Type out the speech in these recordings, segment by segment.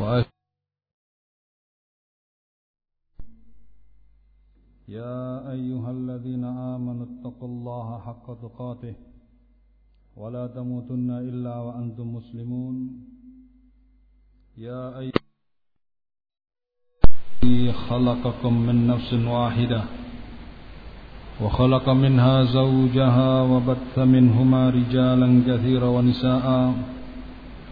وأشهد يا أيها الذين آمنوا اتقوا الله حق تقاته ولا تموتن إلا وأنتم مسلمون. يا أيها خلقكم من نفس واحدة وخلق منها زوجها وبث منهما رجالا كثيرا ونساء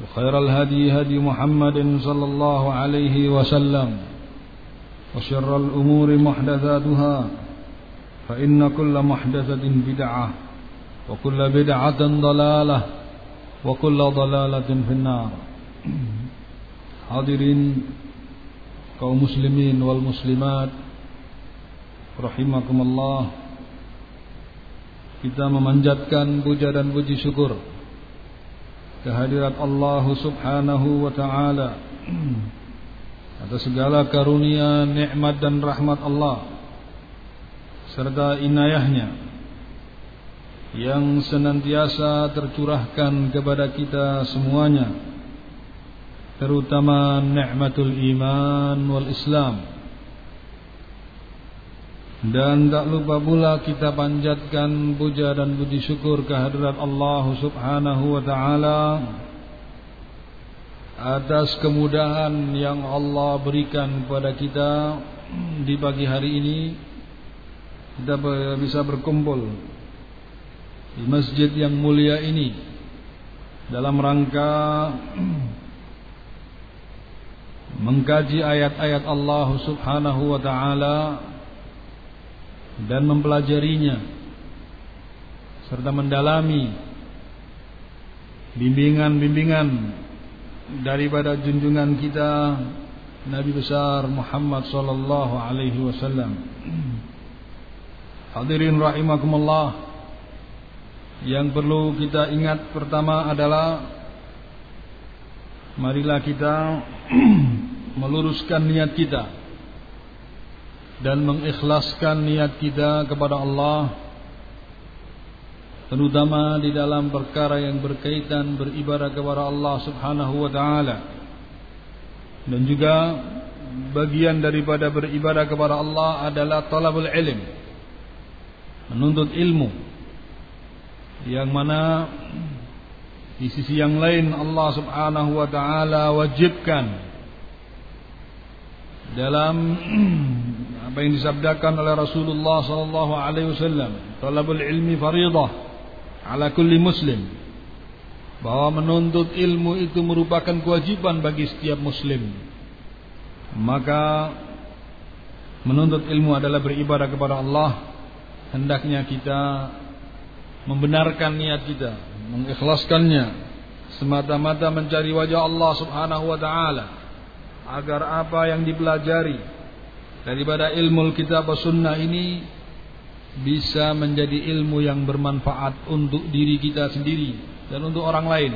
وخير الهدي هدي محمد صلى الله عليه وسلم وشر الأمور محدثاتها فإن كل محدثة بدعة وكل بدعة ضلالة وكل ضلالة في النار حاضرين kaum muslimin wal muslimat rahimakumullah kita memanjatkan puja dan puji syukur kehadirat Allah Subhanahu wa taala. Atas segala karunia, nikmat dan rahmat Allah serta inayahnya yang senantiasa tercurahkan kepada kita semuanya terutama nikmatul iman wal Islam dan tak lupa pula kita panjatkan puja dan puji syukur kehadirat Allah Subhanahu wa taala atas kemudahan yang Allah berikan kepada kita di pagi hari ini. Kita bisa berkumpul di masjid yang mulia ini dalam rangka mengkaji ayat-ayat Allah Subhanahu wa taala dan mempelajarinya serta mendalami bimbingan-bimbingan daripada junjungan kita Nabi besar Muhammad sallallahu alaihi wasallam. Hadirin rahimakumullah. Yang perlu kita ingat pertama adalah marilah kita meluruskan niat kita dan mengikhlaskan niat kita kepada Allah terutama di dalam perkara yang berkaitan beribadah kepada Allah Subhanahu wa taala. Dan juga bagian daripada beribadah kepada Allah adalah talabul ilm menuntut ilmu yang mana di sisi yang lain Allah Subhanahu wa taala wajibkan dalam apa yang disabdakan oleh Rasulullah sallallahu alaihi wasallam, talabul ilmi fariidah ala kulli muslim. Bahwa menuntut ilmu itu merupakan kewajiban bagi setiap muslim. Maka menuntut ilmu adalah beribadah kepada Allah. Hendaknya kita membenarkan niat kita, mengikhlaskannya semata-mata mencari wajah Allah Subhanahu wa taala agar apa yang dipelajari daripada ilmu kitab sunnah ini bisa menjadi ilmu yang bermanfaat untuk diri kita sendiri dan untuk orang lain.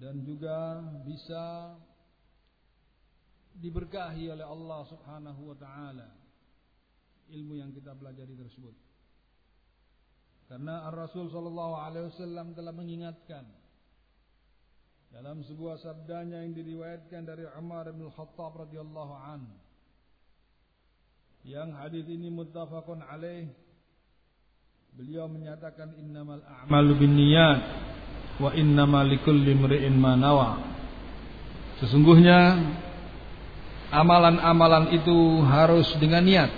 Dan juga bisa diberkahi oleh Allah Subhanahu wa taala. Ilmu yang kita pelajari tersebut. Karena Ar-Rasul sallallahu alaihi wasallam telah mengingatkan dalam sebuah sabdanya yang diriwayatkan dari Umar bin Khattab radhiyallahu an. Yang hadis ini muttafaqun alaih. Beliau menyatakan innamal a'malu binniyat wa innamal likulli imri'in ma nawa. Sesungguhnya amalan-amalan itu harus dengan niat.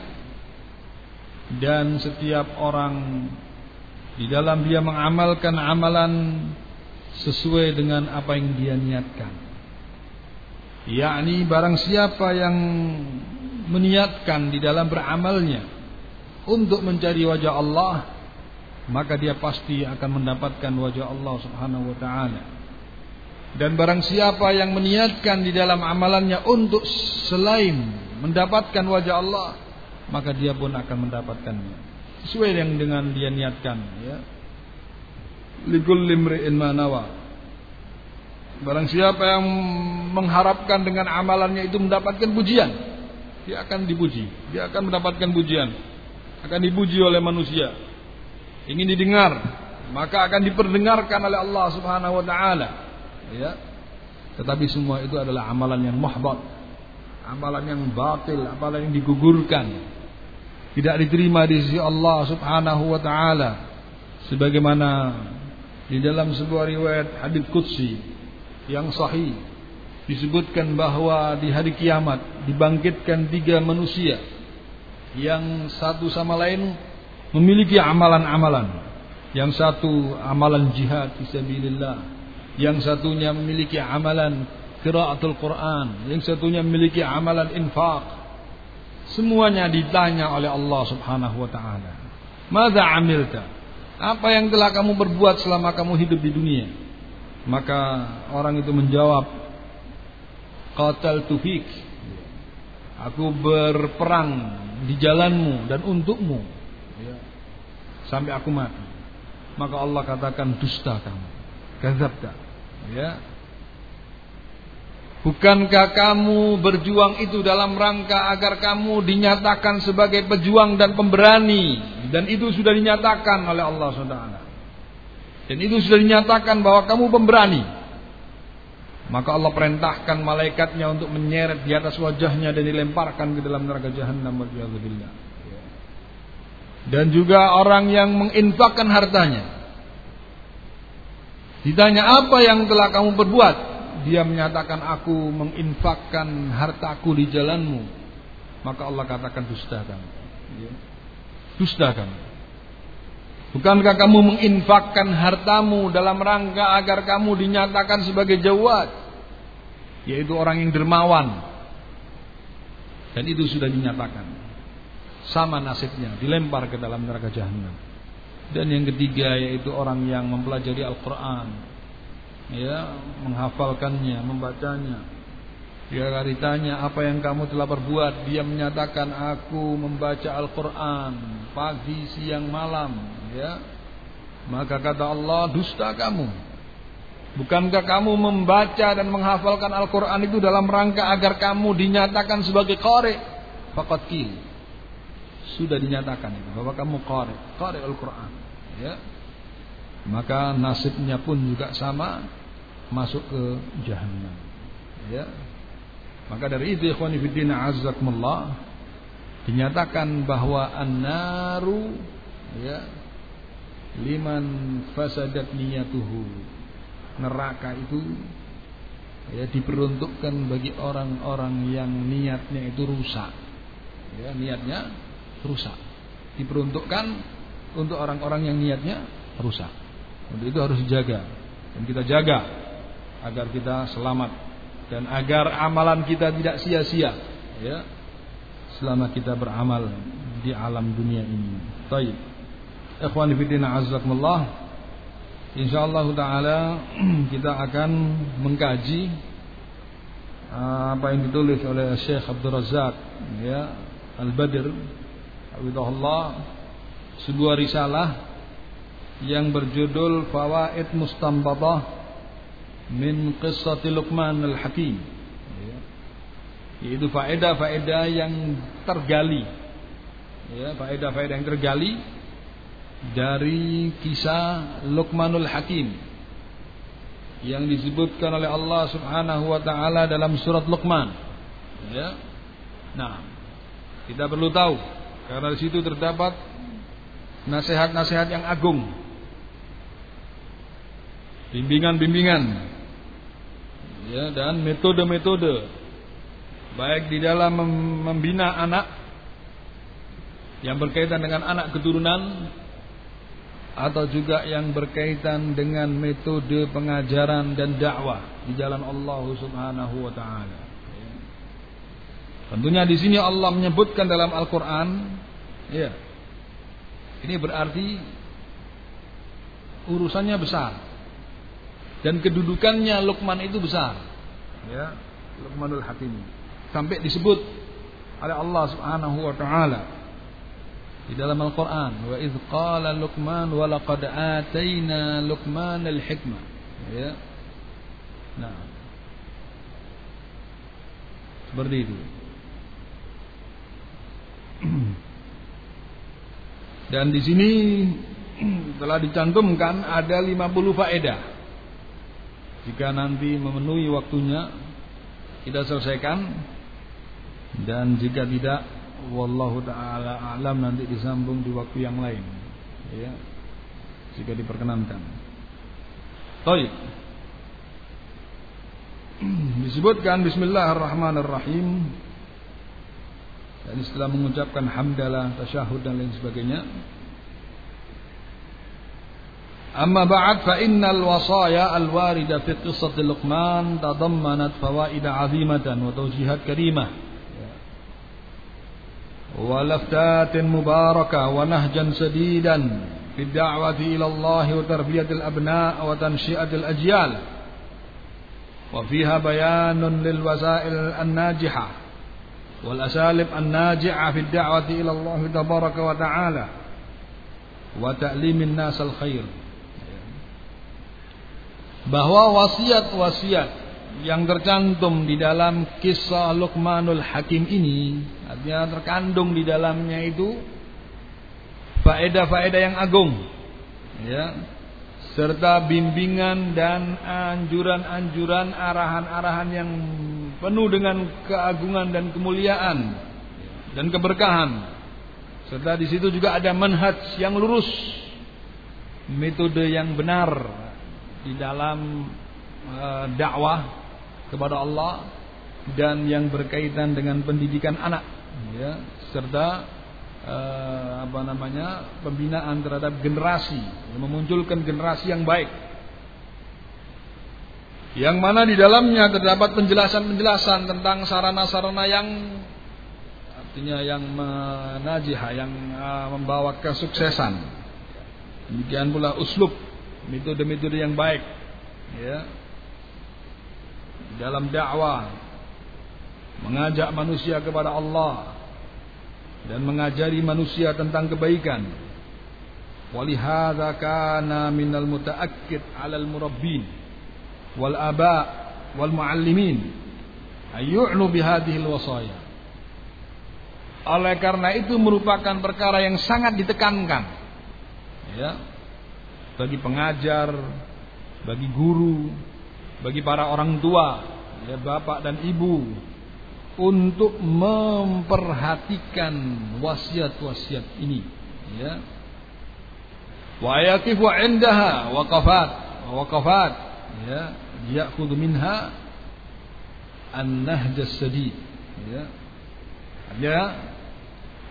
Dan setiap orang di dalam dia mengamalkan amalan sesuai dengan apa yang dia niatkan. Yakni barang siapa yang meniatkan di dalam beramalnya untuk mencari wajah Allah, maka dia pasti akan mendapatkan wajah Allah Subhanahu wa taala. Dan barang siapa yang meniatkan di dalam amalannya untuk selain mendapatkan wajah Allah, maka dia pun akan mendapatkannya. Sesuai yang dengan dia niatkan, ya. Likul limri'in manawa. Barang siapa yang mengharapkan dengan amalannya itu mendapatkan pujian, dia akan dipuji, dia akan mendapatkan pujian, akan dipuji oleh manusia. Ingin didengar, maka akan diperdengarkan oleh Allah Subhanahu wa taala. Ya. Tetapi semua itu adalah amalan yang muhbat amalan yang batil amalan yang digugurkan. Tidak diterima di sisi Allah Subhanahu wa taala. Sebagaimana di dalam sebuah riwayat hadis qudsi yang sahih disebutkan bahwa di hari kiamat dibangkitkan tiga manusia yang satu sama lain memiliki amalan-amalan yang satu amalan jihad fisabilillah yang satunya memiliki amalan qiraatul Quran, yang satunya memiliki amalan infak. Semuanya ditanya oleh Allah Subhanahu wa taala. "Madza amilta?" Apa yang telah kamu berbuat selama kamu hidup di dunia? Maka orang itu menjawab, "Qataltu fik." Aku berperang di jalanmu dan untukmu. Ya. Sampai aku mati. Maka Allah katakan dusta kamu. Kazabta. Ya. Bukankah kamu berjuang itu dalam rangka agar kamu dinyatakan sebagai pejuang dan pemberani? Dan itu sudah dinyatakan oleh Allah Subhanahu Dan itu sudah dinyatakan bahwa kamu pemberani. Maka Allah perintahkan malaikatnya untuk menyeret di atas wajahnya dan dilemparkan ke dalam neraka jahanam Dan juga orang yang menginfakkan hartanya. Ditanya apa yang telah kamu berbuat? Dia menyatakan aku menginfakkan hartaku di jalanmu. Maka Allah katakan dusta kamu. Ya. Dusta kamu. Bukankah kamu menginfakkan hartamu dalam rangka agar kamu dinyatakan sebagai jawad? Yaitu orang yang dermawan. Dan itu sudah dinyatakan. Sama nasibnya, dilempar ke dalam neraka jahanam. Dan yang ketiga yaitu orang yang mempelajari Al-Quran ya, Menghafalkannya, membacanya. Dia ditanya apa yang kamu telah berbuat Dia menyatakan aku membaca Al-Quran Pagi, siang, malam. Ya. Maka kata Allah dusta kamu. Bukankah kamu membaca dan menghafalkan Al-Quran itu dalam rangka agar kamu dinyatakan sebagai qari? Fakat Sudah dinyatakan itu bahwa kamu qari Qari Al-Quran. Ya. Maka nasibnya pun juga sama masuk ke jahanam ya. Maka dari itu ikhwan fillah azzakumullah dinyatakan bahwa an-naru ya liman fasadat niyatuhu. Neraka itu ya diperuntukkan bagi orang-orang yang niatnya itu rusak. Ya niatnya rusak. Diperuntukkan untuk orang-orang yang niatnya rusak. Untuk itu harus dijaga. Dan kita jaga agar kita selamat dan agar amalan kita tidak sia-sia ya selama kita beramal di alam dunia ini. Baik. Ikhwan fillah azakumullah. Insyaallah taala kita akan mengkaji uh, apa yang ditulis oleh Syekh Abdul Razak ya Al-Badr Hafizahullah sebuah risalah yang berjudul Fawaid Mustambadah min Qissati Luqman Al-Hakim. Ya. yaitu faedah-faedah yang tergali. Ya faedah-faedah yang tergali dari kisah Luqmanul Hakim yang disebutkan oleh Allah Subhanahu wa taala dalam surat Luqman. Ya. Nah kita perlu tahu karena di situ terdapat nasihat-nasihat yang agung. Bimbingan-bimbingan ya dan metode-metode baik di dalam membina anak yang berkaitan dengan anak keturunan atau juga yang berkaitan dengan metode pengajaran dan dakwah di jalan Allah Subhanahu wa taala. Tentunya di sini Allah menyebutkan dalam Al-Qur'an ya. Ini berarti urusannya besar. Dan kedudukannya Luqman itu besar. Ya, Luqmanul Hakim. Sampai disebut oleh Allah Subhanahu wa taala di dalam Al-Qur'an wa idz qala Luqman wa laqad atayna Luqman al-hikmah ya. Nah. Seperti itu. Dan di sini telah dicantumkan ada 50 faedah jika nanti memenuhi waktunya kita selesaikan. Dan jika tidak wallahu taala alam nanti disambung di waktu yang lain. Ya jika diperkenankan. Baik. Disebutkan bismillahirrahmanirrahim. Dan setelah mengucapkan hamdalah tasyahud dan lain sebagainya Fa innal wasaya al-warida fi qissati Luqman tadammanat fawaid 'azimatan wa tawjihat karimah ولفتات مباركة ونهجا سديدا في الدعوة إلى الله وتربية الأبناء وتنشئة الأجيال. وفيها بيان للوسائل الناجحة والأساليب الناجعة في الدعوة إلى الله تبارك وتعالى وتعليم الناس الخير. Bahwa wasiat-wasiat yang tercantum di dalam kisah Luqmanul Hakim ini artinya terkandung di dalamnya itu faedah-faedah yang agung ya serta bimbingan dan anjuran-anjuran arahan-arahan yang penuh dengan keagungan dan kemuliaan dan keberkahan. Serta di situ juga ada manhaj yang lurus metode yang benar di dalam uh, dakwah kepada Allah dan yang berkaitan dengan pendidikan anak ya serta eh, apa namanya pembinaan terhadap generasi memunculkan generasi yang baik. Yang mana di dalamnya terdapat penjelasan-penjelasan tentang sarana-sarana yang artinya yang menajih yang uh, membawa kesuksesan. Demikian pula uslub metode-metode yang baik ya. Dalam dakwah mengajak manusia kepada Allah dan mengajari manusia tentang kebaikan. Walihada kana minal mutaakkid 'alal murabbin wal aba wal muallimin ayyu'nu bihadhihi wasaya. Oleh karena itu merupakan perkara yang sangat ditekankan ya bagi pengajar bagi guru bagi para orang tua, ya bapak dan ibu untuk memperhatikan wasiat-wasiat ini, ya. Wa yaqifu 'indaha waqafat, waqafat, ya, ya'khudhu minha an-nahj as-sadid, ya. Ya,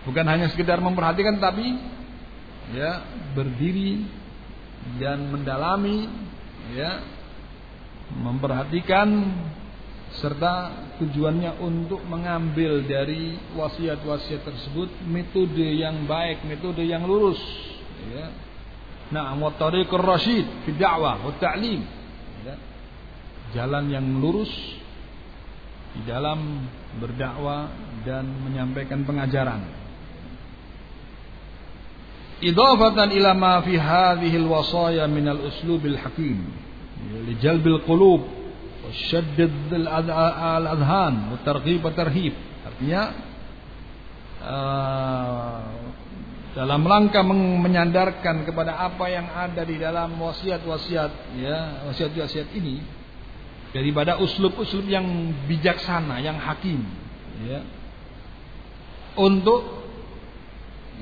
bukan hanya sekedar memperhatikan tapi ya berdiri dan mendalami ya memperhatikan serta tujuannya untuk mengambil dari wasiat-wasiat tersebut metode yang baik, metode yang lurus. Ya. Nah, wa tariqur rasyid fi da'wah wa ta'lim. Ya. Jalan yang lurus di dalam berdakwah dan menyampaikan pengajaran idafatan ila ma fi hadhihi alwasaya min al-uslub al-hakim. Li jalb al-qulub washaddid al-adhan wa targhib tarhib. Artinya uh, dalam rangka menyandarkan kepada apa yang ada di dalam wasiat-wasiat ya wasiat-wasiat ini daripada uslub-uslub yang bijaksana yang hakim ya untuk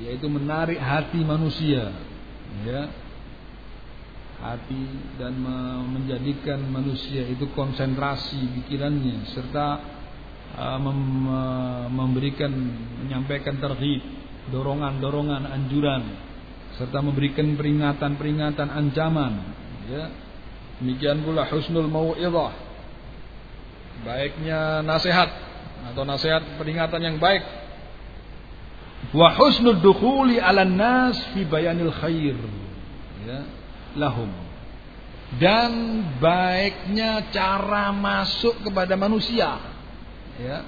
yaitu menarik hati manusia ya. Hati dan menjadikan manusia itu konsentrasi pikirannya serta uh, mem memberikan menyampaikan terhib dorongan-dorongan anjuran serta memberikan peringatan-peringatan ancaman ya. Demikian pula husnul mau'izah baiknya nasihat atau nasihat peringatan yang baik wa husnud dukhuli 'alan nas fi bayanil khair. Ya lahum. Dan baiknya cara masuk kepada manusia. Ya.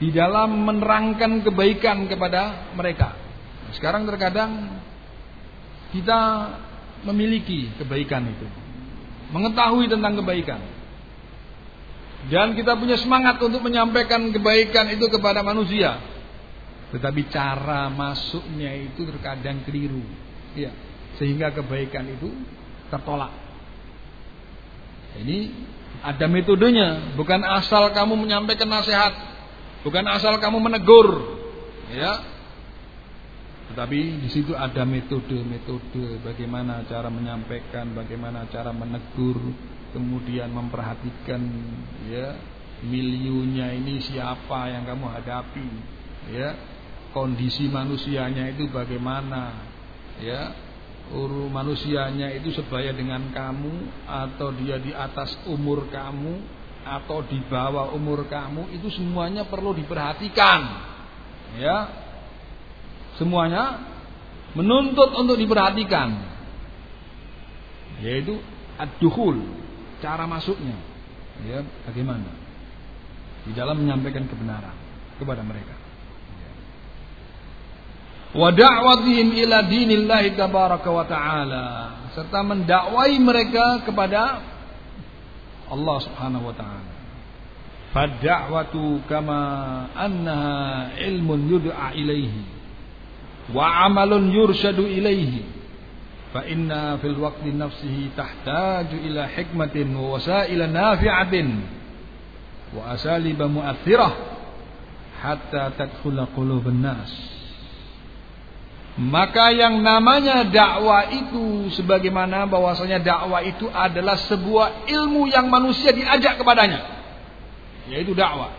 Di dalam menerangkan kebaikan kepada mereka. Sekarang terkadang kita memiliki kebaikan itu. Mengetahui tentang kebaikan. Dan kita punya semangat untuk menyampaikan kebaikan itu kepada manusia tetapi cara masuknya itu terkadang keliru ya sehingga kebaikan itu tertolak. Ini ada metodenya, bukan asal kamu menyampaikan nasihat, bukan asal kamu menegur, ya. Tetapi di situ ada metode-metode bagaimana cara menyampaikan, bagaimana cara menegur, kemudian memperhatikan ya miliunya ini siapa yang kamu hadapi, ya. Kondisi manusianya itu bagaimana, ya uru manusianya itu sebaya dengan kamu atau dia di atas umur kamu atau di bawah umur kamu itu semuanya perlu diperhatikan. Ya semuanya menuntut untuk diperhatikan. Yaitu ad-dukhul cara masuknya. Ya bagaimana? Di dalam menyampaikan kebenaran kepada mereka wa da'watihim ila dinillahi tabaraka wa ta'ala. Serta mendakwai mereka kepada Allah Subhanahu wa taala. Fad'watu kama annaha ilmun yud'a ilaihi wa amalun yurshadu ilaihi fa inna fil waqti nafsihi tahtaju ila hikmatin wa wasaila nafi'atin. Wa asaliba mu'athirah. Hatta tadkhula quluban nas maka yang namanya dakwah itu sebagaimana bahwasanya dakwah itu adalah sebuah ilmu yang manusia diajak kepadanya. Yaitu dakwah.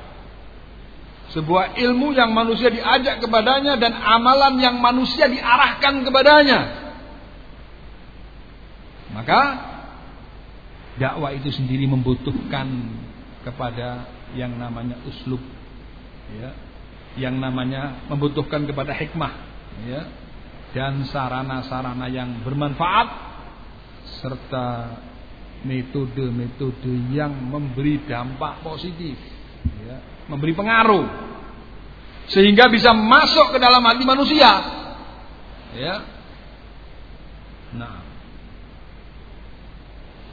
Sebuah ilmu yang manusia diajak kepadanya dan amalan yang manusia diarahkan kepadanya. Maka dakwah itu sendiri membutuhkan kepada yang namanya uslub ya. Yang namanya membutuhkan kepada hikmah ya dan sarana-sarana yang bermanfaat serta metode-metode yang memberi dampak positif ya, memberi pengaruh sehingga bisa masuk ke dalam hati manusia ya. Nah.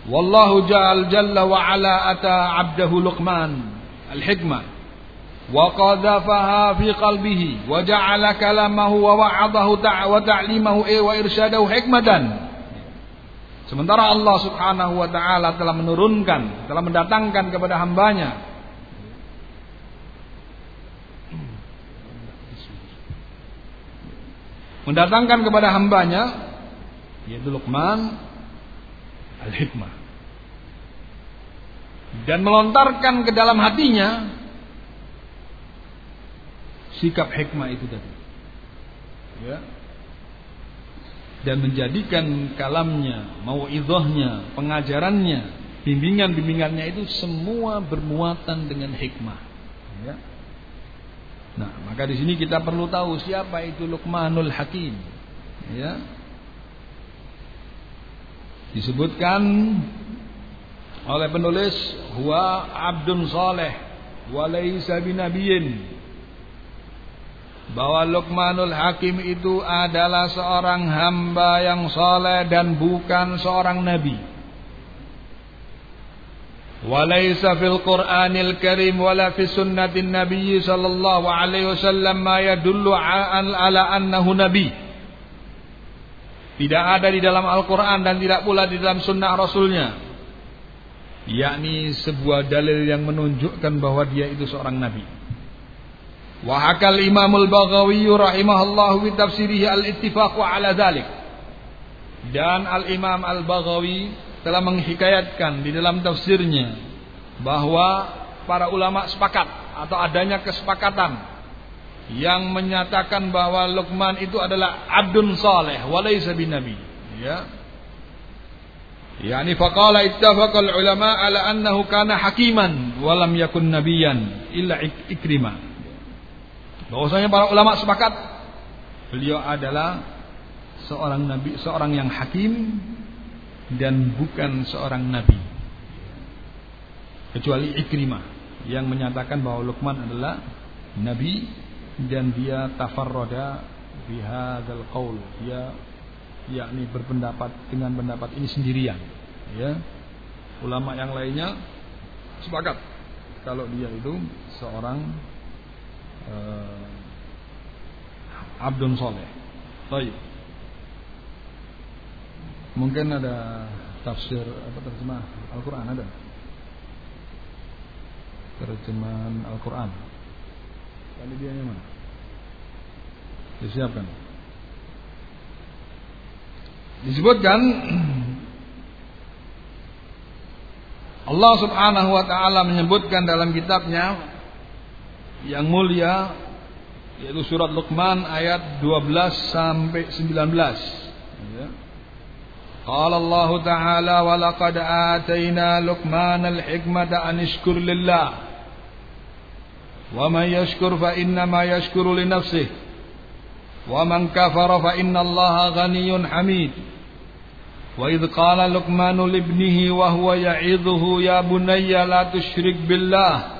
Wallahu ja'al jalla wa ala ata 'abdahu luqman al-hikmah وقذفها في قلبه وجعل كلامه ووعظه وتعليمه وإرشاده حكمة Sementara Allah subhanahu wa ta'ala telah menurunkan Telah mendatangkan kepada hambanya Mendatangkan kepada hambanya Yaitu Luqman Al-Hikmah Dan melontarkan ke dalam hatinya sikap hikmah itu tadi. Ya. Dan menjadikan kalamnya, mau idhohnya, pengajarannya, bimbingan-bimbingannya itu semua bermuatan dengan hikmah. Ya. Nah, maka di sini kita perlu tahu siapa itu Luqmanul Hakim. Ya. Disebutkan oleh penulis huwa abdun saleh wa laysa binabiyyin bahwa Luqmanul Hakim itu adalah seorang hamba yang soleh dan bukan seorang nabi. Walaysa fil Qur'anil Karim wala fi sunnatin Nabi sallallahu alaihi wasallam ma yadullu ala annahu nabi. Tidak ada di dalam Al-Qur'an dan tidak pula di dalam sunnah Rasulnya. Yakni sebuah dalil yang menunjukkan bahwa dia itu seorang nabi. Wahakal Imamul Baghawi rahimahullah fi tafsirihi al-ittifaq ala dhalik. Dan Al-Imam Al-Baghawi telah menghikayatkan di dalam tafsirnya bahwa para ulama sepakat atau adanya kesepakatan yang menyatakan bahwa Luqman itu adalah abdun saleh walaysa binabi ya Yani faqala ittafaqal ulama ala annahu kana hakiman wa lam yakun nabiyan illa ikrimah. Bahwasanya para ulama sepakat beliau adalah seorang nabi, seorang yang hakim dan bukan seorang nabi. Kecuali Ikrimah yang menyatakan bahwa Luqman adalah nabi dan dia tafarrada bihadzal qaul. Dia yakni berpendapat dengan pendapat ini sendirian ya ulama yang lainnya sepakat kalau dia itu seorang uh, abdun soleh baik. Mungkin ada tafsir apa terjemah? Al-Quran ada? Terjemahan Al-Quran. Tadi dia yang mana? Disiapkan. Disebutkan Allah Subhanahu wa taala menyebutkan dalam kitabnya yang mulia yaitu surat Luqman ayat 12 sampai 19 ya. قال الله تعالى ولقد آتينا لقمان الحكمة أن اشكر لله ومن يشكر فإنما يشكر لنفسه ومن كفر فإن الله غني حميد وإذ قال لقمان لابنه وهو يعظه يا بني لا تشرك بالله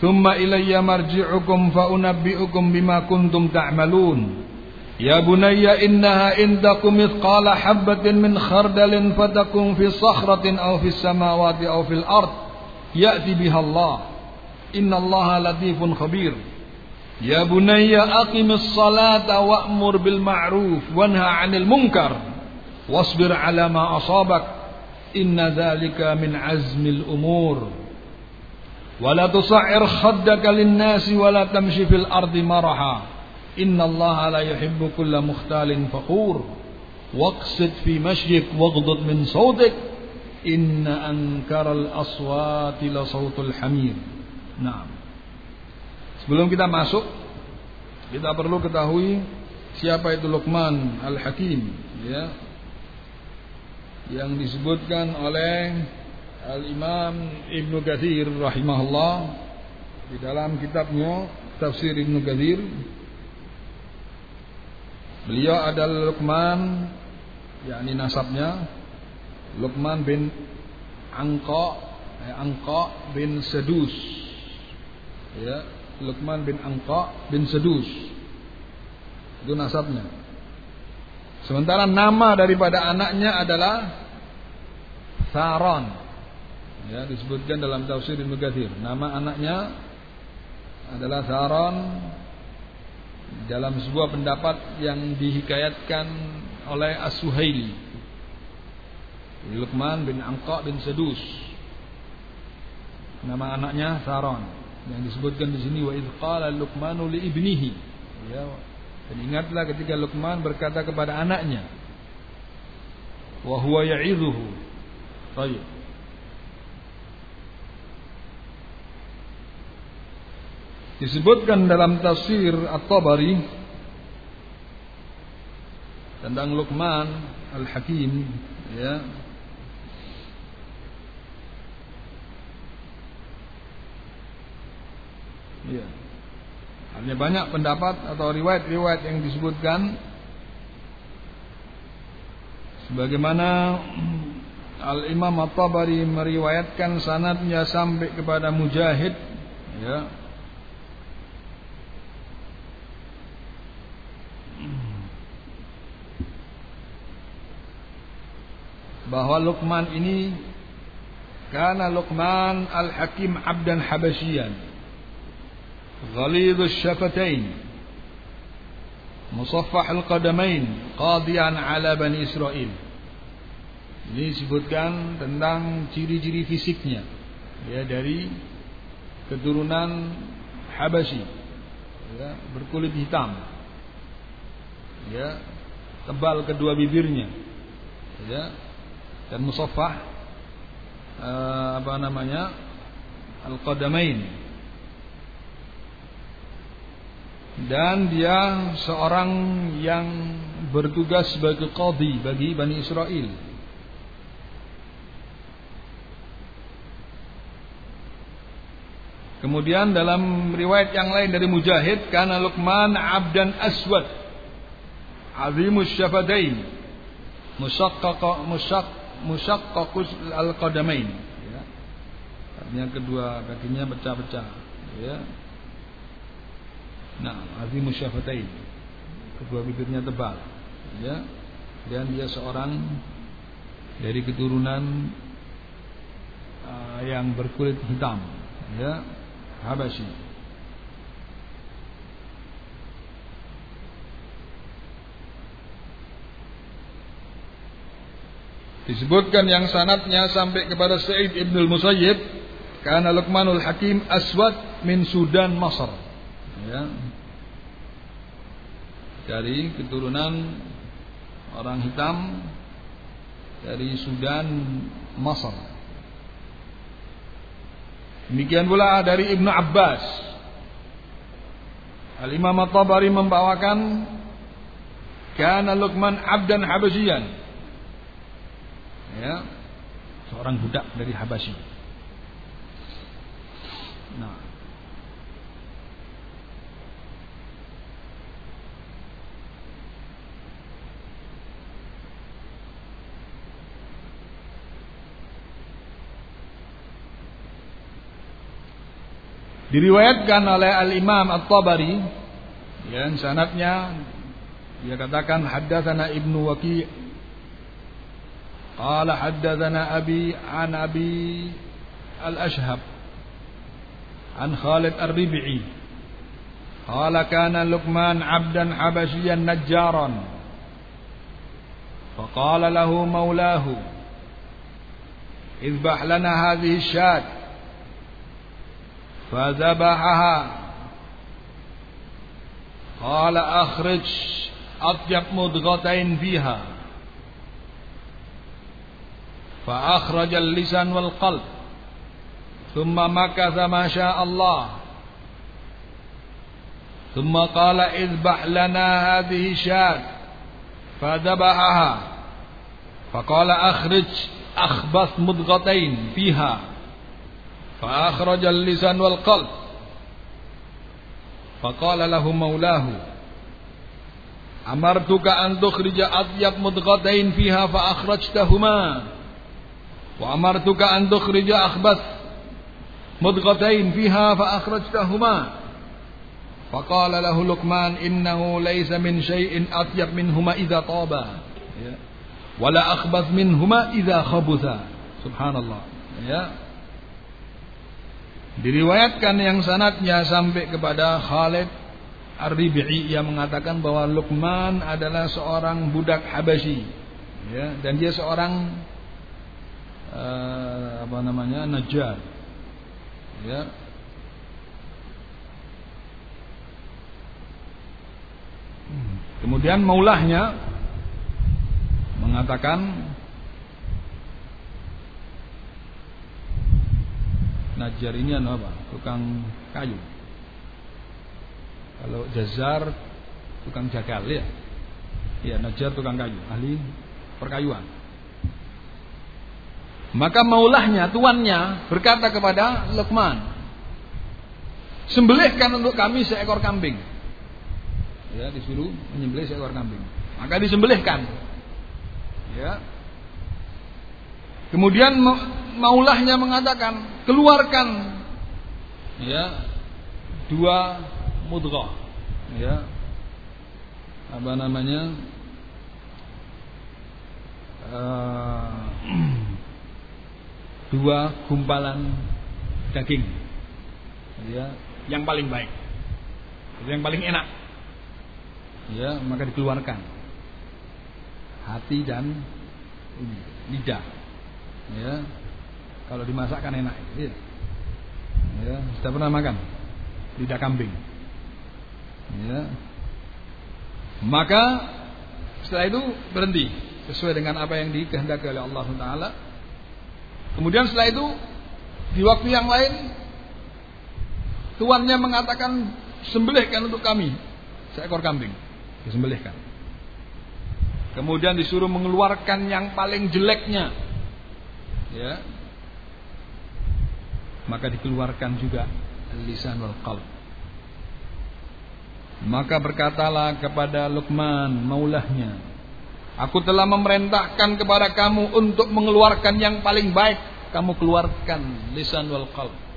ثم إلي مرجعكم فأنبئكم بما كنتم تعملون. يا بني إنها إن تك مثقال حبة من خردل فتكن في صخرة أو في السماوات أو في الأرض يأتي بها الله. إن الله لطيف خبير. يا بني أقم الصلاة وأمر بالمعروف وانهى عن المنكر واصبر على ما أصابك. إن ذلك من عزم الأمور. ولا تصعر خدك للناس ولا تمشي في الأرض مرحا. إن الله لا يحب كل مختال فخور. واقصد في مشيك واغضض من صوتك. إن أنكر الأصوات لصوت الحمير. نعم. Sebelum kita masuk, kita perlu ketahui siapa itu Luqman Al-Hakim, ya. Yang disebutkan oleh Al-Imam Ibnu Katsir rahimahullah di dalam kitabnya Tafsir Ibnu Katsir. Beliau adalah Luqman yakni nasabnya Luqman bin Angqa eh, bin Sedus ya Luqman bin Angqa bin Sedus. Itu nasabnya. Sementara nama daripada anaknya adalah Saron. Ya, disebutkan dalam tafsir Ibnu Katsir. Nama anaknya adalah Saron dalam sebuah pendapat yang dihikayatkan oleh As-Suhaili. Luqman bin Angqa bin Sedus. Nama anaknya Saron yang disebutkan di sini wa idz qala Luqmanu li ibnihi ya dan ingatlah ketika Luqman berkata kepada anaknya wa huwa ya'idhuhu baik disebutkan dalam tafsir At-Tabari tentang Luqman Al-Hakim ya Ya. Hanya banyak pendapat atau riwayat-riwayat yang disebutkan sebagaimana Al-Imam At-Tabari meriwayatkan sanadnya sampai kepada Mujahid ya bahwa Luqman ini karena Luqman al-Hakim abdan habasyian. Ghalidus syafatain musaffah al-qadamain qadiyan ala bani Israel ini disebutkan tentang ciri-ciri fisiknya. Ya dari keturunan Habasyi. Ya, berkulit hitam ya tebal kedua bibirnya. Ya dan musaffah uh, apa namanya al-qadamain. Dan dia seorang yang bertugas sebagai qadhi bagi Bani Israel. Kemudian dalam riwayat yang lain dari Mujahid, karena Luqman abdan aswad, azimus syafadain, musyaqqaq musyaq musyaqqaqus al-qadamain. Ya. Artinya kedua kakinya pecah-pecah. Ya. Nah, azimus syafadain. Kedua bibirnya tebal. Ya. Dan dia seorang dari keturunan uh, yang berkulit hitam. Ya Habasyi. Disebutkan yang sanatnya sampai kepada Sa'id Ibn al-Musayyib karena Luqmanul Hakim aswad min Sudan Masar. Ya. Dari keturunan orang hitam dari Sudan Masar. Demikian pula dari Ibnu Abbas. Al-Imam At-Tabari membawakan kana Luqman abdan habasyian. Ya. Seorang budak dari Habasyi. Nah, Diriwayatkan oleh Al-Imam At-Tabari yang sanatnya dia katakan haddatsana Ibnu Waqi' قال حدثنا أبي عن أبي الأشهب عن خالد الربعي قال كان لقمان عبدا حبشيا نجارا فقال له مولاه اذبح لنا هذه الشاة فذبحها قال أخرج أطيب مضغتين فيها فأخرج اللسان والقلب ثم مكث ما شاء الله ثم قال اذبح لنا هذه شاة فذبحها فقال أخرج أخبث مضغتين فيها فأخرج اللسان والقلب فقال له مولاه أمرتك أن تخرج أطيب مضغتين فيها فأخرجتهما؟ وأمرتك أن تخرج أخبث مضغتين فيها فأخرجتهما فقال له لقمان إنه ليس من شيء أطيب منهما إذا طابا ولا أخبث منهما إذا خبثا سبحان الله ya Diriwayatkan yang sanatnya sampai kepada Khalid Ar-Ribi'i yang mengatakan bahwa Luqman adalah seorang budak Habasyi ya dan dia seorang uh, apa namanya Najjar ya Kemudian maulahnya mengatakan Najjar ini anu apa? Tukang kayu. Kalau jazar tukang jagal ya. Ya, Najjar tukang kayu, ahli perkayuan. Maka maulahnya, tuannya berkata kepada Luqman, "Sembelihkan untuk kami seekor kambing." Ya, disuruh menyembelih seekor kambing. Maka disembelihkan. Ya. Kemudian maulahnya mengatakan, keluarkan ya dua mudghah. Ya. Apa namanya? Uh, dua gumpalan daging. Ya yang paling baik. Yang paling enak. Ya maka dikeluarkan. Hati dan ini, lidah. Ya kalau dimasakkan enak. Ya. ya sudah pernah makan? Lidah kambing. Ya. Maka setelah itu berhenti sesuai dengan apa yang dikehendaki oleh Allah Taala kemudian setelah itu di waktu yang lain tuannya mengatakan sembelihkan untuk kami seekor kambing disembelihkan. Kemudian disuruh mengeluarkan yang paling jeleknya ya. Maka dikeluarkan juga lisanul qalb. Maka berkatalah kepada Luqman maulahnya aku telah memerintahkan kepada kamu untuk mengeluarkan yang paling baik kamu keluarkan lisanul qalb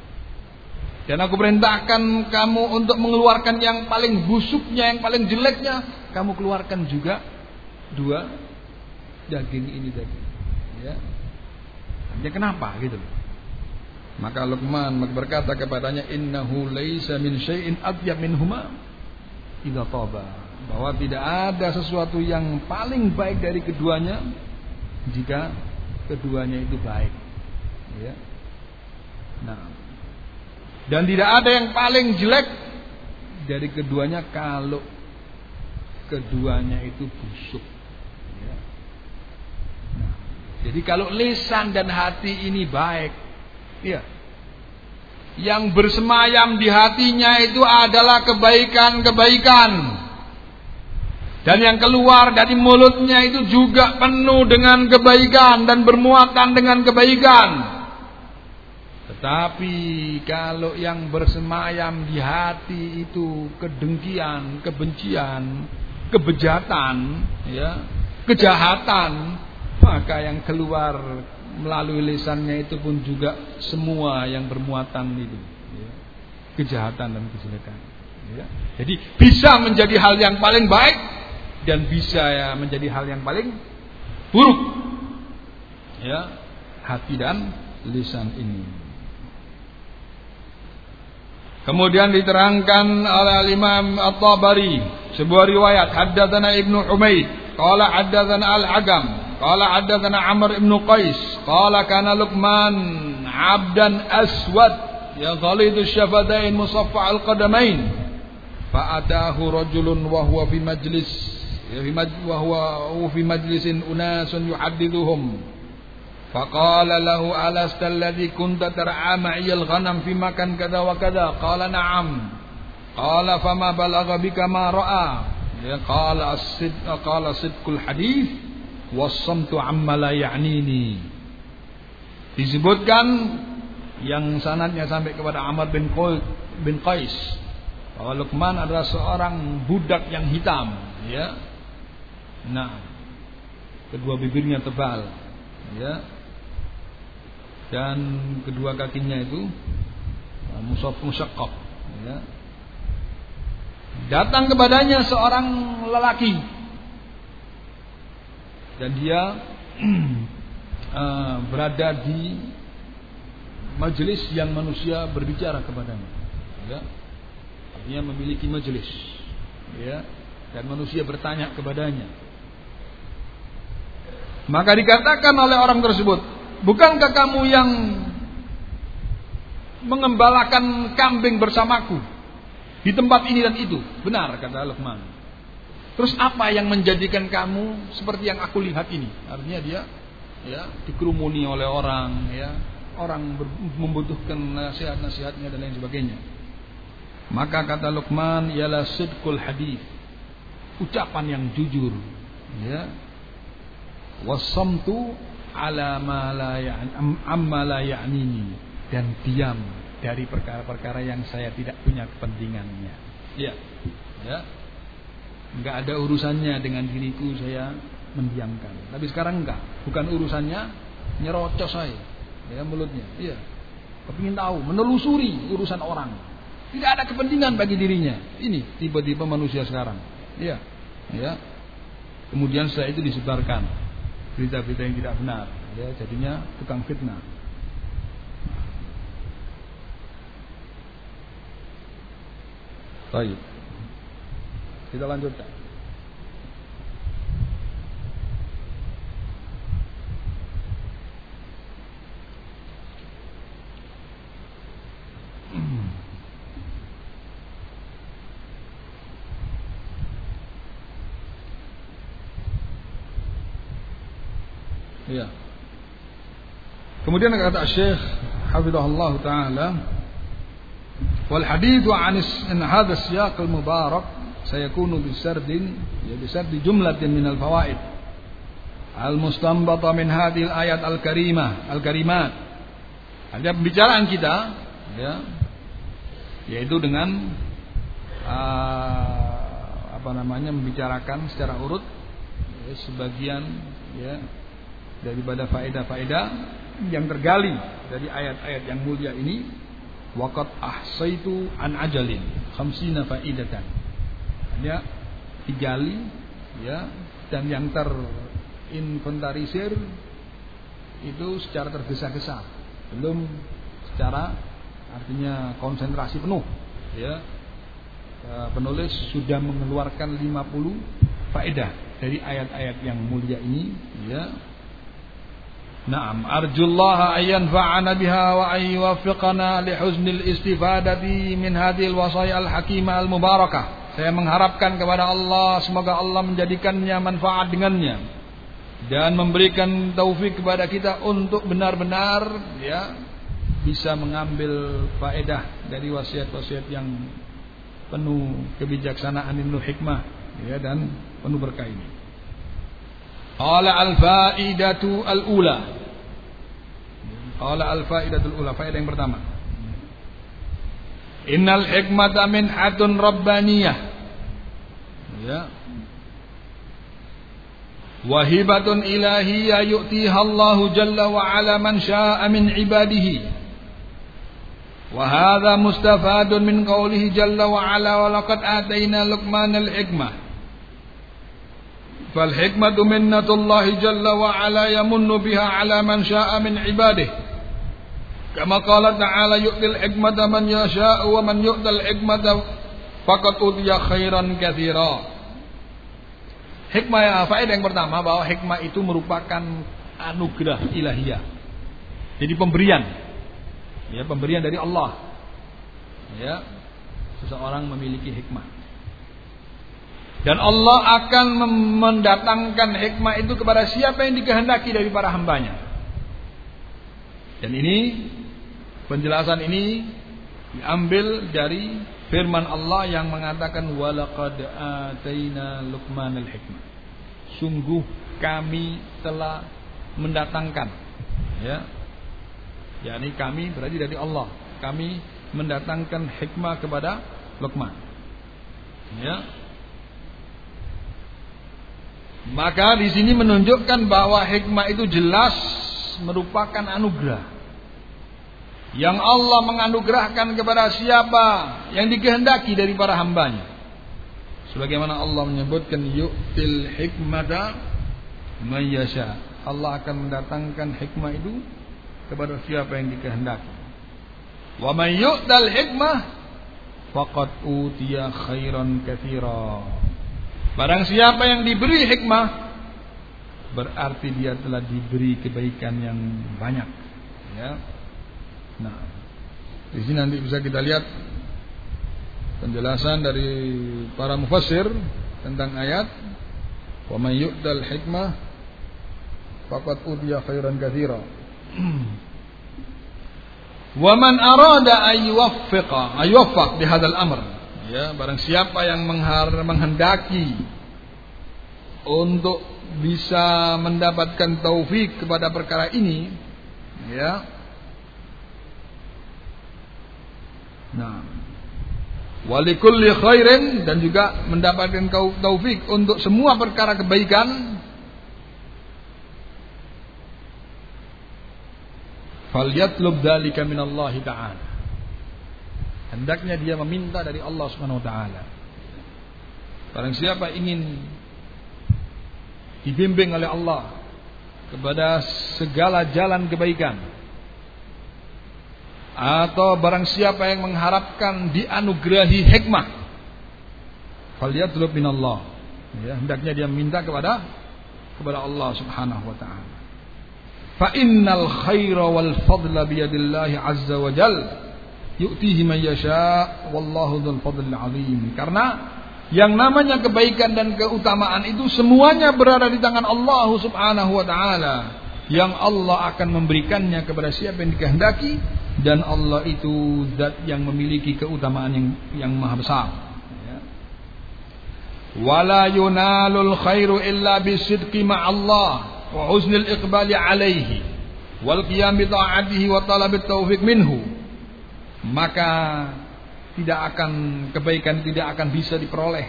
dan aku perintahkan kamu untuk mengeluarkan yang paling busuknya, yang paling jeleknya. Kamu keluarkan juga dua daging ini daging. Ya. Ya kenapa gitu? Maka Luqman berkata kepadanya innahu laisa min syai'in atyab minhuma idza taba. Bahwa tidak ada sesuatu yang paling baik dari keduanya jika keduanya itu baik. Ya. Nah, dan tidak ada yang paling jelek dari keduanya kalau keduanya itu busuk. Ya. Nah, jadi kalau lisan dan hati ini baik, ya, yang bersemayam di hatinya itu adalah kebaikan-kebaikan. Dan yang keluar dari mulutnya itu juga penuh dengan kebaikan dan bermuatan dengan kebaikan. Tetapi kalau yang bersemayam di hati itu kedengkian, kebencian, kebejatan, ya, kejahatan, maka yang keluar melalui lisannya itu pun juga semua yang bermuatan itu, ya, kejahatan dan kejelekan. Ya. Jadi bisa menjadi hal yang paling baik dan bisa ya menjadi hal yang paling buruk. Ya, hati dan lisan ini. Kemudian diterangkan oleh Imam At-Tabari sebuah riwayat haddatsana Ibnu Humaid qala haddatsana Al-Agam qala haddatsana Amr ibnu Qais qala kana Luqman 'abdan aswad ya ghalidu syafadain musaffa al-qadamain fa'atahu rajulun wa huwa fi majlis ya fi majlis wa huwa fi majlisin unasun yuhaddithuhum فقال له ألست الذي كنت ترعى معي الغنم في مكان كذا وكذا قال نعم قال فما بلغ بك ما رأى قال الصدق قال صدق الحديث والصمت عما لا يعنيني disebutkan yang sanadnya sampai kepada Amr bin Qais bin Qais bahwa Luqman adalah seorang budak yang hitam ya nah kedua bibirnya tebal ya dan kedua kakinya itu uh, musaf musyaqqaq ya. Datang kepadanya seorang lelaki dan dia uh, berada di majelis yang manusia berbicara kepadanya. Ya. Dia memiliki majelis ya dan manusia bertanya kepadanya. Maka dikatakan oleh orang tersebut, Bukankah kamu yang mengembalakan kambing bersamaku di tempat ini dan itu? Benar kata Luqman. Terus apa yang menjadikan kamu seperti yang aku lihat ini? Artinya dia ya dikerumuni oleh orang ya, orang membutuhkan nasihat-nasihatnya dan lain sebagainya. Maka kata Luqman ialah sidqul hadis. Ucapan yang jujur ya. Wasamtu ala ma la amma la ya'nini dan diam dari perkara-perkara yang saya tidak punya kepentingannya. Ya. Ya. Enggak ada urusannya dengan diriku saya mendiamkan. Tapi sekarang enggak, bukan urusannya nyerocos saya. Ya mulutnya. Iya. Kepingin tahu, menelusuri urusan orang. Tidak ada kepentingan bagi dirinya. Ini tiba-tiba manusia sekarang. Iya. Ya. Kemudian setelah itu disebarkan berita-berita yang tidak benar ya jadinya tukang fitnah Baik. Kita lanjutkan. Ya. Kemudian kata Syekh Hafizahullah Ta'ala wal hadithu an hadha siyaq al mubarak sayakunu bisardin ya bisardi jumlatin min al fawaid al mustanbata min hadhihi al ayat al karimah al karimat ada pembicaraan kita ya yaitu dengan uh, apa namanya membicarakan secara urut ya, sebagian ya daripada faedah-faedah yang tergali dari ayat-ayat yang mulia ini waqad ahsaitu an ajalin khamsina faidatan. Ya digali ya dan yang terinventarisir itu secara tergesa-gesa belum secara artinya konsentrasi penuh ya. Penulis sudah mengeluarkan 50 faedah dari ayat-ayat yang mulia ini ya Naam, arjullaha ayyan fa'ana biha wa ay yuwaffiqana li husnil istifadati min hadhil wasaya al-hakimah al-mubarakah. Saya mengharapkan kepada Allah semoga Allah menjadikannya manfaat dengannya dan memberikan taufik kepada kita untuk benar-benar ya bisa mengambil faedah dari wasiat-wasiat yang penuh kebijaksanaan penuh hikmah ya dan penuh berkah ini. Qala al-faidatu al-ula. Qala al-faidatu al-ula, faedah yang pertama. Innal hikmata min hatun rabbaniyah. Ya. Wahibatun ilahiyya yu'tiha Allah jalla wa ala man syaa'a min ibadihi. وهذا مستفاد من قوله جل وعلا ولقد آتينا لقمان الحكمة فالحكمة منة الله جل وعلا يمن بها على من شاء من عباده كما قال تعالى يؤتي الحكمة من يشاء ومن يؤتى الحكمة فقد أوتي خيرا كثيرا Hikmah ya, faedah yang pertama bahwa hikmah itu merupakan anugerah ilahiyah. Jadi pemberian. Ya, pemberian dari Allah. Ya. Seseorang memiliki hikmah. Dan Allah akan mendatangkan hikmah itu kepada siapa yang dikehendaki dari para hambanya. Dan ini penjelasan ini diambil dari firman Allah yang mengatakan walaqad ataina luqmanal hikmah. Sungguh kami telah mendatangkan ya. yakni kami berarti dari Allah. Kami mendatangkan hikmah kepada Luqman. Ya, maka di sini menunjukkan bahwa hikmah itu jelas merupakan anugerah. Yang Allah menganugerahkan kepada siapa yang dikehendaki dari para hambanya. Sebagaimana Allah menyebutkan yu'til hikmata mayyasha. Allah akan mendatangkan hikmah itu kepada siapa yang dikehendaki. Wa may yu'tal hikmah faqad utiya khairan katsira. Barang siapa yang diberi hikmah berarti dia telah diberi kebaikan yang banyak. Ya. Nah, di sini nanti bisa kita lihat penjelasan dari para mufassir tentang ayat wa may yu'tal hikmah faqad utiya khairan katsira. Wa man arada ay yuwaffiqa ay yuwaffaq amr ya barang siapa yang menghendaki untuk bisa mendapatkan taufik kepada perkara ini ya. Nah. Walikulli khairin dan juga mendapatkan taufik untuk semua perkara kebaikan. Falyatlub dzalika minallahi ta'ala hendaknya dia meminta dari Allah Subhanahu wa taala. Barang siapa ingin dibimbing oleh Allah kepada segala jalan kebaikan atau barang siapa yang mengharapkan dianugerahi hikmah falyatlub minallah. Ya hendaknya dia minta kepada kepada Allah Subhanahu wa taala. Fa innal khaira wal fadla biyadillahi azza wa jal yu'tihi man yasha wallahu dzul fadlil karena yang namanya kebaikan dan keutamaan itu semuanya berada di tangan Allah Subhanahu wa taala. Yang Allah akan memberikannya kepada siapa yang dikehendaki dan Allah itu zat yang memiliki keutamaan yang yang maha besar. Ya. Wala yunalul khairu illa bisidqi ma'allah wa husnil iqbali alaihi wal qiyam bi ta'atihi wa talab taufiq minhu. Maka tidak akan kebaikan tidak akan bisa diperoleh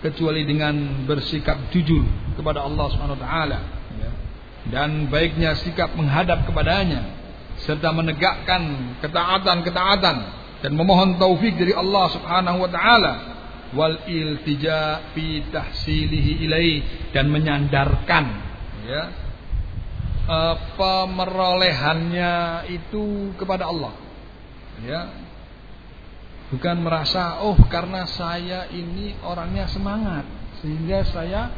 kecuali dengan bersikap jujur kepada Allah Subhanahu wa taala. Ya. dan baiknya sikap menghadap kepadanya serta menegakkan ketaatan-ketaatan dan memohon taufik dari Allah Subhanahu wa taala. Wal iltija fi tahsilihi ilai dan menyandarkan ya pemerolehannya itu kepada Allah ya Bukan merasa oh karena saya ini orangnya semangat sehingga saya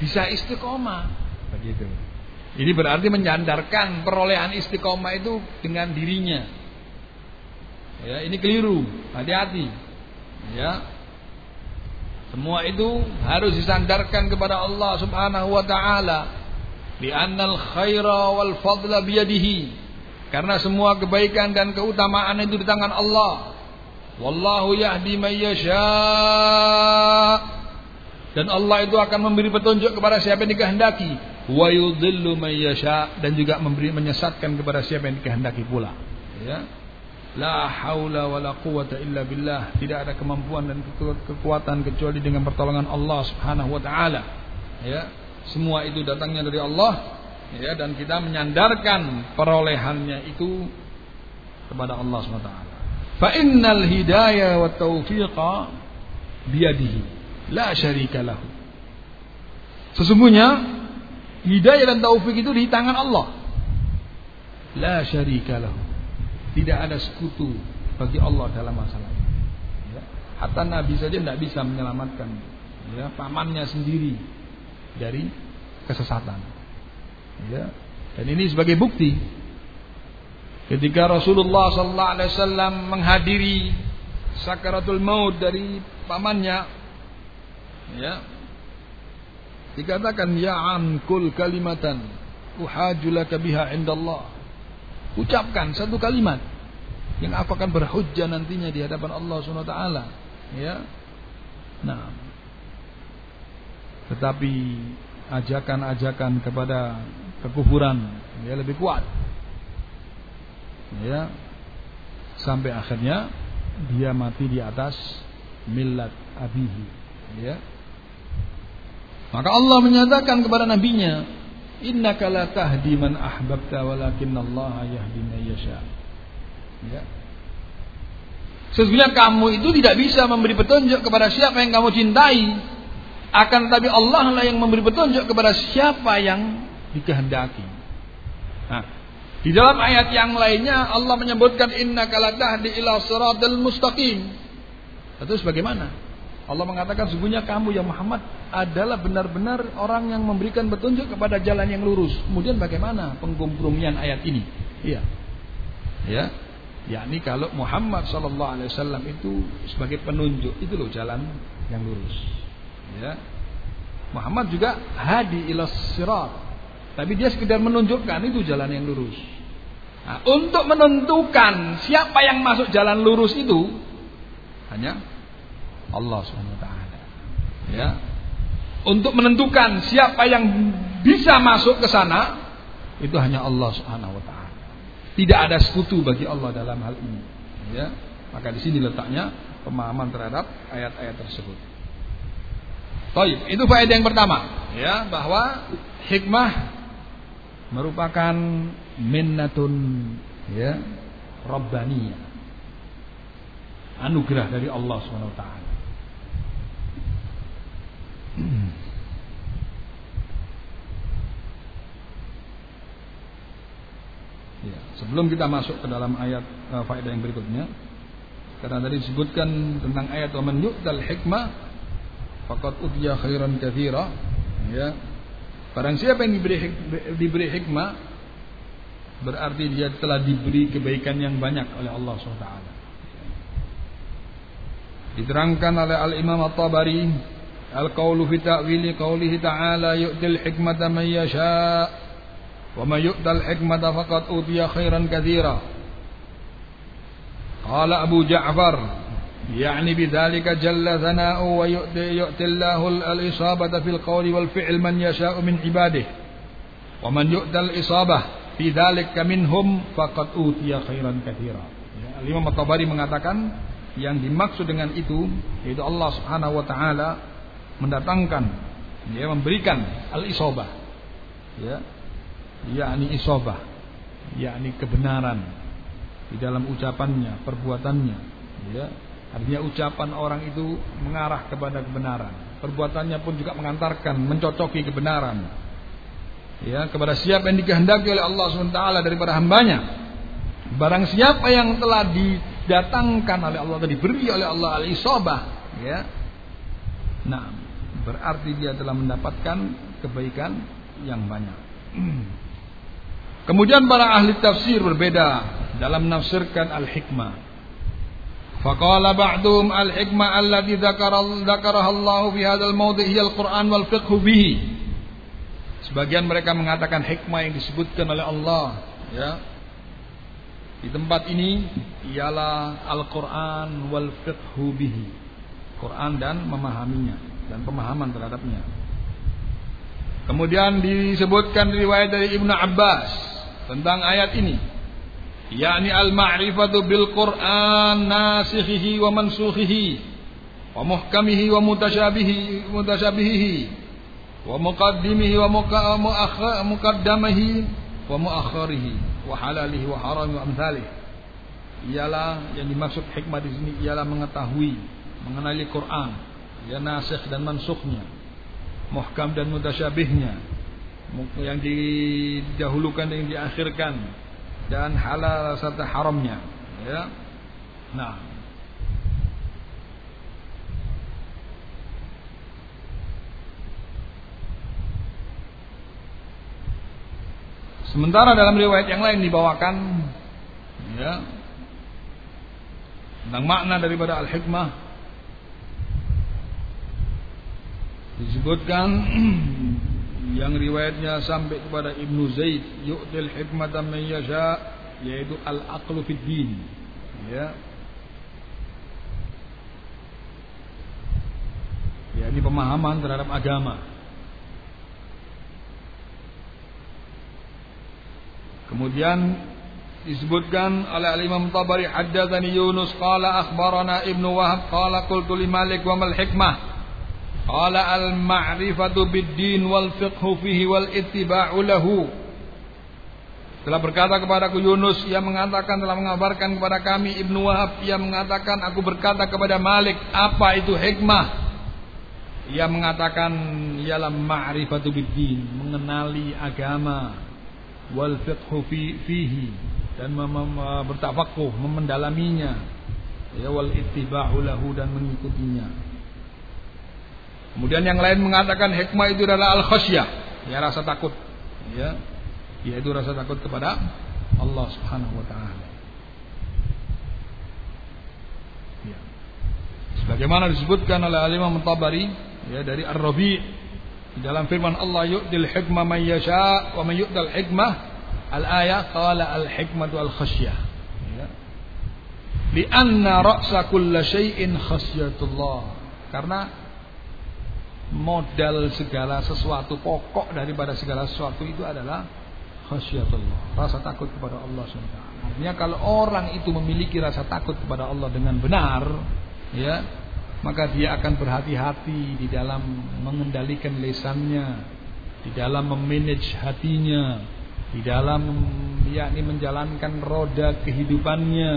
bisa istiqomah begitu. Ini berarti menyandarkan perolehan istiqomah itu dengan dirinya. Ya, ini keliru. Hati-hati. Ya. Semua itu harus disandarkan kepada Allah Subhanahu wa taala. Di annal khaira wal fadla biyadihi. Karena semua kebaikan dan keutamaan itu di tangan Allah. Wallahu yahdi may yasha. Dan Allah itu akan memberi petunjuk kepada siapa yang dikehendaki. Wa yudhillu may yasha dan juga memberi menyesatkan kepada siapa yang dikehendaki pula. Ya. La haula wala quwata illa billah. Tidak ada kemampuan dan kekuatan kecuali dengan pertolongan Allah Subhanahu wa taala. Ya. Semua itu datangnya dari Allah ya dan kita menyandarkan perolehannya itu kepada Allah SWT. Fa innal hidayah wa taufiqa biyadihi la syarika lahu. Sesungguhnya hidayah dan taufik itu di tangan Allah. La syarika lahu. Tidak ada sekutu bagi Allah dalam masalah ini. Ya. Hatta Nabi saja tidak bisa menyelamatkan ya, pamannya sendiri dari kesesatan. Ya. Dan ini sebagai bukti ketika Rasulullah sallallahu alaihi wasallam menghadiri sakaratul maut dari pamannya ya. Dikatakan ya am kul kalimatan uhajulaka biha indallah. Ucapkan satu kalimat yang akan berhujjah nantinya di hadapan Allah Subhanahu taala ya. Nah. Tetapi ajakan-ajakan kepada kekufuran ya lebih kuat. Ya. Sampai akhirnya dia mati di atas millat abihi. Ya. Maka Allah menyatakan kepada nabinya innaka la tahdi man ahbabta walakinnallaha yahdi man yasha. Ya. Sesungguhnya kamu itu tidak bisa memberi petunjuk kepada siapa yang kamu cintai. Akan tetapi Allah lah yang memberi petunjuk kepada siapa yang dikehendaki. Nah, di dalam ayat yang lainnya Allah menyebutkan inna kalatah di ila siratal mustaqim. Terus bagaimana? Allah mengatakan sungguhnya kamu yang Muhammad adalah benar-benar orang yang memberikan petunjuk kepada jalan yang lurus. Kemudian bagaimana pengkumpulan ayat ini? Iya. Ya. Yakni kalau Muhammad sallallahu alaihi wasallam itu sebagai penunjuk itu loh jalan yang lurus. Ya. Muhammad juga hadi ila sirat tapi dia sekedar menunjukkan itu jalan yang lurus. Nah, untuk menentukan siapa yang masuk jalan lurus itu hanya Allah SWT. Ya. Untuk menentukan siapa yang bisa masuk ke sana itu hanya Allah Subhanahu taala. Tidak ada sekutu bagi Allah dalam hal ini. Ya. Maka di sini letaknya pemahaman terhadap ayat-ayat tersebut. Baik, itu faedah yang pertama, ya, bahwa hikmah merupakan minnatun ya rabbaniyah anugerah dari Allah Subhanahu wa taala Ya, sebelum kita masuk ke dalam ayat uh, faedah yang berikutnya, karena tadi disebutkan tentang ayat waman yu'tal hikmah faqad udhiya khairan katsira, ya. Barang siapa yang diberi diberi hikmah berarti dia telah diberi kebaikan yang banyak oleh Allah SWT. Diterangkan oleh Al-Imam At-Tabari Al-qawlu fi ta'wili qawlihi ta'ala yu'til hikmata man yasha' wa man yu'tal hikmata faqad utiya khairan katsira. Qala Abu Ja'far يعني بذلك جل ثناؤه ويؤتي يؤتي الله الإصابة في القول والفعل من يشاء من عباده ومن يؤتى الإصابة fi dzalika minhum faqad utiya khairan katsira. Ya, Imam At-Tabari mengatakan yang dimaksud dengan itu yaitu Allah Subhanahu wa taala mendatangkan ya memberikan al-isabah. Ya. yakni isabah, yakni kebenaran di dalam ucapannya, perbuatannya, ya. Artinya ucapan orang itu mengarah kepada kebenaran. Perbuatannya pun juga mengantarkan, mencocoki kebenaran. Ya kepada siapa yang dikehendaki oleh Allah SWT daripada hambanya. Barang siapa yang telah didatangkan oleh Allah atau diberi oleh Allah al-isabah ya. Nah berarti dia telah mendapatkan kebaikan yang banyak. Kemudian para ahli tafsir berbeda dalam menafsirkan al-hikmah فقال بعضهم الحكمة التي ذكر ذكرها الله في هذا الموضع هي القرآن والفقه به Sebagian mereka mengatakan hikmah yang disebutkan oleh Allah ya. Di tempat ini ialah Al-Qur'an wal fiqhu bihi. Quran dan memahaminya dan pemahaman terhadapnya. Kemudian disebutkan riwayat dari Ibnu Abbas tentang ayat ini yakni al-ma'rifatu bil Qur'an nasikhihi wa mansukhihi wa muhkamihi wa mutasyabihi mutasyabihihi wa muqaddimihi wa muqaddamihi wa muakhirihi wa halalihi wa harami wa amsalih ialah yang dimaksud hikmah di sini ialah mengetahui mengenali Quran. Ya nasikh dan mansukhnya muhkam dan mutasyabihnya yang didahulukan dan yang diakhirkan dan halal serta haramnya. Ya. Nah. Sementara dalam riwayat yang lain dibawakan ya tentang makna daripada al-hikmah disebutkan yang riwayatnya sampai kepada Ibnu Zaid yu'til hikmata man yasha yaitu al-aqlu fid din. Ya. Ya ini pemahaman terhadap agama. Kemudian disebutkan oleh Imam Tabari haddatsani Yunus qala akhbarana Ibnu Wahab qala qultu li Malik wa mal hikmah qala al ma'rifatu bid-din wal fiqhu fihi wal ittiba'u lahu. Telah berkata kepadaku Yunus ia mengatakan telah mengabarkan kepada kami Ibnu Wahab ia mengatakan aku berkata kepada Malik apa itu hikmah? Ia mengatakan ialah ma'rifatu bid-din mengenali agama wal fiqhu fi, fihi dan bertafakuh memendalaminya. Ya wal ittiba'u lahu dan mengikutinya kemudian yang lain mengatakan hikmah itu adalah al khasyah ya rasa takut ya yaitu rasa takut kepada Allah Subhanahu wa taala ya. sebagaimana disebutkan oleh Imam Tabari ya dari Ar-Rabi' Di dalam firman Allah yu'til hikmah man yasha wa man yu'tal hikmah al-ayah qala al-hikmatu al-khasyah. Ya. Lianna ra'sa kulla syai'in khasyatullah. Karena modal segala sesuatu pokok daripada segala sesuatu itu adalah khasyatullah, rasa takut kepada Allah SWT. Artinya kalau orang itu memiliki rasa takut kepada Allah dengan benar, ya, maka dia akan berhati-hati di dalam mengendalikan lesannya, di dalam memanage hatinya, di dalam yakni menjalankan roda kehidupannya,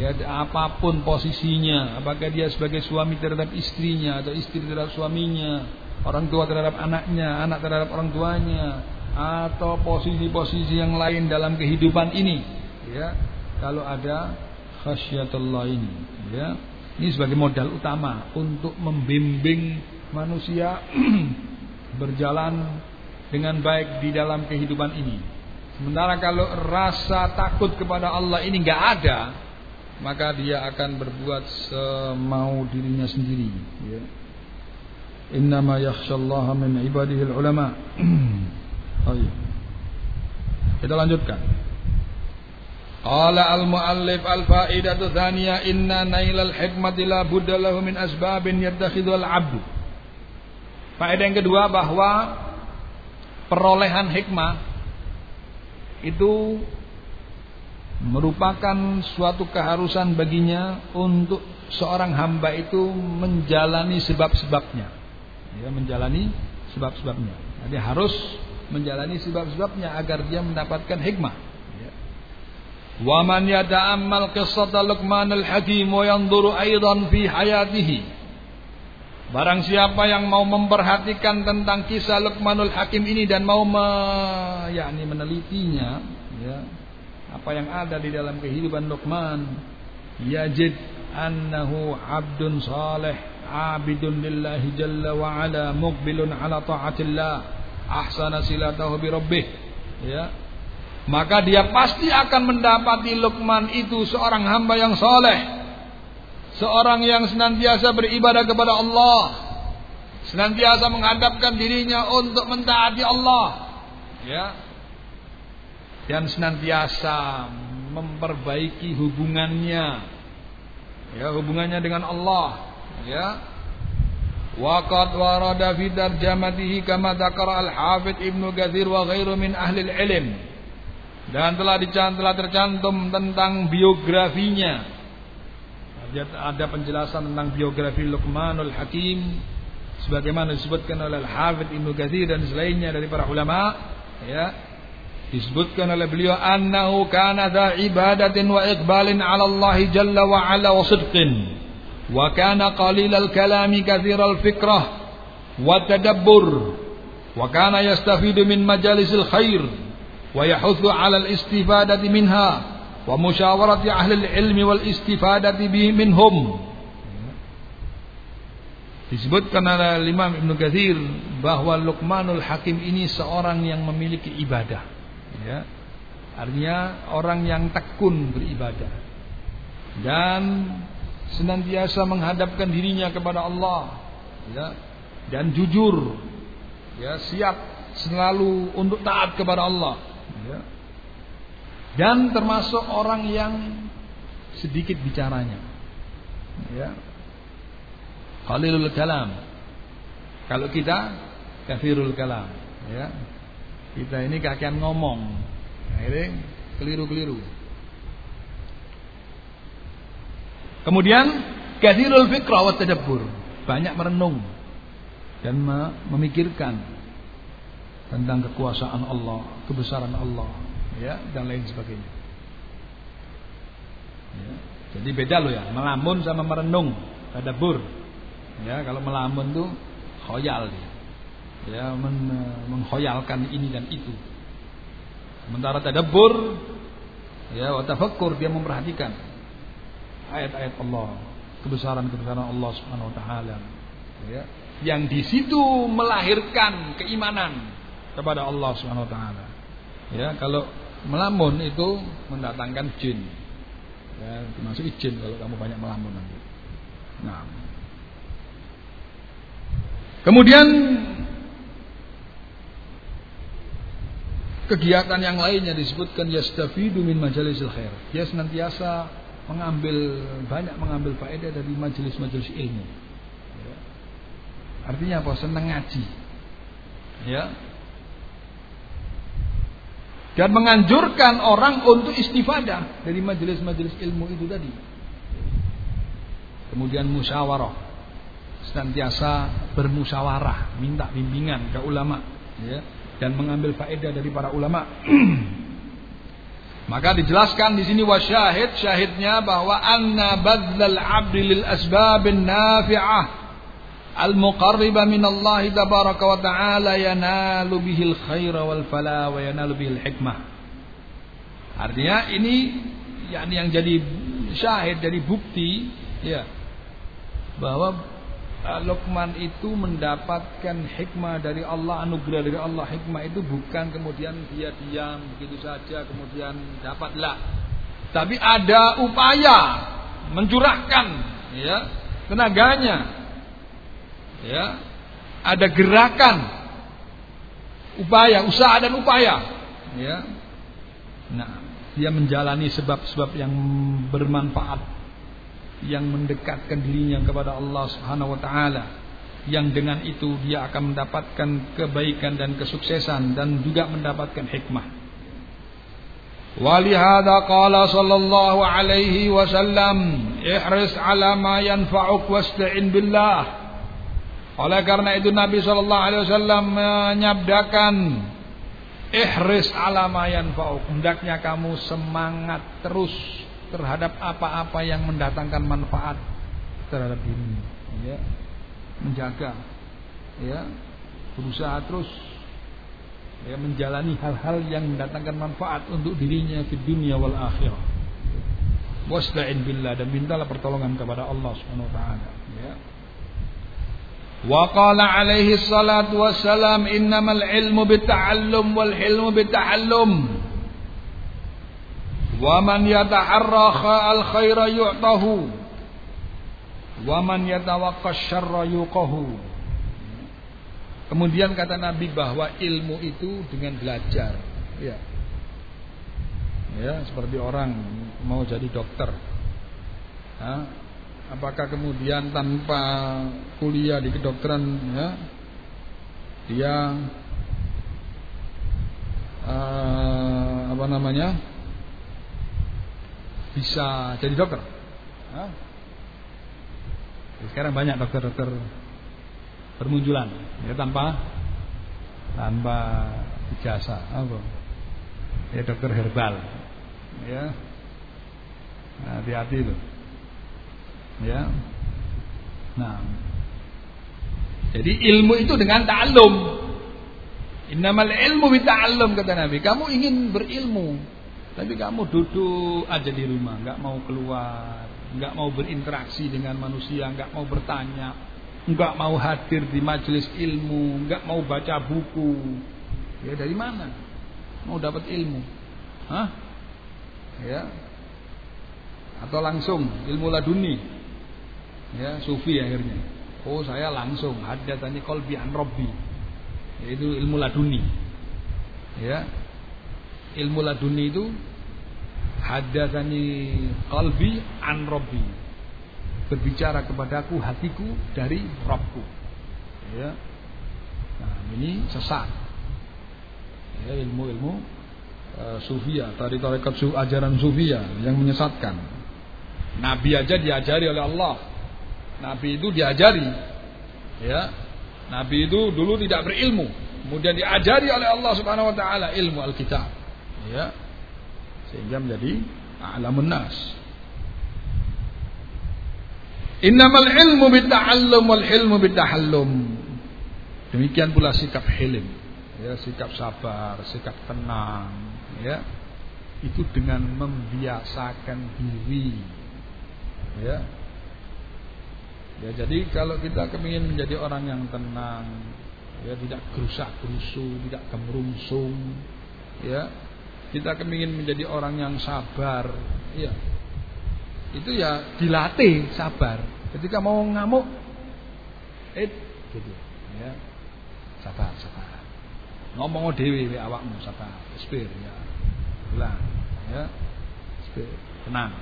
ya apa pun posisinya, apakah dia sebagai suami terhadap istrinya atau istri terhadap suaminya, orang tua terhadap anaknya, anak terhadap orang tuanya, atau posisi-posisi yang lain dalam kehidupan ini ya kalau ada khasyatullah ini ya. Ini sebagai modal utama untuk membimbing manusia berjalan dengan baik di dalam kehidupan ini. Sementara kalau rasa takut kepada Allah ini nggak ada maka dia akan berbuat semau dirinya sendiri ya innama yakhshallaha min ibadihi ulama. Kita lanjutkan. Qala al-muallif al-faidatu tsaniyah inna nailal hikmati la budda lahu min asbabin yattakhidhu al-'abd. Faedah yang kedua bahwa perolehan hikmah itu merupakan suatu keharusan baginya untuk seorang hamba itu menjalani sebab-sebabnya. Ya, menjalani sebab-sebabnya. Jadi harus menjalani sebab-sebabnya agar dia mendapatkan hikmah. Ya. Wa man yata'ammal qissata Luqman al-Hakim wa yanzuru aidan fi hayatihi. Barang siapa yang mau memperhatikan tentang kisah Luqmanul Hakim ini dan mau me, yakni menelitinya, ya, apa yang ada di dalam kehidupan Luqman, yajid annahu abdun salih, abidun lillahi jalla wa ala, muqbilun ala ta'atillah. Ahsana silatahu bi rabbih. Ya. Maka dia pasti akan mendapati Luqman itu seorang hamba yang soleh seorang yang senantiasa beribadah kepada Allah. Senantiasa menghadapkan dirinya untuk mentaati Allah. Ya dan senantiasa memperbaiki hubungannya ya hubungannya dengan Allah ya Waqad warada fi tarjamatihi kama dzakara al-Hafidz Ibnu Katsir wa ghairu min ahli ilm. Dan telah telah tercantum tentang biografinya. Ada penjelasan tentang biografi Luqmanul Hakim sebagaimana disebutkan oleh Al-Hafidz Ibnu Katsir dan selainnya dari para ulama, ya disebutkan oleh beliau annahu kana dha ibadatin wa iqbalin 'ala Allah jalla wa 'ala wa sidqin. Wa kana qalilal kalami katsiral fikrah wa tadabbur. Wa kana yastafidu min majalisil khair wa yahuthu 'ala al istifadati minha wa musyawarati ahli al ilmi wal istifadati bi minhum. Disebutkan oleh Imam Ibn Kathir bahwa Luqmanul Hakim ini seorang yang memiliki ibadah. Ya. Artinya orang yang tekun beribadah. Dan senantiasa menghadapkan dirinya kepada Allah. Ya. Dan jujur. Ya siap selalu untuk taat kepada Allah. Ya. Dan termasuk orang yang sedikit bicaranya. Ya. Kalau kita kafirul kalam. Ya kita ini kakian ngomong akhirnya keliru-keliru Kemudian kathirul fikrah wa tadabbur, banyak merenung dan memikirkan tentang kekuasaan Allah, kebesaran Allah, ya dan lain sebagainya. Ya, jadi beda loh ya, melamun sama merenung, tadabbur. Ya, kalau melamun tuh khoyal dia. Ya, men mengkhoyalkan ini dan itu. Sementara tadabbur ya, wa tafakkur dia memperhatikan ayat-ayat Allah, kebesaran-kebesaran Allah Subhanahu wa taala. Ya, yang di situ melahirkan keimanan kepada Allah Subhanahu wa taala. Ya, kalau melamun itu mendatangkan jin. Ya, termasuk jin kalau kamu banyak melamun nanti. Nah. Kemudian kegiatan yang lainnya disebutkan yastafidu min majalisil khair. Dia senantiasa mengambil banyak mengambil faedah dari majelis-majelis ilmu. Ya. Artinya apa? Senang ngaji. Ya. Dan menganjurkan orang untuk istifadah dari majelis-majelis ilmu itu tadi. Kemudian musyawarah. Senantiasa bermusyawarah, minta bimbingan ke ulama, ya, dan mengambil faedah dari para ulama. Maka dijelaskan di sini wasyahid syahidnya bahwa anna badzal abdi lil asbabin nafi'ah al-muqarriba min Allah tabaraka wa ta'ala yanalu bihil khaira wal fala wa yanalu bihil hikmah. Artinya ini yakni yang jadi syahid dari bukti ya bahwa Luqman itu mendapatkan hikmah dari Allah anugerah dari Allah. Hikmah itu bukan kemudian dia diam begitu saja kemudian dapatlah. Tapi ada upaya mencurahkan ya tenaganya. Ya ada gerakan upaya usaha dan upaya ya. Nah dia menjalani sebab-sebab yang bermanfaat yang mendekatkan dirinya kepada Allah Subhanahu wa taala yang dengan itu dia akan mendapatkan kebaikan dan kesuksesan dan juga mendapatkan hikmah. Walihada qala sallallahu alaihi wasallam ihris ala ma yanfa'uk billah. Oleh karena itu Nabi sallallahu alaihi wasallam menyabdakan ihris ala ma yanfa'uk. Hendaknya kamu semangat terus terhadap apa-apa yang mendatangkan manfaat terhadap diri ya menjaga ya berusaha terus ya menjalani hal-hal yang mendatangkan manfaat untuk dirinya di dunia wal akhirah wasta'in billah dan mintalah pertolongan kepada Allah Subhanahu wa taala ya وقال عليه الصلاة والسلام إنما العلم بالتعلم والحلم بالتعلم Wa man yata'arraha al-khaira yu'tahu. Wa man yatawaqqa syarra yuqahu. Kemudian kata Nabi bahwa ilmu itu dengan belajar. Ya. Ya, seperti orang mau jadi dokter. Hah? Apakah kemudian tanpa kuliah di kedokteran ya, dia uh, apa namanya? Bisa jadi dokter Hah? sekarang banyak dokter-dokter bermunculan ya tanpa tanpa jasa apa ya dokter herbal ya hati-hati loh Ya. Nah. Jadi ilmu itu dengan ta'allum. Innamal ilmu bita'allum kata Nabi. Kamu ingin berilmu, tapi kamu duduk aja di rumah, nggak mau keluar, nggak mau berinteraksi dengan manusia, nggak mau bertanya, nggak mau hadir di majelis ilmu, nggak mau baca buku. Ya dari mana? Mau dapat ilmu? Hah? Ya. Atau langsung ilmu laduni ya sufi akhirnya oh saya langsung hadatsani qalbi an rabbi yaitu ilmu laduni ya ilmu laduni itu hadatsani qalbi an rabbi. Berbicara kepadaku hatiku dari Rabbku. Ya. Nah ini sesat. Ya ilmu-ilmu uh, sufia tari tarekat su, ajaran sufia yang menyesatkan. Nabi aja diajari oleh Allah. Nabi itu diajari. Ya. Nabi itu dulu tidak berilmu, kemudian diajari oleh Allah Subhanahu wa taala ilmu Alkitab. Ya. Sehingga menjadi a'lamun nas. Innamal ilmu bitta'allum wal hilmu bittahallum. Demikian pula sikap hilim, ya, sikap sabar, sikap tenang, ya. Itu dengan membiasakan diri. Ya, Ya jadi kalau kita kepingin menjadi orang yang tenang, ya tidak gerusak gerusu, tidak gemerungsung, ya kita kepingin menjadi orang yang sabar, ya itu ya dilatih sabar. Ketika mau ngamuk, eh gitu, ya. Sabar sabar. Ngomong dewi we awakmu sabar, spir ya, ulang, ya, spir, tenang,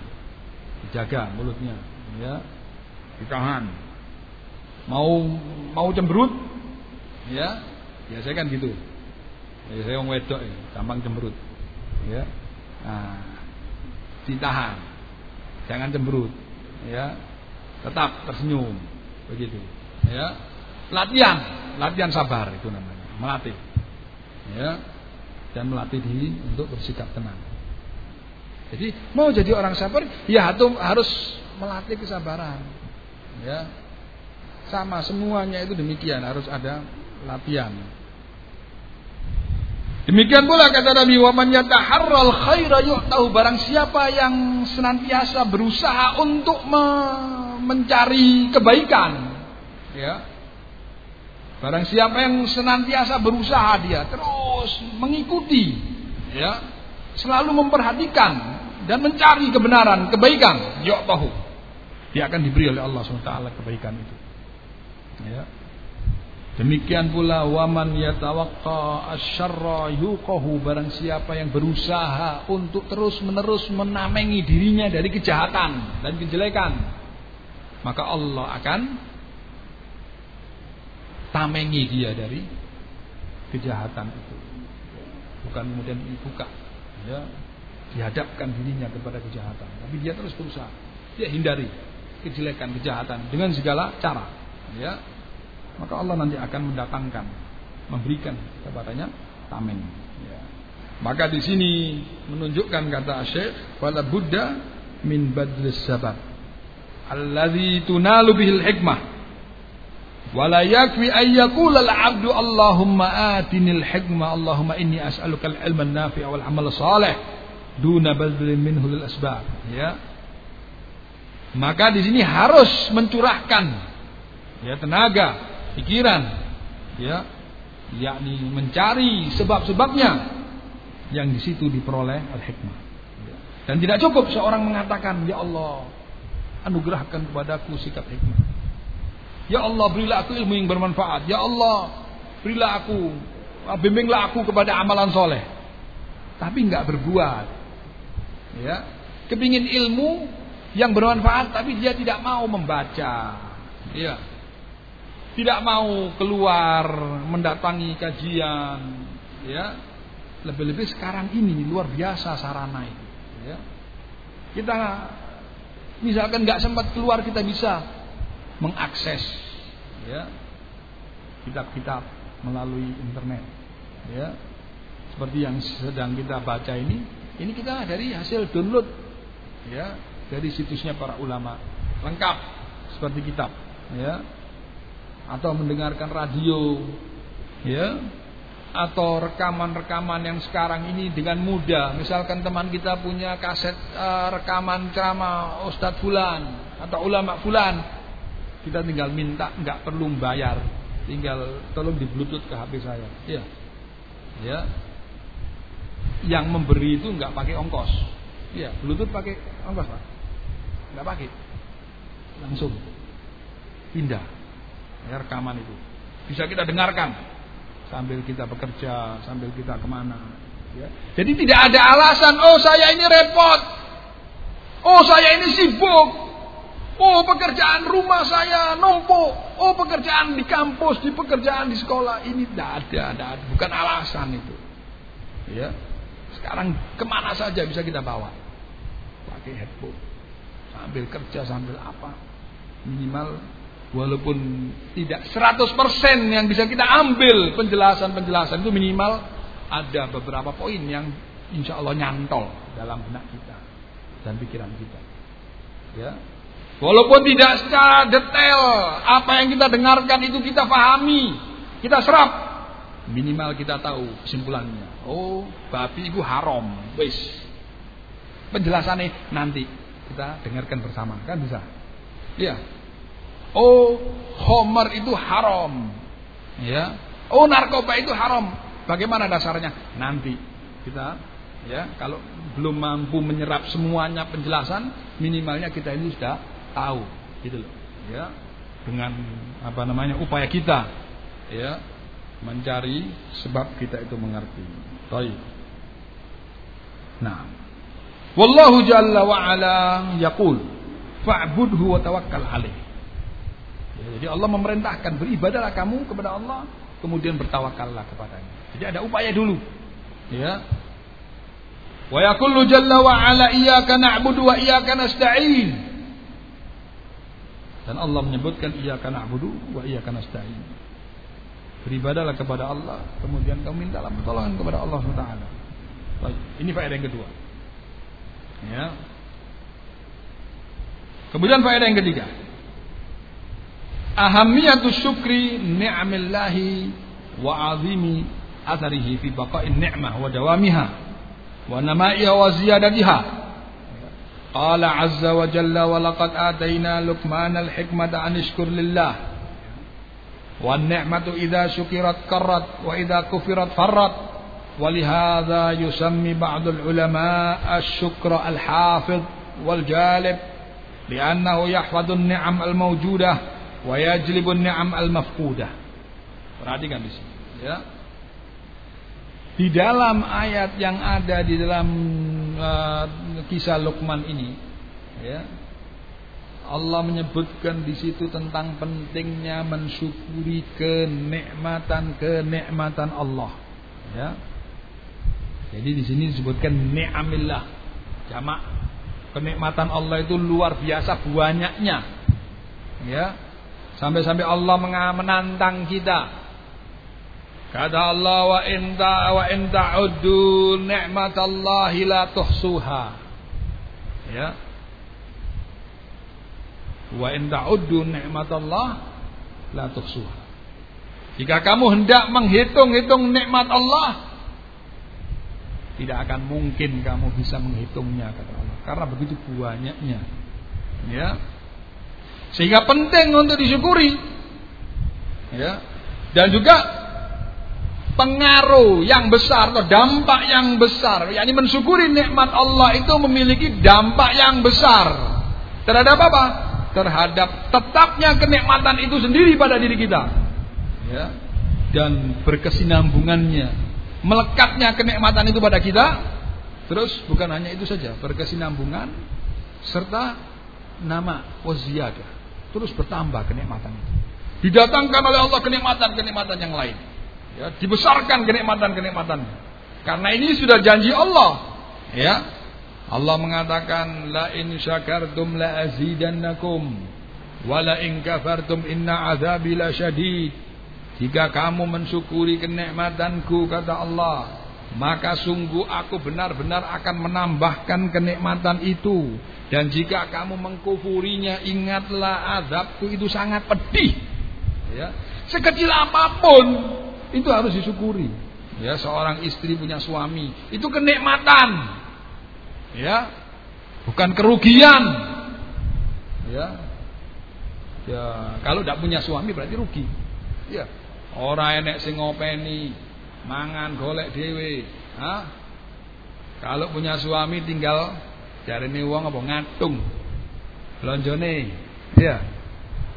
dijaga mulutnya, ya. Ditahan. Mau mau cemberut ya. Ya saya kan gitu. Ya saya orang wedok ya, gampang cemberut ya. Nah, ditahan. Jangan cemberut. Ya. Tetap tersenyum. Begitu. Ya. Latihan. Latihan sabar itu namanya. Melatih. Ya. Dan melatih diri untuk bersikap tenang. Jadi mau jadi orang sabar ya harus melatih kesabaran. Ya. Sama semuanya itu demikian. Harus ada latihan. Demikian pula kata Nabi wa man yataharral khaira yu'tahu. Barang siapa yang senantiasa berusaha untuk me mencari kebaikan ya barang siapa yang senantiasa berusaha dia terus mengikuti ya selalu memperhatikan dan mencari kebenaran kebaikan yu'tahu. Dia akan diberi oleh Allah SWT kebaikan itu ya Demikian pula waman yatawaqqa asyarra yuqahu barang siapa yang berusaha untuk terus-menerus menamengi dirinya dari kejahatan dan kejelekan maka Allah akan tamengi dia dari kejahatan itu. Bukan kemudian dibuka ya dihadapkan dirinya kepada kejahatan. Tapi dia terus berusaha. Dia hindari kejelekan kejahatan dengan segala cara ya maka Allah nanti akan mendatangkan memberikan kepadanya tameng. Ya. maka di sini menunjukkan kata Syekh wala Buddha min badlis sabab alladhi tunalu bihil hikmah wala yakfi ay yaqula al-'abdu Allahumma atinil hikmah Allahumma inni as'aluka al-ilma an-nafi'a wal 'amal salih duna badlin minhu lil asbab. Ya. Maka di sini harus mencurahkan ya tenaga pikiran ya yakni mencari sebab-sebabnya yang di situ diperoleh al-hikmah. Dan tidak cukup seorang mengatakan ya Allah anugerahkan kepadaku sikap hikmah. Ya Allah berilah aku ilmu yang bermanfaat. Ya Allah berilah aku bimbinglah aku kepada amalan soleh. Tapi nggak berbuat. Ya kepingin ilmu yang bermanfaat tapi dia tidak mau membaca. Ya tidak mau keluar mendatangi kajian ya. Lebih-lebih sekarang ini luar biasa sarana itu ya. Kita misalkan nggak sempat keluar kita bisa mengakses ya kitab-kitab melalui internet ya. Seperti yang sedang kita baca ini ini kita dari hasil download ya dari situsnya para ulama. Lengkap seperti kitab ya atau mendengarkan radio ya. Atau rekaman-rekaman yang sekarang ini dengan mudah. Misalkan teman kita punya kaset uh, rekaman ceramah Ustadz Fulan atau ulama Fulan. Kita tinggal minta nggak perlu bayar. Tinggal tolong di bluetooth ke HP saya. Ya ya yang memberi itu nggak pakai ongkos. Ya bluetooth pakai ongkos pak? Nggak pakai? Langsung. Pindah ya, rekaman itu. Bisa kita dengarkan. Sambil kita bekerja sambil kita ke mana ya. jadi tidak ada alasan oh saya ini repot. Oh saya ini sibuk. Oh pekerjaan rumah saya numpuk. Oh pekerjaan di kampus di pekerjaan di sekolah. Ini tidak ada, tidak ada. Bukan alasan itu. Ya. Sekarang ke mana saja bisa kita bawa? Pakai headphone. Sambil kerja sambil apa? Minimal Walaupun tidak 100% yang bisa kita ambil penjelasan-penjelasan itu minimal ada beberapa poin yang insya Allah nyantol dalam benak kita dan pikiran kita. Ya, Walaupun tidak secara detail apa yang kita dengarkan itu kita pahami, kita serap, minimal kita tahu kesimpulannya. Oh, babi itu haram, wis. Penjelasannya nanti kita dengarkan bersama, kan bisa? Iya. Oh, homer itu haram. Ya. Oh, narkoba itu haram. Bagaimana dasarnya? Nanti kita ya, kalau belum mampu menyerap semuanya penjelasan, minimalnya kita ini sudah tahu, gitu loh. Ya. Dengan apa namanya? upaya kita ya, mencari sebab kita itu mengerti. Baik. Nah, wallahu jalla wa ala yaqul fa'budhu wa tawakkal alaih. Jadi Allah memerintahkan beribadahlah kamu kepada Allah, kemudian bertawakallah kepadanya. Jadi ada upaya dulu. Ya. Wa yaqulu jalla wa ala iyyaka na'budu wa iyyaka nasta'in. Dan Allah menyebutkan iyyaka na'budu wa iyyaka nasta'in. Beribadahlah kepada Allah, kemudian kamu mintalah pertolongan kepada Allah SWT. Ini faedah yang kedua. Ya. Kemudian faedah yang ketiga. أهمية الشكر نعم الله وعظيم أثره في بقاء النعمة ودوامها ونمائها وزيادتها. قال عز وجل ولقد آتينا لقمان الحكمة أن اشكر لله والنعمة إذا شكرت كرت وإذا كفرت فرت ولهذا يسمي بعض العلماء الشكر الحافظ والجالب لأنه يحفظ النعم الموجودة wa yajlibun ni'am al-mafqudah. Perhatikan di sini, ya. Di dalam ayat yang ada di dalam uh, kisah Luqman ini, ya. Allah menyebutkan di situ tentang pentingnya mensyukuri kenikmatan-kenikmatan Allah, ya. Jadi di sini disebutkan ni'amillah jamak. Kenikmatan Allah itu luar biasa banyaknya. Ya, sampai-sampai Allah menantang kita Kata Allah wa inta wa inta uddu ni'matallahi la tuhsuha. Ya. Wa inta uddu ni'matallah la tuhsuha. Jika kamu hendak menghitung-hitung nikmat Allah, tidak akan mungkin kamu bisa menghitungnya kata Allah. Karena begitu banyaknya. Ya. Sehingga penting untuk disyukuri. Ya. Dan juga pengaruh yang besar atau dampak yang besar. Yakni mensyukuri nikmat Allah itu memiliki dampak yang besar. Terhadap apa? Terhadap tetapnya kenikmatan itu sendiri pada diri kita. Ya. Dan berkesinambungannya. Melekatnya kenikmatan itu pada kita. Terus bukan hanya itu saja. Berkesinambungan serta nama waziyadah terus bertambah kenikmatan itu didatangkan oleh Allah kenikmatan-kenikmatan yang lain Ya, dibesarkan kenikmatan-kenikmatannya. Karena ini sudah janji Allah. Ya. Allah mengatakan la in syakartum la azidannakum wa la in kafartum inna azabi lasyadid. Jika kamu mensyukuri kenikmatanku kata Allah, maka sungguh aku benar-benar akan menambahkan kenikmatan itu. Dan jika kamu mengkufurinya, ingatlah azabku itu sangat pedih. Ya. Sekecil apa pun itu harus disyukuri. Ya, seorang istri punya suami, itu kenikmatan. Ya. Bukan kerugian. Ya. Ya, kalau tidak punya suami berarti rugi. Ya. Orang enek sing ngopeni, mangan golek dhewe. Hah? Kalau punya suami tinggal jarene wong apa ngatung. Lonjone. Ya.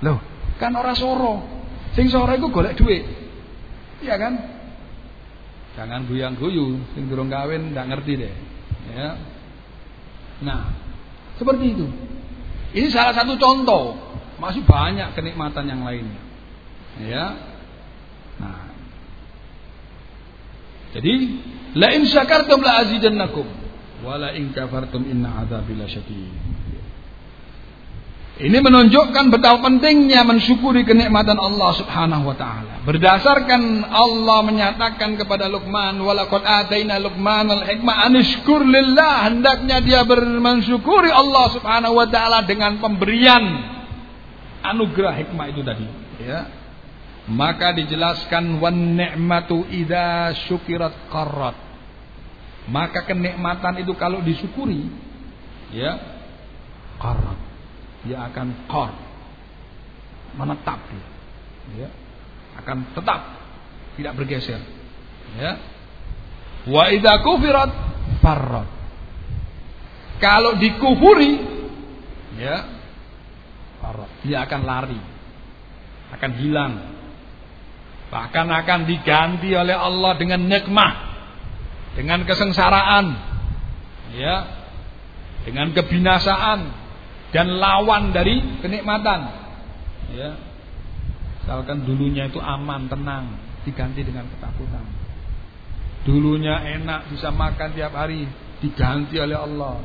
Loh, kan ora soro. Sing soro iku golek duit. Iya kan? Jangan guyang guyu, sing durung kawin nggak ngerti deh. Ya. Nah, seperti itu. Ini salah satu contoh. Masih banyak kenikmatan yang lainnya. Ya. Nah. Jadi, la in syakartum la azidannakum wa la in kafartum inna adzabi lasyadid. Ini menunjukkan betapa pentingnya mensyukuri kenikmatan Allah Subhanahu wa taala. Berdasarkan Allah menyatakan kepada Luqman, "Walaqad ataina Luqman al-hikmah anishkur lillah." Hendaknya dia bermensyukuri Allah Subhanahu wa taala dengan pemberian anugerah hikmah itu tadi, ya. Maka dijelaskan wan ni'matu idza syukirat qarrat. Maka kenikmatan itu kalau disyukuri, ya, qarrat. Dia akan kor menetap dia ya. akan tetap tidak bergeser ya. Wa idza kufirat farrat. Kalau dikufuri ya farrat. Dia akan lari akan hilang bahkan akan diganti oleh Allah dengan nikmah dengan kesengsaraan ya dengan kebinasaan dan lawan dari kenikmatan. Ya. Misalkan dulunya itu aman, tenang, diganti dengan ketakutan. Dulunya enak bisa makan tiap hari, diganti oleh Allah.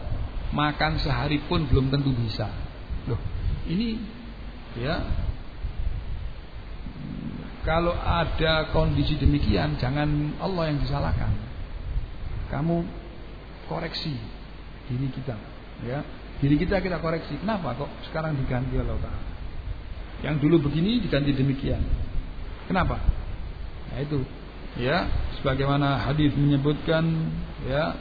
Makan sehari pun belum tentu bisa. Loh, ini ya kalau ada kondisi demikian jangan Allah yang disalahkan. Kamu koreksi diri kita, ya. Diri kita kita koreksi. Kenapa kok sekarang diganti Allah Yang dulu begini diganti demikian. Kenapa? Nah itu ya sebagaimana hadis menyebutkan ya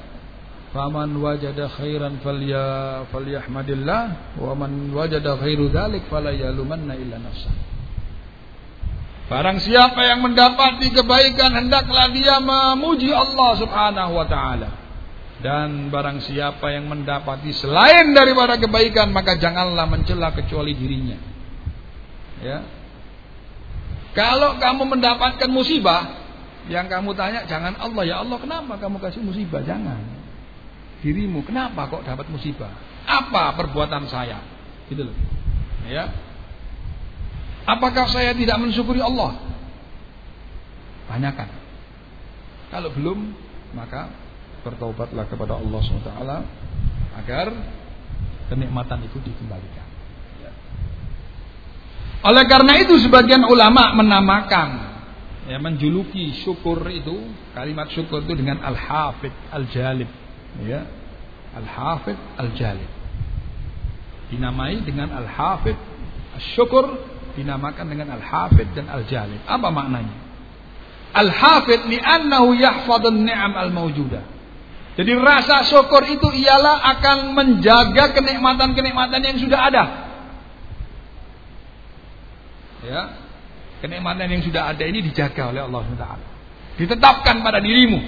faman wajada khairan falya falyahmadillah wa man wajada khairu dzalik fala illa nafsah Barang siapa yang mendapati kebaikan hendaklah dia memuji Allah Subhanahu wa taala. Dan barang siapa yang mendapati selain daripada kebaikan maka janganlah mencela kecuali dirinya. Ya. Kalau kamu mendapatkan musibah, yang kamu tanya jangan Allah ya Allah kenapa kamu kasih musibah? Jangan. Dirimu kenapa kok dapat musibah? Apa perbuatan saya? Gitu loh. Ya. Apakah saya tidak mensyukuri Allah? Tanyakan. Kalau belum, maka bertobatlah kepada Allah SWT agar kenikmatan itu dikembalikan. Oleh karena itu sebagian ulama menamakan ya menjuluki syukur itu kalimat syukur itu dengan al-hafid al-jalib ya al-hafid al-jalib dinamai dengan al-hafid syukur dinamakan dengan al-hafid dan al-jalib. Apa maknanya? Al-hafid li'annahu yahfadun ni'am al-mawjudah. Jadi rasa syukur itu ialah akan menjaga kenikmatan-kenikmatan yang sudah ada. Ya. Kenikmatan yang sudah ada ini dijaga oleh Allah SWT. Ditetapkan pada dirimu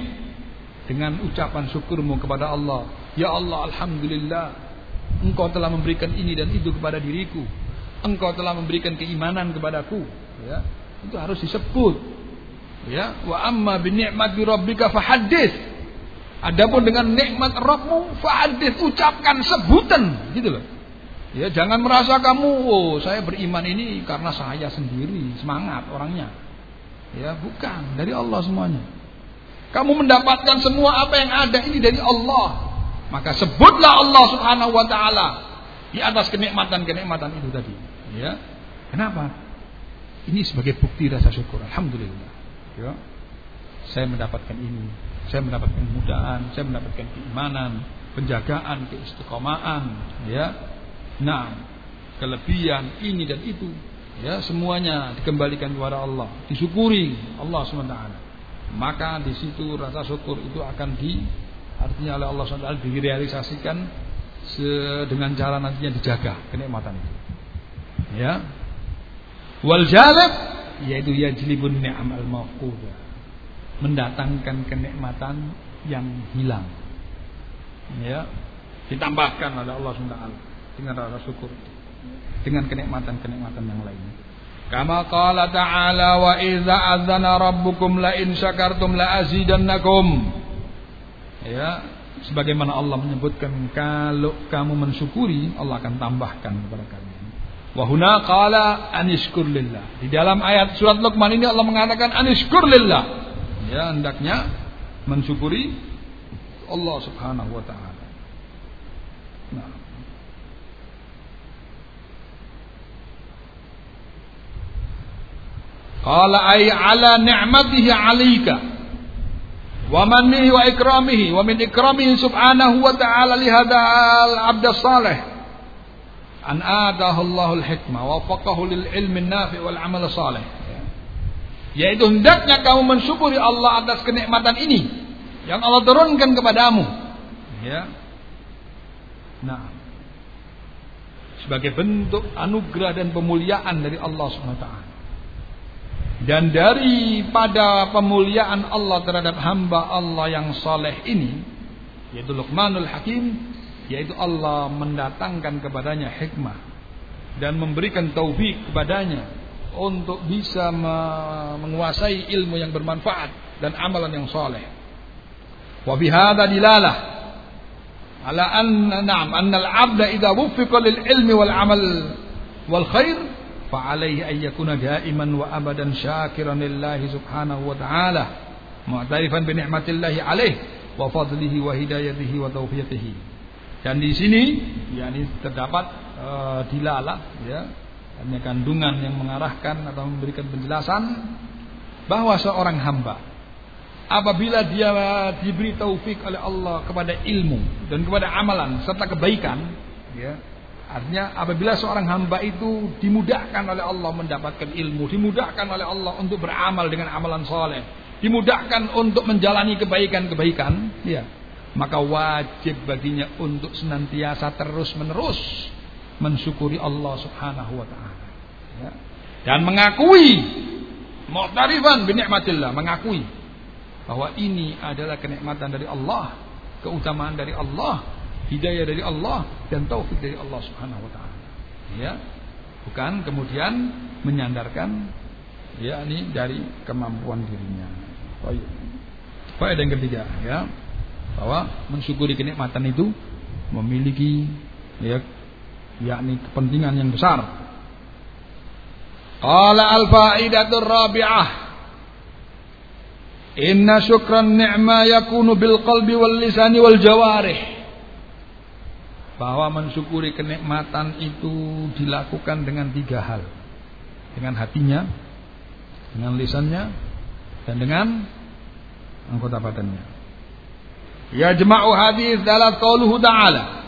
dengan ucapan syukurmu kepada Allah. Ya Allah, alhamdulillah, Engkau telah memberikan ini dan itu kepada diriku engkau telah memberikan keimanan kepadaku ya itu harus disebut ya. Wa amma bi ni'mati rabbika fahaddits. Adapun dengan nikmat Rabbmu fahaddits ucapkan sebutan gitu loh. Ya jangan merasa kamu oh saya beriman ini karena saya sendiri semangat orangnya. Ya bukan dari Allah semuanya. Kamu mendapatkan semua apa yang ada ini dari Allah. Maka sebutlah Allah Subhanahu wa taala di atas kenikmatan-kenikmatan itu tadi. Ya. Kenapa? Ini sebagai bukti rasa syukur. Alhamdulillah. Ya. Saya mendapatkan ini. Saya mendapatkan kemudahan, saya mendapatkan keimanan, penjagaan, keistiqomahan, ya. Nah, kelebihan ini dan itu, ya, semuanya dikembalikan kepada Allah, disyukuri Allah SWT. Maka di situ rasa syukur itu akan di artinya oleh Allah SWT direalisasikan dengan cara nantinya dijaga kenikmatan itu. Ya. Wal jalib yaitu yajlibun ni'amal mafqudah. Mendatangkan kenikmatan yang hilang. Ya. Ditambahkan oleh Allah SWT dengan rasa syukur dengan kenikmatan-kenikmatan yang lain. Kama qala ta'ala wa idza adzana rabbukum la in syakartum la azidannakum. Ya, sebagaimana Allah menyebutkan kalau kamu mensyukuri Allah akan tambahkan kepada kalian. Wahuna qala anishkur lillah. Di dalam ayat surat Luqman ini Allah mengatakan anishkur lillah. Ya, hendaknya mensyukuri Allah Subhanahu wa taala. Nah. Qala ay ala ni'matihi 'alaika wa mannihi wa ikramihi wa min ikramihi subhanahu wa ta'ala li hadzal salih an adahullahu al-hikmah wa faqahu lil ilmi nafi wal amal salih. Yaitu hendaknya kamu mensyukuri Allah atas kenikmatan ini yang Allah turunkan kepadamu. Ya. Nah. Sebagai bentuk anugerah dan pemuliaan dari Allah SWT dan daripada pemuliaan Allah terhadap hamba Allah yang soleh ini yaitu Luqmanul Hakim yaitu Allah mendatangkan kepadanya hikmah dan memberikan taufik kepadanya untuk bisa menguasai ilmu yang bermanfaat dan amalan yang soleh. Wa bihadza dilalah ala anna na'am anna al-'abda idza wuffiqa lil ilmi wal 'amal wal khair fa alayhi an da'iman wa abadan syakiran lillahi subhanahu wa ta'ala mu'tarifan bi ni'matillahi alayhi wa fadlihi wa hidayatihi wa taufiqihi dan di sini yakni terdapat e, dilalah ya, hanya kandungan yang mengarahkan atau memberikan penjelasan bahwa seorang hamba apabila dia diberi taufik oleh Allah kepada ilmu dan kepada amalan serta kebaikan ya Artinya apabila seorang hamba itu dimudahkan oleh Allah mendapatkan ilmu, dimudahkan oleh Allah untuk beramal dengan amalan soleh, dimudahkan untuk menjalani kebaikan-kebaikan, ya, maka wajib baginya untuk senantiasa terus menerus mensyukuri Allah Subhanahu wa taala. Ya. Dan mengakui mu'tarifan bi ni'matillah, mengakui bahwa ini adalah kenikmatan dari Allah, keutamaan dari Allah, hidayah dari Allah dan taufik dari Allah Subhanahu wa taala. Ya. Bukan kemudian menyandarkan ya ini dari kemampuan dirinya. Baik. Faedah yang ketiga ya bahwa mensyukuri kenikmatan itu memiliki ya yakni kepentingan yang besar. Qala al-faidatur rabi'ah Inna syukran ni'ma yakunu bil qalbi wal lisani wal jawarih bahwa mensyukuri kenikmatan itu dilakukan dengan tiga hal. Dengan hatinya, dengan lisannya, dan dengan anggota badannya. Yajma'u hadis dalam qauluhu ta'ala.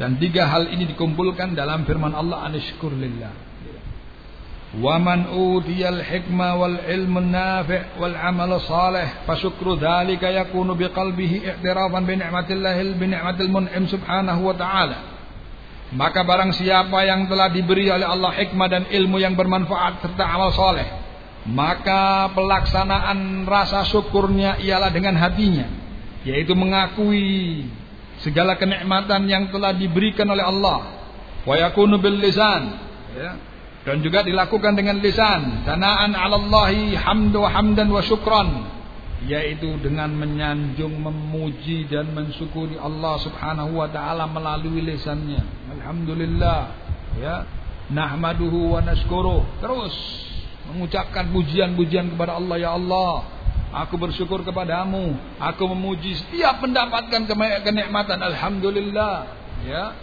Dan tiga hal ini dikumpulkan dalam firman Allah anishkur lillah. Wa man utiyal hikma wal ilmu nafi' wal amal salih fasyukru dhalika yakunu biqalbihi i'tirafan bi ni'matillahi bi ni'matil mun'im subhanahu wa ta'ala. Maka barang siapa yang telah diberi oleh Allah hikmah dan ilmu yang bermanfaat serta amal soleh. Maka pelaksanaan rasa syukurnya ialah dengan hatinya yaitu mengakui segala kenikmatan yang telah diberikan oleh Allah. Wa yakunu bil lisan ya. Dan juga dilakukan dengan lisan. Sanaan 'alallahi hamdu hamdan wa syukran. Yaitu dengan menyanjung memuji dan mensyukuri Allah Subhanahu wa taala melalui lisannya. Alhamdulillah ya. Nahmaduhu wa nashkuru terus mengucapkan pujian-pujian kepada Allah ya Allah aku bersyukur kepadamu aku memuji setiap mendapatkan kenikmatan alhamdulillah ya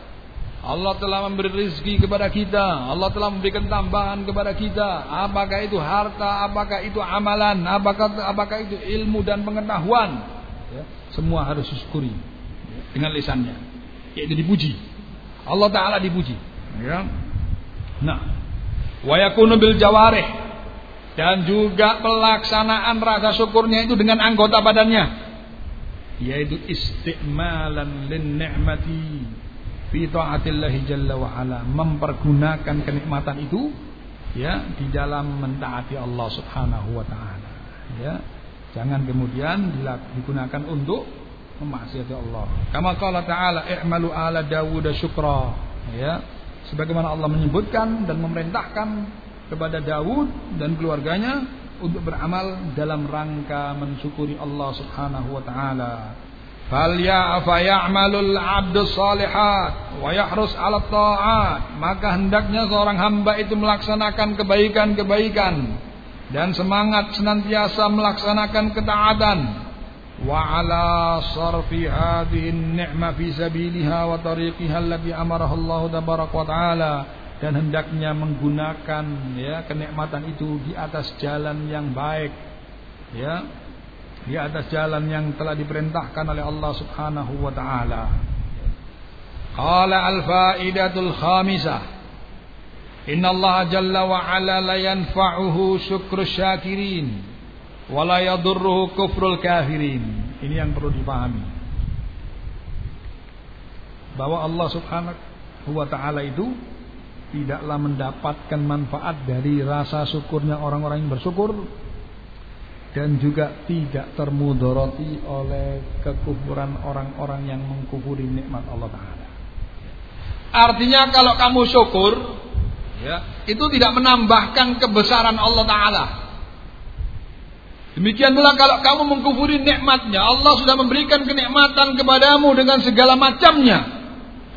Allah telah memberi rezeki kepada kita. Allah telah memberikan tambahan kepada kita. Apakah itu harta, apakah itu amalan, apakah apakah itu ilmu dan pengetahuan. Ya, semua harus disyukuri dengan lisannya. Yaitu dipuji. Allah Taala dipuji. Ya. Nah, wa yakunu bil dan juga pelaksanaan rasa syukurnya itu dengan anggota badannya. Yaitu istimalan lin ni'mati fi taatillahi jalla wa ala. Mempergunakan kenikmatan itu ya di dalam mentaati Allah Subhanahu wa taala. Ya jangan kemudian digunakan untuk memaksiati Allah. Kama qala ta'ala i'malu ala Dawud syukra. Ya sebagaimana Allah menyebutkan dan memerintahkan kepada Daud dan keluarganya untuk beramal dalam rangka mensyukuri Allah Subhanahu wa taala. Falya'malul 'abdu salihat wa yahrus 'ala ta'at. Maka hendaknya seorang hamba itu melaksanakan kebaikan-kebaikan dan semangat senantiasa melaksanakan ketaatan. Wa 'ala sarfi hadhihi an-ni'ma fi sabiliha wa tariqiha allati amarahu Allah tabaraka wa ta'ala dan hendaknya menggunakan ya kenikmatan itu di atas jalan yang baik ya di atas jalan yang telah diperintahkan oleh Allah Subhanahu wa taala. Qala al-faidatul khamisah. Inna Allah jalla wa ala la yanfa'uhu syukru syakirin wa la yadurruhu kufrul kafirin. Ini yang perlu dipahami. Bahwa Allah Subhanahu wa taala itu tidaklah mendapatkan manfaat dari rasa syukurnya orang-orang yang bersyukur dan juga tidak termudoroti oleh kekufuran orang-orang yang mengkufuri nikmat Allah Taala. Artinya kalau kamu syukur, ya, itu tidak menambahkan kebesaran Allah Taala. Demikian pula kalau kamu mengkufuri nikmatnya, Allah sudah memberikan kenikmatan kepadamu dengan segala macamnya.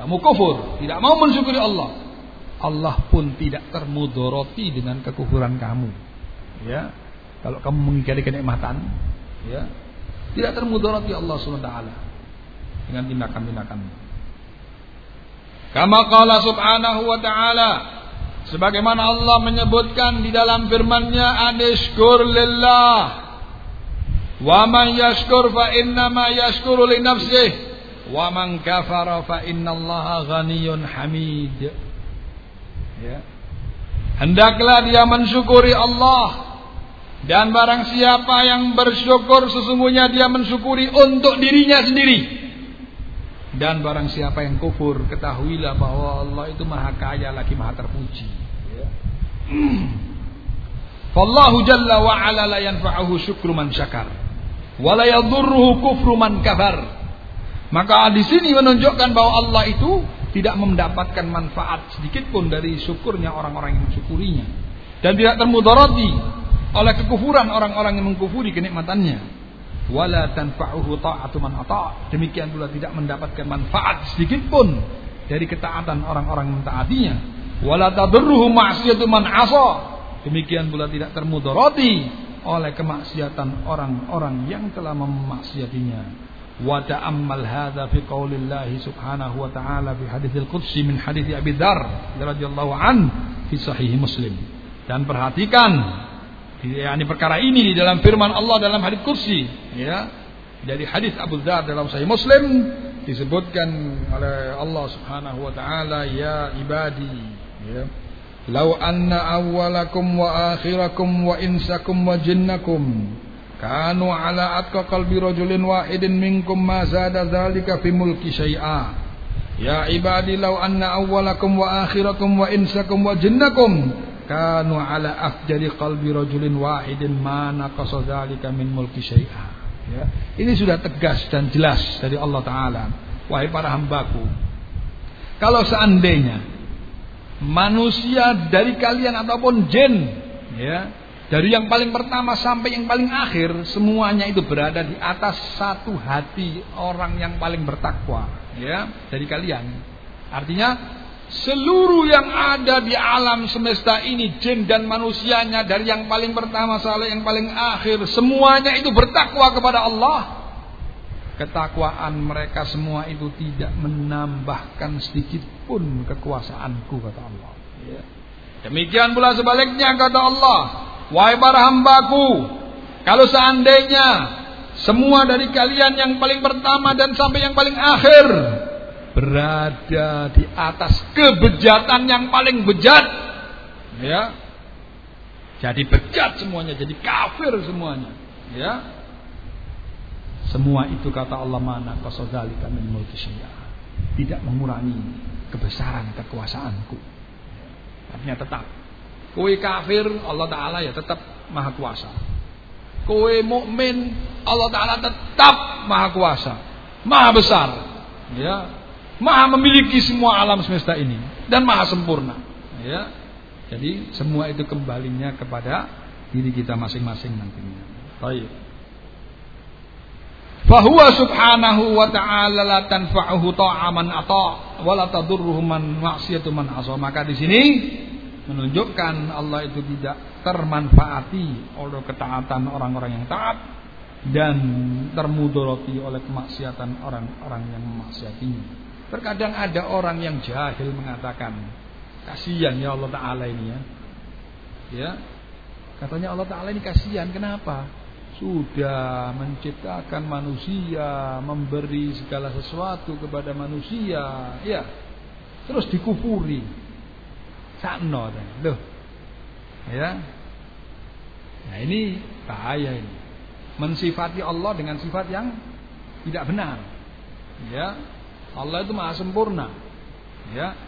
Kamu kufur, tidak mau mensyukuri Allah. Allah pun tidak termudoroti dengan kekufuran kamu. Ya, kalau kamu mengingkari kenikmatan, ya, tidak termudarat ya Allah SWT dengan tindakan-tindakan. Kama qala subhanahu wa ta'ala sebagaimana Allah menyebutkan di dalam firman-Nya anishkur lillah wa man yashkur fa inna ma yashkuru li nafsihi Wa man kafara fa innallaha ghaniyun hamid. Ya. Hendaklah dia mensyukuri Allah dan barang siapa yang bersyukur sesungguhnya dia mensyukuri untuk dirinya sendiri. Dan barang siapa yang kufur ketahuilah bahwa Allah itu maha kaya lagi maha terpuji. Ya. Fallahu jalla wa ala la yanfa'uhu syukru man syakar wa la kufru man kafar. Maka di sini menunjukkan bahwa Allah itu tidak mendapatkan manfaat sedikit pun dari syukurnya orang-orang yang mensyukurinya dan tidak termudarati oleh kekufuran orang-orang yang mengkufuri kenikmatannya. Wala tanfa'uhu ta'atu man. Demikian pula tidak mendapatkan manfaat sedikit pun dari ketaatan orang-orang yang mentaatinya. Wala tadurruhu ma'siyatu man. Demikian pula tidak termudarati oleh kemaksiatan orang-orang yang telah memaksiatinya. وتأمل هذا في قول الله سبحانه وتعالى في حديث القدسي من حديث أبي ذر رضي الله عنه في صحيح مسلم dan perhatikan yakni perkara ini di dalam firman Allah dalam hadis kursi ya dari hadis Abu Dzar dalam Sahih Muslim disebutkan oleh Allah Subhanahu wa taala ya ibadi ya Lau anna awwalakum wa akhirakum wa insakum wa jinnakum kanu ala atqa qalbi rajulin wahidin minkum ma zada dzalika fi mulki syai'a. Ya ibadi law anna awwalakum wa akhirakum wa insakum wa jinnakum. Kanu ala afjari qalbi rajulin wahidin ma naqasa dzalika min mulki syai'a. Ya. Ini sudah tegas dan jelas dari Allah taala. Wahai para hambaku kalau seandainya manusia dari kalian ataupun jin ya dari yang paling pertama sampai yang paling akhir semuanya itu berada di atas satu hati orang yang paling bertakwa, ya, dari kalian. Artinya seluruh yang ada di alam semesta ini jin dan manusianya dari yang paling pertama sampai yang paling akhir semuanya itu bertakwa kepada Allah. Ketakwaan mereka semua itu tidak menambahkan sedikit pun kekuasaanku kata Allah. Ya. Demikian pula sebaliknya kata Allah, Wahai para hambaku, kalau seandainya semua dari kalian yang paling pertama dan sampai yang paling akhir berada di atas kebejatan yang paling bejat, ya, jadi bejat semuanya, jadi kafir semuanya, ya. Semua itu kata Allah mana kasadzalika min mulki Tidak mengurangi kebesaran kekuasaanku. Artinya tetap Kue kafir, Allah Taala ya tetap maha kuasa. Kue mukmin, Allah Taala tetap maha kuasa, maha besar, ya, maha memiliki semua alam semesta ini dan maha sempurna, ya. Jadi semua itu kembalinya kepada diri kita masing-masing nantinya. Baik. Fahuwa subhanahu wa ta'ala la tanfa'uhu ta'aman ata' wa la tadurruhu man man. Maka di sini menunjukkan Allah itu tidak termanfaati oleh ketaatan orang-orang yang taat dan termudoroti oleh kemaksiatan orang-orang yang memaksiatinya. Terkadang ada orang yang jahil mengatakan, kasihan ya Allah Taala ini ya. Ya, katanya Allah Taala ini kasihan. Kenapa? Sudah menciptakan manusia, memberi segala sesuatu kepada manusia, ya. Terus dikufuri, sakno loh. Ya. Nah ini bahaya ini. Mensifati Allah dengan sifat yang tidak benar. Ya. Allah itu maha sempurna. Ya.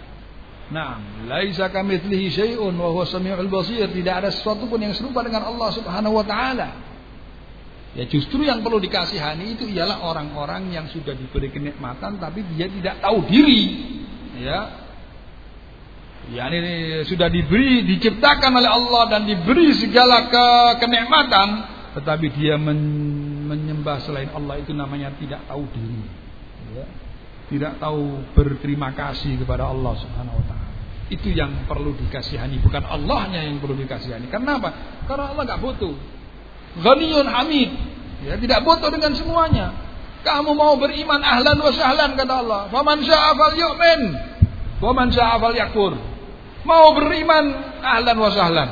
Nah, laisa kamitslihi syai'un wa huwa samiul basir. Tidak ada sesuatu pun yang serupa dengan Allah Subhanahu wa taala. Ya justru yang perlu dikasihani itu ialah orang-orang yang sudah diberi kenikmatan tapi dia tidak tahu diri. Ya, Ya ini sudah diberi, diciptakan oleh Allah dan diberi segala ke kenikmatan, tetapi dia men, menyembah selain Allah itu namanya tidak tahu diri. Ya. Tidak tahu berterima kasih kepada Allah Subhanahu wa taala. Itu yang perlu dikasihani, bukan Allahnya yang perlu dikasihani. Kenapa? Karena Allah nggak butuh. Ghaniyun Hamid. Ya, tidak butuh dengan semuanya. Kamu mau beriman ahlan wa sahlan kata Allah. Faman syaa'a falyu'min. Waman syaa'a falyakfur. Mau beriman ahlan wa sahlan.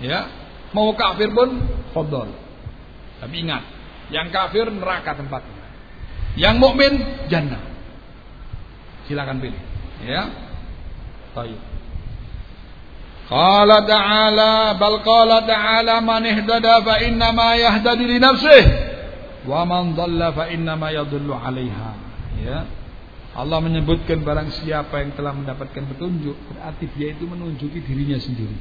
Ya. Mau kafir pun fadol. Tapi ingat, yang kafir neraka tempatnya. Yang mukmin jannah. Silakan pilih. Ya. Baik. Qala ta'ala bal qala ta'ala man ihtada fa inna ma yahdadi li nafsihi wa man dhalla fa inna ma yadhillu 'alaiha. Ya. Allah menyebutkan barang siapa yang telah mendapatkan petunjuk berarti dia itu menunjuki dirinya sendiri.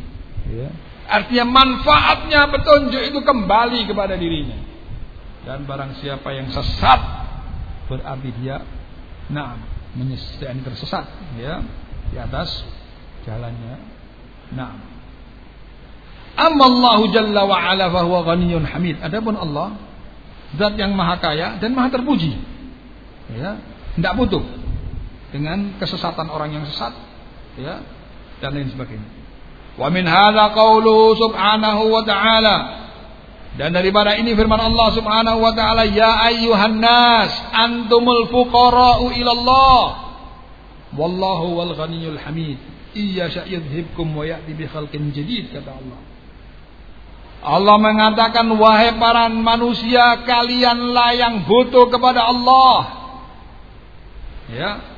Ya. Artinya manfaatnya petunjuk itu kembali kepada dirinya. Dan barang siapa yang sesat berarti dia nah menyesat tersesat ya di atas jalannya. Nah. Amma Allah Jalla wa Ala fa huwa ghaniyyun hamid. Adapun Allah zat yang maha kaya dan maha terpuji. Ya, tidak butuh dengan kesesatan orang yang sesat ya dan lain sebagainya. Wa min hadza qauluhu subhanahu wa ta'ala dan daripada ini firman Allah Subhanahu wa taala, "Ya ayyuhan nas, antumul fuqara'u ila Allah. Wallahu wal ghaniyyul hamid. Iya yadhhibkum wa ya'ti bi khalqin jadid," kata Allah. Allah mengatakan, "Wahai para manusia, kalianlah yang butuh kepada Allah." Ya,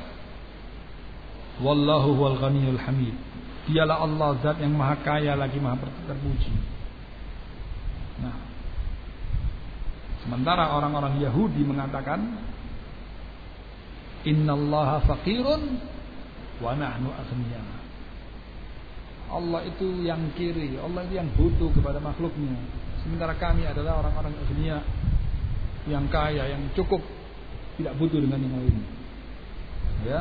Wallahu wal ghaniyul hamid. Dialah Allah zat yang maha kaya lagi maha terpuji. Nah. Sementara orang-orang Yahudi mengatakan Innallaha faqirun wa nahnu aghniya. Allah itu yang kiri, Allah itu yang butuh kepada makhluknya. Sementara kami adalah orang-orang aghniya yang kaya, yang cukup, tidak butuh dengan yang lain. Ya,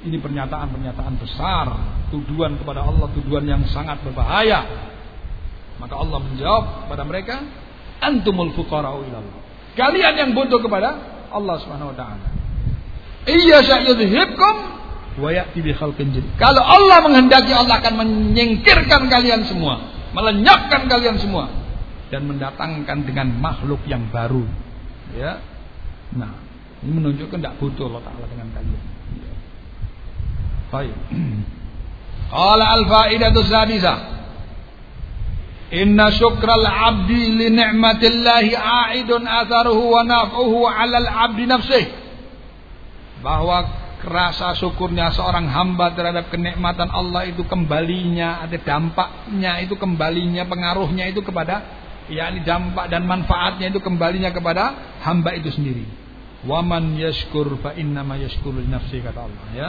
ini pernyataan-pernyataan besar, tuduhan kepada Allah, tuduhan yang sangat berbahaya. Maka Allah menjawab kepada mereka, antumul fuqara'u ilallah. Kalian yang butuh kepada Allah Subhanahu wa taala. Iya sya'yudhibkum wa ya'ti bi khalqin. Kalau Allah menghendaki Allah akan menyingkirkan kalian semua, melenyapkan kalian semua dan mendatangkan dengan makhluk yang baru. Ya. Nah, ini menunjukkan tidak butuh Allah Taala dengan kalian. Qala al-faidatu sadisa. Inna syukral abdi li ni'matillahi a'idun atharuhu wa naf'uhu 'ala al-'abdi nafsih. Bahwa rasa syukurnya seorang hamba terhadap kenikmatan Allah itu kembalinya ada dampaknya itu kembalinya pengaruhnya itu kepada yakni dampak dan manfaatnya itu kembalinya kepada hamba itu sendiri. Waman yashkur fa inna ma yashkuru nafsi kata Allah ya.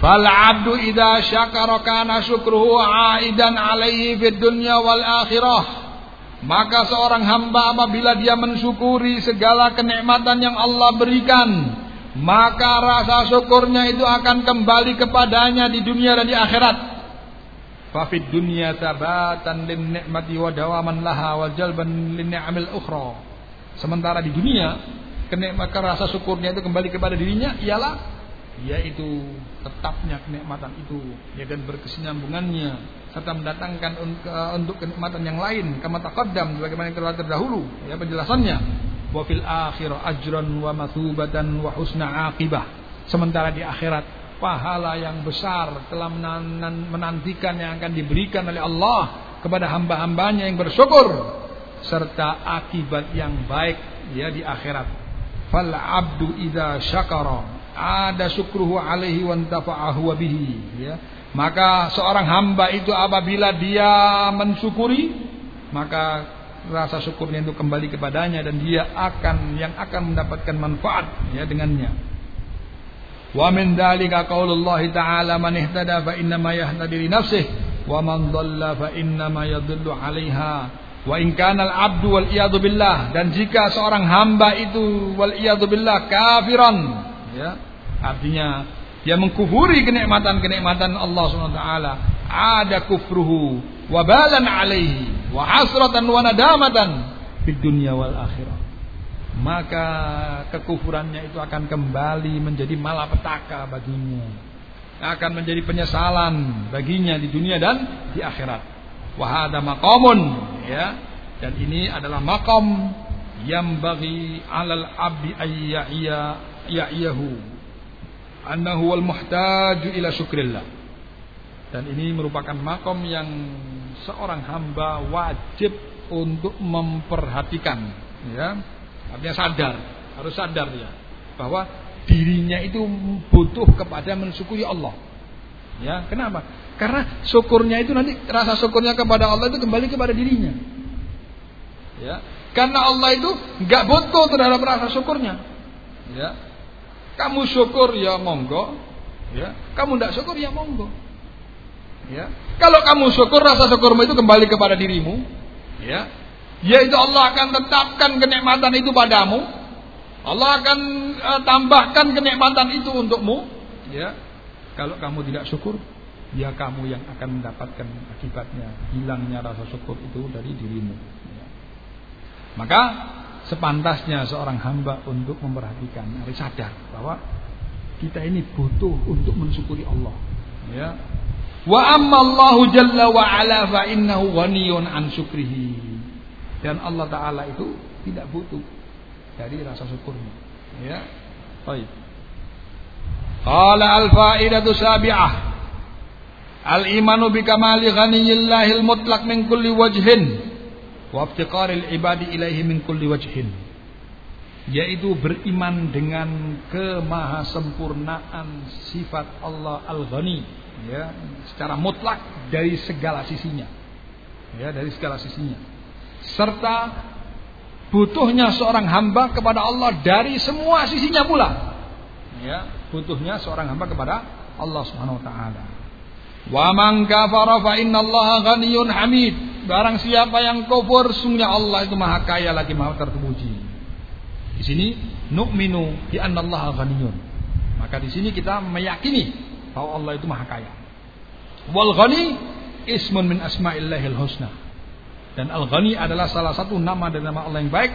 Fal abdu idza syakara kana syukruhu aidan alaihi fid dunya wal akhirah. Maka seorang hamba apabila dia mensyukuri segala kenikmatan yang Allah berikan, maka rasa syukurnya itu akan kembali kepadanya di dunia dan di akhirat. Fafid dunya tabatan lin ni'mati wa dawaman laha wa jalban lin ni'amil ukhra. Sementara di dunia, kenikmatan rasa syukurnya itu kembali kepada dirinya ialah yaitu tetapnya kenikmatan itu ya dan berkesinambungannya serta mendatangkan untuk kenikmatan yang lain. Kama taqaddam sebagaimana yang telah terdahulu ya penjelasannya. Wa fil akhir ajran wa mathubatan wa husna aqibah. Sementara di akhirat pahala yang besar telah menantikan yang akan diberikan oleh Allah kepada hamba-hambanya yang bersyukur serta akibat yang baik ya di akhirat. Fal abdu idza syakara ada syukruhu alaihi wa antafa'ahu bihi ya. Maka seorang hamba itu apabila dia mensyukuri maka rasa syukurnya itu kembali kepadanya dan dia akan yang akan mendapatkan manfaat ya dengannya. Wa min dzalika qaulullah ta'ala man ihtada fa inna ma yahtadi li nafsihi wa man dhalla fa inna ma yadhillu 'alaiha. Wa in kana al-'abdu wal iyadu billah dan jika seorang hamba itu wal iyadu billah kafiran ya Artinya dia mengkufuri kenikmatan-kenikmatan Allah SWT. Ada kufruhu wabalan alaihi wa hasratan wa nadamatan di dunia wal akhirah. Maka kekufurannya itu akan kembali menjadi malapetaka baginya. Akan menjadi penyesalan baginya di dunia dan di akhirat. Wahada maqamun ya. Dan ini adalah makom yang bagi alal abdi ayya yahu annahu wal muhtaju ila syukrillah. Dan ini merupakan makom yang seorang hamba wajib untuk memperhatikan ya Artinya sadar, harus sadar dia bahwa dirinya itu butuh kepada mensyukuri Allah. Ya, kenapa? Karena syukurnya itu nanti rasa syukurnya kepada Allah itu kembali kepada dirinya. Ya, karena Allah itu nggak butuh terhadap rasa syukurnya. Ya, kamu syukur ya monggo. Ya, kamu tidak syukur ya monggo. Ya, kalau kamu syukur rasa syukurmu itu kembali kepada dirimu. Ya, yaitu Allah akan tetapkan kenikmatan itu padamu. Allah akan uh, tambahkan kenikmatan itu untukmu. Ya, kalau kamu tidak syukur, ya kamu yang akan mendapatkan akibatnya hilangnya rasa syukur itu dari dirimu. Ya. Maka sepantasnya seorang hamba untuk memperhatikan, harus sadar bahwa kita ini butuh untuk mensyukuri Allah. Ya. Wa amma Allahu jalla wa ala fa innahu ghaniyun an syukrihi. Dan Allah taala itu tidak butuh dari rasa syukurnya. Ya. Baik. Qala al-fa'idatu sabi'ah. Al-imanu bi kamali ghaniyillahil mutlaq min kulli wajhin wa iftiqaril ibadi ilaihi min kulli wajhin. Yaitu beriman dengan kemahasempurnaan sifat Allah Al-Ghani ya, secara mutlak dari segala sisinya. Ya, dari segala sisinya. Serta butuhnya seorang hamba kepada Allah dari semua sisinya pula. Ya, butuhnya seorang hamba kepada Allah Subhanahu wa taala. Wa man kafara fa hamid. Barang siapa yang kufur sungguhnya Allah itu maha kaya lagi maha terpuji. Di sini nu'minu bi annallaha ghaniyyun. Maka di sini kita meyakini bahwa Allah itu maha kaya. Wal ghani ismun min asma'illahil husna. Dan al-ghani adalah salah satu nama dari nama Allah yang baik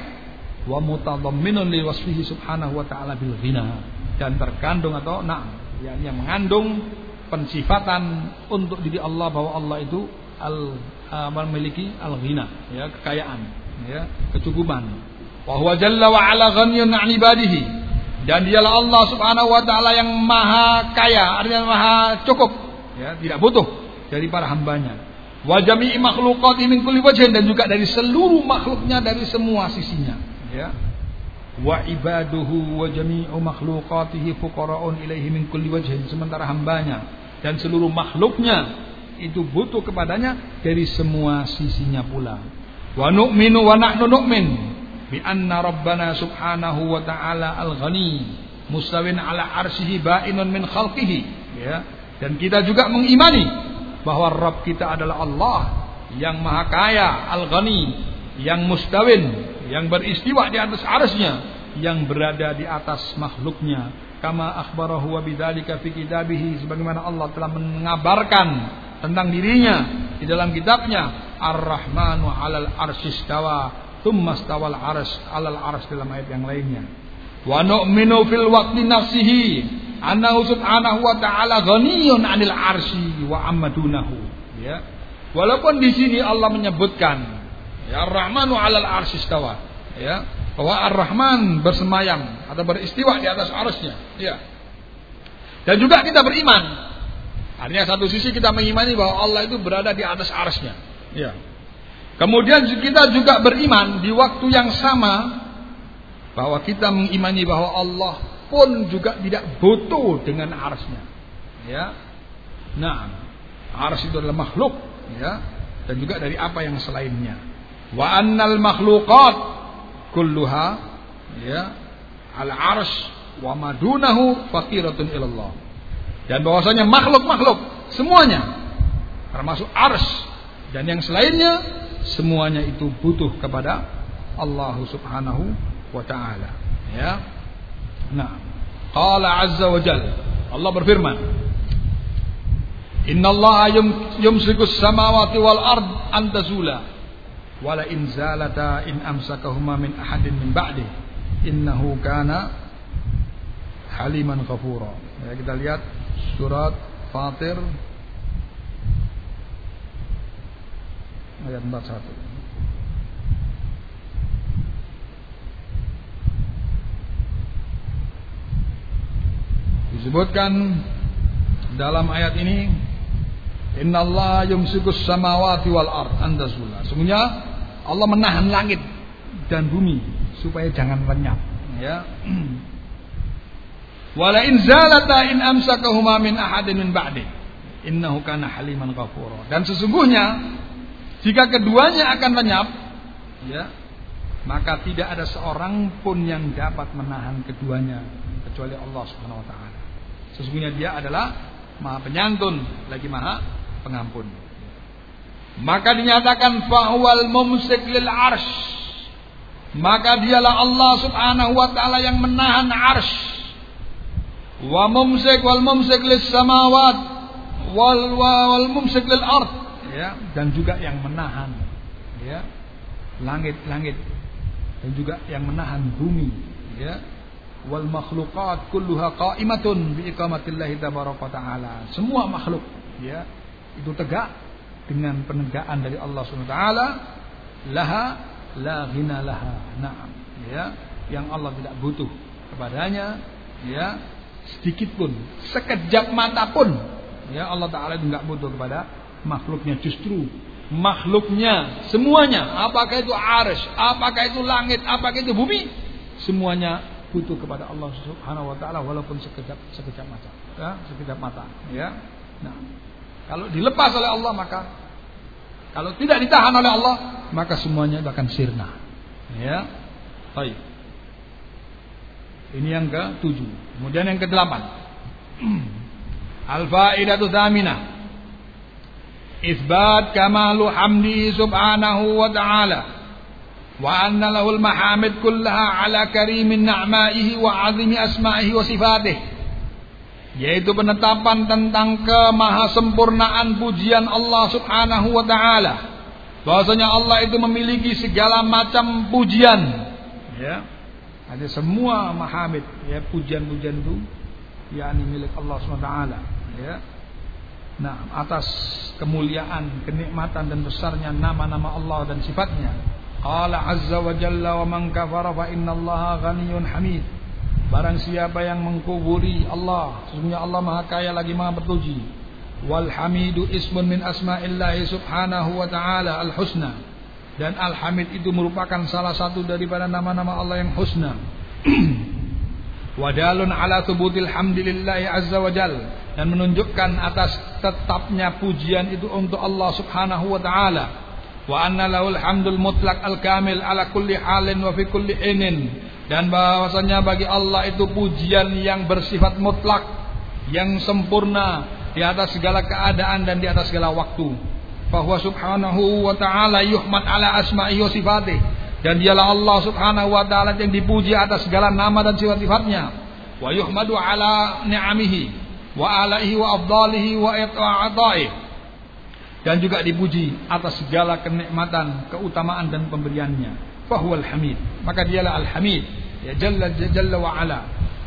wa mutadamminun li wasfihi subhanahu wa ta'ala bil ghina dan terkandung atau nah yang mengandung pensifatan untuk diri Allah bahwa Allah itu al uh, memiliki al ghina ya kekayaan ya kecukupan. Wa huwa jalla wa ala ghaniyun 'an ibadihi. Dan dialah Allah Subhanahu wa taala yang maha kaya artinya maha cukup ya tidak butuh dari para hambanya. Wa jami'i makhluqati min kulli wajhin dan juga dari seluruh makhluknya dari semua sisinya ya. Wa ibaduhu wa jami'u makhluqatihi fuqara'un ilaihi min kulli wajhin sementara hambanya dan seluruh makhluknya itu butuh kepadanya dari semua sisinya pula. Wa nu'minu wa nahnu nu'min bi anna rabbana subhanahu wa ta'ala al-ghani mustawin ala arsihi ba'inun min khalqihi ya. Dan kita juga mengimani bahwa Rabb kita adalah Allah yang maha kaya al-ghani yang mustawin yang beristiwa di atas arsnya yang berada di atas makhluknya. Kama akhbarahu wa bidzalika fi kitabihi sebagaimana Allah telah mengabarkan tentang dirinya di dalam kitabnya Ar-Rahmanu 'alal arsyistawa tsumma stawal arsy 'alal arsy dalam ayat yang lainnya wa nu'minu fil waqti nafsihi annahu subhanahu wa ta'ala ghaniyun 'anil arsy wa ammadunahu ya walaupun di sini Allah menyebutkan Ya Ar-Rahmanu 'alal arsy istawa. Ya, bahwa Ar-Rahman bersemayam atau beristiwa di atas arsy-Nya. Ya. Dan juga kita beriman. Artinya satu sisi kita mengimani bahwa Allah itu berada di atas arsy-Nya. Ya. Kemudian kita juga beriman di waktu yang sama bahwa kita mengimani bahwa Allah pun juga tidak butuh dengan arsy-Nya. Ya. Nah, arsy itu adalah makhluk, ya, dan juga dari apa yang selainnya wa annal makhluqat kulluha ya al arsh wa madunahu faqiratun ilallah dan bahwasanya makhluk-makhluk semuanya termasuk arsh dan yang selainnya semuanya itu butuh kepada Allah Subhanahu wa taala. Ya. Nah qala azza wa jalla Allah berfirman Inna Allah yum, yumsikus samawati wal ard antazula wala in zalata in amsakahuma min ahadin min ba'di innahu kana haliman ghafura. Ya kita lihat surat Fatir ayat 41 disebutkan dalam ayat ini Innallaha yumsikus samawati wal ard andazula. Semuanya Allah menahan langit dan bumi supaya jangan lenyap ya wala in zalata in amsakahuma min ahadin min ba'di. Innahu kana haliman ghafura. Dan sesungguhnya jika keduanya akan lenyap ya maka tidak ada seorang pun yang dapat menahan keduanya kecuali Allah Subhanahu wa taala. Sesungguhnya dia adalah maha penyantun lagi maha pengampun. Maka dinyatakan fahwal mumsik lil arsh. Maka dialah Allah subhanahu wa ta'ala yang menahan arsh wa mumsik wal mumsik lis samawat wal wal mumsik lil ard. Ya dan juga yang menahan ya langit-langit dan juga yang menahan bumi ya. Wal makhluqat kulluha qa'imatun bi iqamatillah tabaraka taala. Semua makhluk ya itu tegak dengan penegakan dari Allah Subhanahu taala. Laha la ghina laha. Naam, ya, yang Allah tidak butuh kepadanya, ya, sedikit pun, sekejap mata pun, ya Allah taala itu enggak butuh kepada makhluknya justru makhluknya semuanya apakah itu arsy apakah itu langit apakah itu bumi semuanya butuh kepada Allah Subhanahu wa taala walaupun sekejap sekejap mata ya sekejap mata ya nah kalau dilepas oleh Allah maka kalau tidak ditahan oleh Allah maka semuanya akan sirna. Ya. Baik. Ini yang ke-7. Kemudian yang ke-8. Al-faidatu tsaminah. Isbat kamalu hamdi subhanahu wa ta'ala. Wa anna lahul mahamid kullaha ala karimin na'maihi wa azimi asma'ihi wa sifatihi yaitu penetapan tentang kemahasempurnaan pujian Allah Subhanahu wa taala. Bahwasanya Allah itu memiliki segala macam pujian. Ya. Ada semua mahamid ya pujian-pujian itu yakni milik Allah taala, ya. Nah, atas kemuliaan, kenikmatan dan besarnya nama-nama Allah dan sifatnya. Qala azza wa jalla wa man kafara fa innallaha ghaniyyun hamid. Barang siapa yang mengkuburi Allah Sesungguhnya Allah maha kaya lagi maha berpuji Walhamidu ismun min asma'illahi subhanahu wa ta'ala al-husna Dan al-hamid itu merupakan salah satu daripada nama-nama Allah yang husna. Wadalun ala tubutil hamdillahi azza wa jal. Dan menunjukkan atas tetapnya pujian itu untuk Allah subhanahu wa ta'ala. Wa anna lahul hamdul mutlak al-kamil ala kulli halin wa fi kulli inin. Dan bahwasanya bagi Allah itu pujian yang bersifat mutlak yang sempurna di atas segala keadaan dan di atas segala waktu bahwa subhanahu wa ta'ala yuhmad ala asma'i wa sifatih. Dan dialah Allah subhanahu wa ta'ala yang dipuji atas segala nama dan sifat-sifatnya. Wa yuhmadu ala ni'amihi wa alaihi wa afdalihi wa ata'ih dan juga dipuji atas segala kenikmatan, keutamaan dan pemberiannya. Fahuwal hamid. Maka dialah al hamid ya jalla jalla wa ala.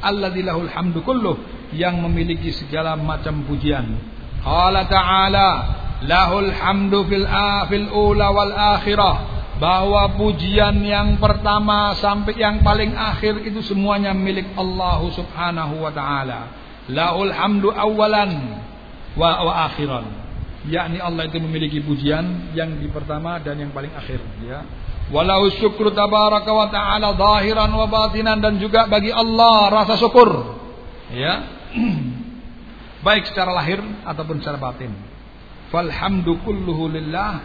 Alladzi lahul hamdu kulluh. Yang memiliki segala macam pujian. Qala ta'ala lahul hamdu fil fil ula wal akhirah bahwa pujian yang pertama sampai yang paling akhir itu semuanya milik Allah Subhanahu wa taala. Lahul hamdu awalan wa, wa akhiran. Yakni Allah itu memiliki pujian yang di pertama dan yang paling akhir ya. Walau syukur tabaraka wa ta'ala zahiran wa batinan dan juga bagi Allah rasa syukur. Ya. Baik secara lahir ataupun secara batin. Falhamdu kulluhu lillah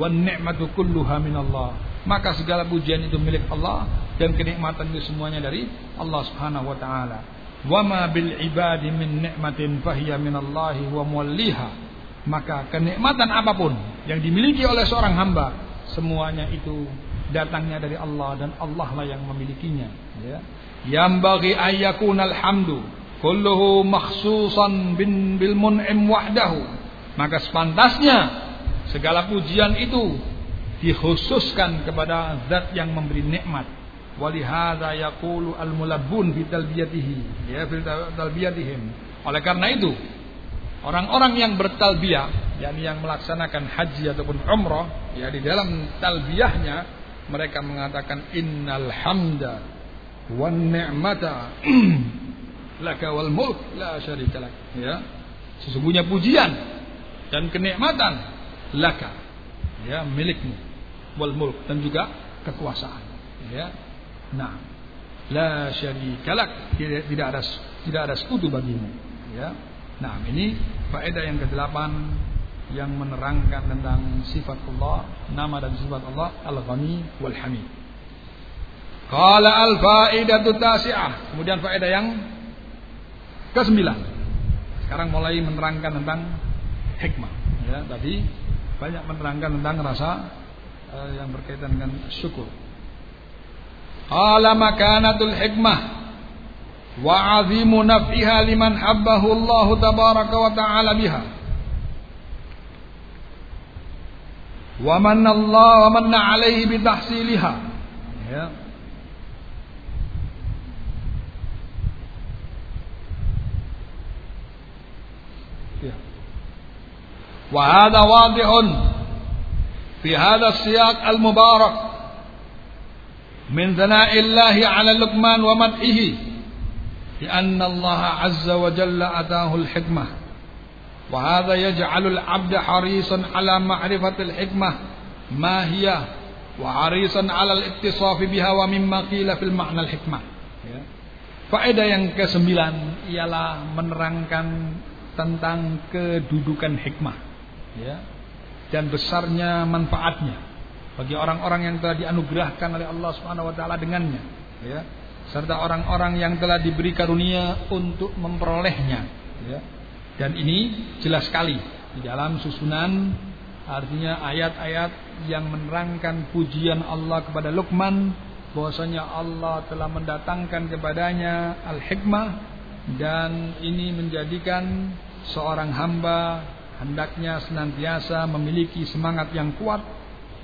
wan ni'matu kulluha. Maka segala pujian itu milik Allah dan kenikmatan itu semuanya dari Allah Subhanahu wa taala. Wa ma bil ibadi min ni'matin fahiya minallahi wa muwalliha. Maka kenikmatan apa pun yang dimiliki oleh seorang hamba semuanya itu datangnya dari Allah dan Allah lah yang memilikinya ya yang bagi ayyakunal hamdu kulluhu makhsusan bin bil mun'im wahdahu maka sepantasnya segala pujian itu dikhususkan kepada zat yang memberi nikmat. Walihada yaqulu al mulabbun fi talbiyatihi ya fi talbiyatihim. Oleh karena itu orang-orang yang bertalbiyah yakni yang melaksanakan haji ataupun umrah ya di dalam talbiyahnya mereka mengatakan innal hamda wan ni'mata laka wal mulk la syarika lak. Ya sesungguhnya pujian dan kenikmatan laka ya milikmu wal mulk dan juga kekuasaan ya. Nah, la syarikalak tidak, tidak ada tidak ada sekutu bagimu ya. Nah ini faedah yang kedelapan yang menerangkan tentang sifat Allah nama dan sifat Allah al-ghani wal hamid. Qala al faidatu tasi'ah. Kemudian faedah yang kesembilan. Sekarang mulai menerangkan tentang hikmah ya tadi banyak menerangkan tentang rasa uh, yang berkaitan dengan syukur Qala makanatul hikmah wa azimu naf'iha liman habbahu Allah tabaraka wa ta'ala biha. Wa manna Allah wa manna alaihi bi tahsiliha. Ya. Ya. Wa hadha wadihun fi hadha siyaq al-mubarak من ثناء الله على لقمان ومدحه لأن الله عز وجل أتاه الحكمة وهذا يجعل العبد حريصا على معرفة الحكمة ما هي وحريصا على الاتصاف بها ومما قيل في المعنى الحكمة Faedah yang kesembilan ialah menerangkan tentang kedudukan hikmah ya, dan besarnya manfaatnya bagi orang-orang yang telah dianugerahkan oleh Allah Subhanahu wa taala dengannya. Ya. Serta orang-orang yang telah diberi karunia untuk memperolehnya. Ya. Dan ini jelas sekali di dalam susunan artinya ayat-ayat yang menerangkan pujian Allah kepada Luqman bahwasanya Allah telah mendatangkan kepadanya al-hikmah dan ini menjadikan seorang hamba hendaknya senantiasa memiliki semangat yang kuat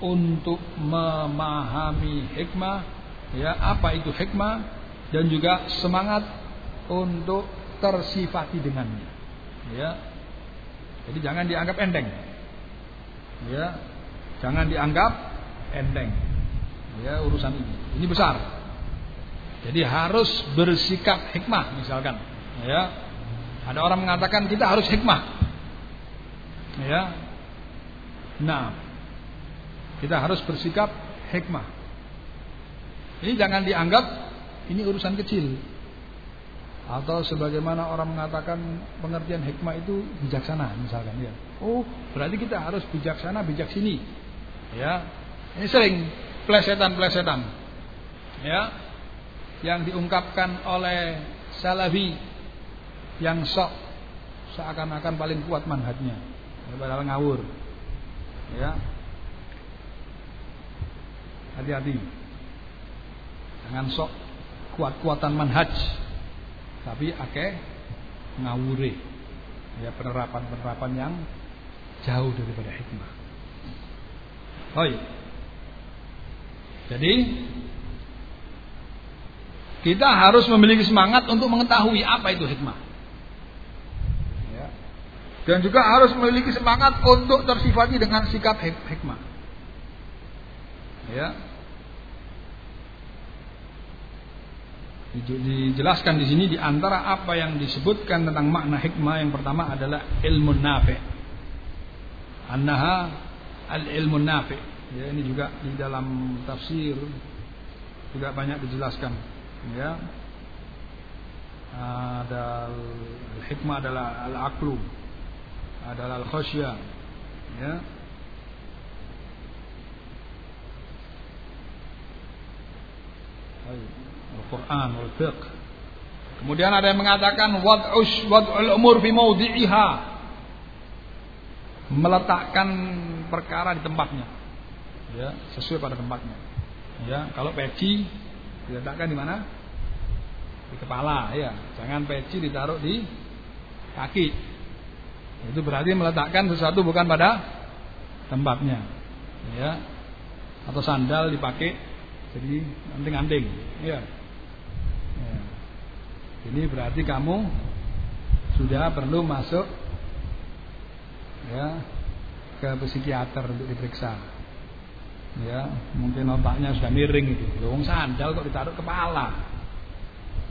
untuk memahami hikmah ya apa itu hikmah dan juga semangat untuk tersifati dengannya ya. Jadi jangan dianggap enteng ya. Jangan dianggap enteng ya urusan ini. Ini besar. Jadi harus bersikap hikmah misalkan ya. Ada orang mengatakan kita harus hikmah ya nah kita harus bersikap hikmah. Ini jangan dianggap ini urusan kecil. Atau sebagaimana orang mengatakan pengertian hikmah itu bijaksana misalkan ya. Oh, berarti kita harus bijaksana bijak sini. Ya. Ini sering plesetan-plesetan. Ya. Yang diungkapkan oleh salafi yang sok seakan-akan paling kuat manhajnya. Ya, ngawur. Ya, Hati-hati. Jangan sok kuat-kuatan manhaj. Tapi akeh ngawure. Ya penerapan-penerapan yang jauh daripada hikmah. Oh iya. Jadi kita harus memiliki semangat untuk mengetahui apa itu hikmah. Dan juga harus memiliki semangat untuk tersifati dengan sikap hikmah. Ya. Dijelaskan di sini di antara apa yang disebutkan tentang makna hikmah yang pertama adalah ilmu nafi. Annaha al ilmu nafi. Ya, ini juga di dalam tafsir juga banyak dijelaskan. Ya. Ada al hikmah adalah al aklu, adalah al khasyah. Ya. Al-Quran wal fiqh. Kemudian ada yang mengatakan wad'ul umur fi mawdi'iha. Meletakkan perkara di tempatnya. Ya, sesuai pada tempatnya. Ya, kalau peci diletakkan di mana? Di kepala, ya. Jangan peci ditaruh di kaki. Itu berarti meletakkan sesuatu bukan pada tempatnya. Ya. Atau sandal dipakai jadi anting-anting ya. ya ini berarti kamu sudah perlu masuk ya ke psikiater untuk diperiksa ya mungkin otaknya sudah miring itu Lung sandal kok ditaruh kepala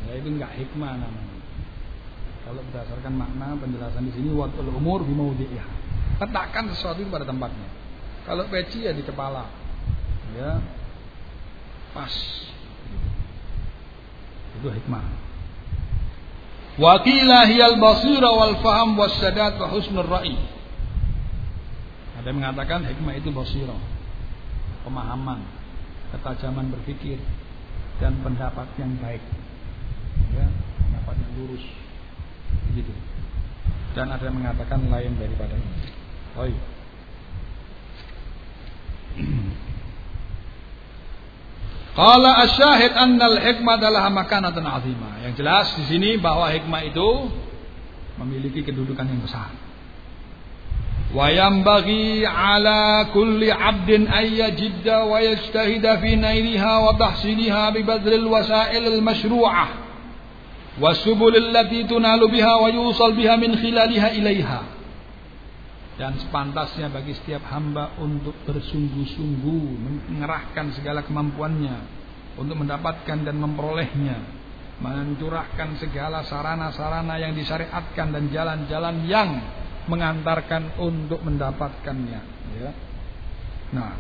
ya itu enggak hikmah namanya kalau berdasarkan makna penjelasan di sini waktu umur ya letakkan sesuatu pada tempatnya. Kalau peci ya di kepala. Ya. Pas. Itu hikmah. Wakilah hiyal basira wal faham was sadat wa husnul ra'i. Ada yang mengatakan hikmah itu basira, pemahaman, ketajaman berpikir. Dan pendapat yang baik. Ya, pendapat yang lurus. Begitu. Dan ada yang mengatakan lain daripada ini. Oh iya. Qala asyahid annal hikmah adalah makanatun azimah. Yang jelas di sini bahwa hikmah itu memiliki kedudukan yang besar. Wa yanbaghi ala kulli 'abdin ay yajidda wa yajtahida fi nailiha wa tahsiliha bi badlil wasail al mashru'ah tunalu biha ilaiha dan sepantasnya bagi setiap hamba untuk bersungguh-sungguh mengerahkan segala kemampuannya untuk mendapatkan dan memperolehnya mencurahkan segala sarana-sarana yang disyariatkan dan jalan-jalan yang mengantarkan untuk mendapatkannya ya. Nah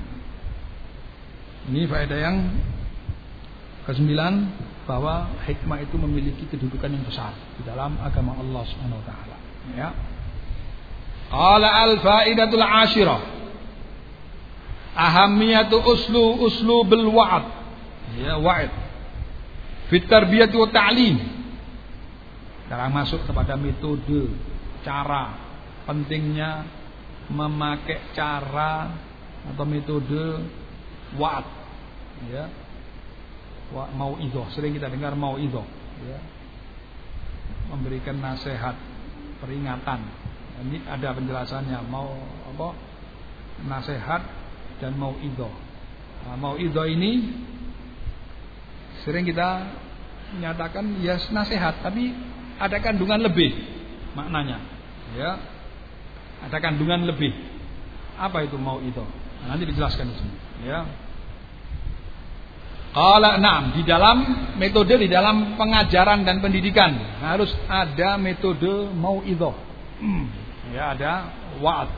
ini faedah yang kesembilan bahwa hikmah itu memiliki kedudukan yang besar di dalam agama Allah Subhanahu wa taala ya Qala al-faidatul ashirah. Ahamiyatu uslu uslu bil wa'ad. Ya, wa'id. Fit tarbiyati wa ta'lim. Sekarang masuk kepada metode, cara, pentingnya memakai cara atau metode wa'ad. Ya. Mau idoh, sering kita dengar mau idoh. Ya. Memberikan nasihat, peringatan, ini ada penjelasannya mau apa? Nasihat dan mau ido. Nah, mau ido ini sering kita menyatakan ya nasihat, tapi ada kandungan lebih maknanya. Ya. Ada kandungan lebih. Apa itu mau ido? Nah, nanti dijelaskan di sini. Ya. Kalau enam di dalam metode di dalam pengajaran dan pendidikan harus ada metode mau. Hmm ya ada wa'ad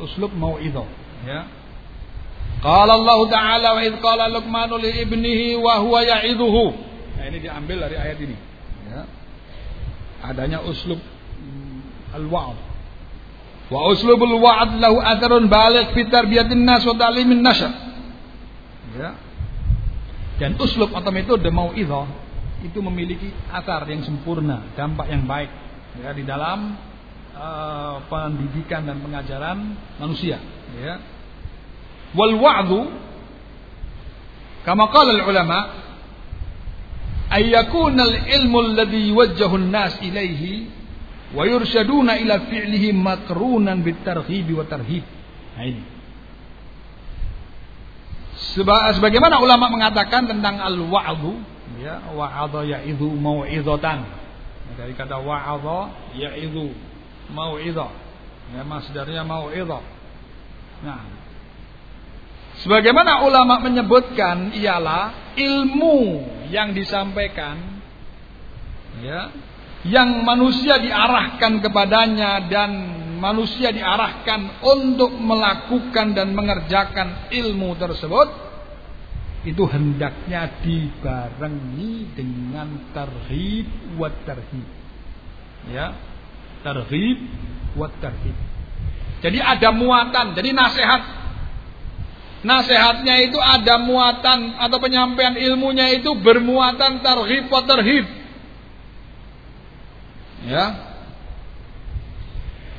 uslub mau'idhah ya Qala Allah Ta'ala wa idh qala Luqmanu ibnihi wa huwa ya'idhuhu. Nah, ini diambil dari ayat ini. Ya. Adanya uslub mm, al-wa'd. Wa uslubul wa'd lahu atharun baligh fi tarbiyatin nas wa ta'limin nasya. Ya. Dan uslub atau metode mau'idhah itu memiliki atar yang sempurna, dampak yang baik. Ya di dalam uh, pendidikan dan pengajaran manusia ya. Wal wa'du kama qala al ulama ay yakuna al ilmu alladhi yuwajjahu an-nas ilayhi wa yurshaduna ila fi'lihi makrunan bit targhib wa tarhib. Nah ini sebagaimana ulama mengatakan tentang al wa'du ya wa'adha ya'idhu mau'izatan dari kata wa'adha ya'idhu mau'idhah. Ya masdarnya mau'idhah. Nah. Sebagaimana ulama menyebutkan ialah ilmu yang disampaikan ya yang manusia diarahkan kepadanya dan manusia diarahkan untuk melakukan dan mengerjakan ilmu tersebut itu hendaknya dibarengi dengan tarhib wa tarhib ya targhib wa tarhib. Jadi ada muatan, jadi nasihat. Nasihatnya itu ada muatan atau penyampaian ilmunya itu bermuatan targhib wa tarhib. Ya.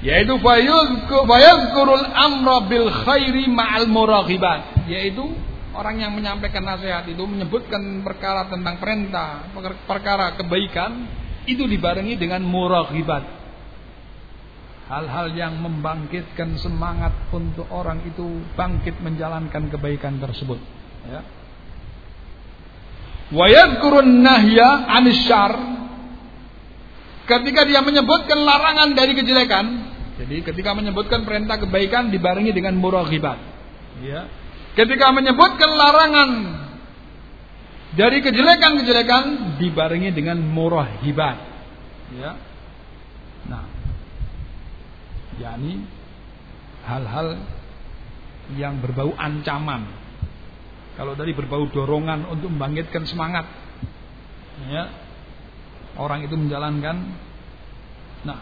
Yaitu fayazkurul amra bil khairi ma'al muraghibat, yaitu orang yang menyampaikan nasihat itu menyebutkan perkara tentang perintah, perkara kebaikan itu dibarengi dengan muraghibat. Hal-hal yang membangkitkan semangat untuk orang itu bangkit menjalankan kebaikan tersebut. Ya. Wa yadhkurun nahya anisyar ketika dia menyebutkan larangan dari kejelekan jadi ketika menyebutkan perintah kebaikan dibarengi dengan muraghibat. Ya ketika menyebutkan larangan dari kejelekan-kejelekan dibarengi dengan murahibat ya nah yakni hal-hal yang berbau ancaman. Kalau tadi berbau dorongan untuk membangkitkan semangat. ya orang itu menjalankan. Nah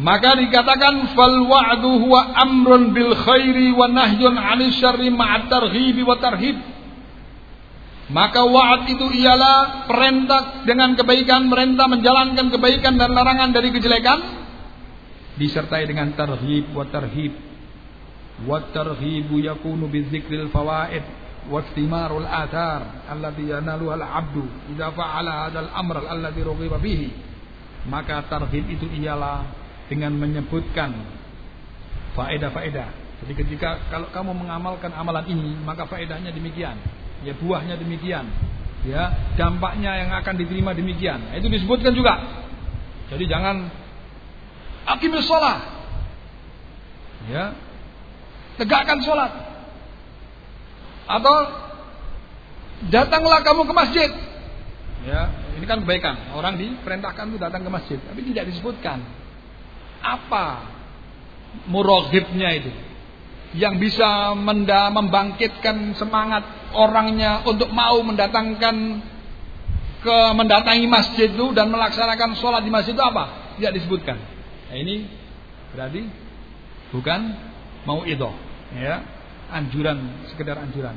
maka dikatakan fal wa'du huwa amrun bil khairi wa nahyun 'anil syarri ma'at targhib wa tarhib maka wa'ad itu ialah perintah dengan kebaikan, perintah menjalankan kebaikan dan larangan dari kejelekan disertai dengan tarhib wa tarhib. Wa tarhibu yakunu bidzikril fawaid wa istimarul athar allati yanaluha al-'abdu idza fa'ala hadzal amr alladhi rughiba fihi. Maka tarhib itu ialah dengan menyebutkan faedah-faedah. Jadi ketika kalau kamu mengamalkan amalan ini, maka faedahnya demikian. Ya buahnya demikian. Ya dampaknya yang akan diterima demikian. Nah, itu disebutkan juga. Jadi jangan akibat sholat. Ya tegakkan sholat. Atau datanglah kamu ke masjid. Ya ini kan kebaikan. Orang diperintahkan untuk datang ke masjid tapi tidak disebutkan apa murohibnya itu yang bisa menda membangkitkan semangat orangnya untuk mau mendatangkan ke mendatangi masjid itu dan melaksanakan sholat di masjid itu apa? Tidak disebutkan. Nah, ini berarti bukan mau itu, ya anjuran sekedar anjuran.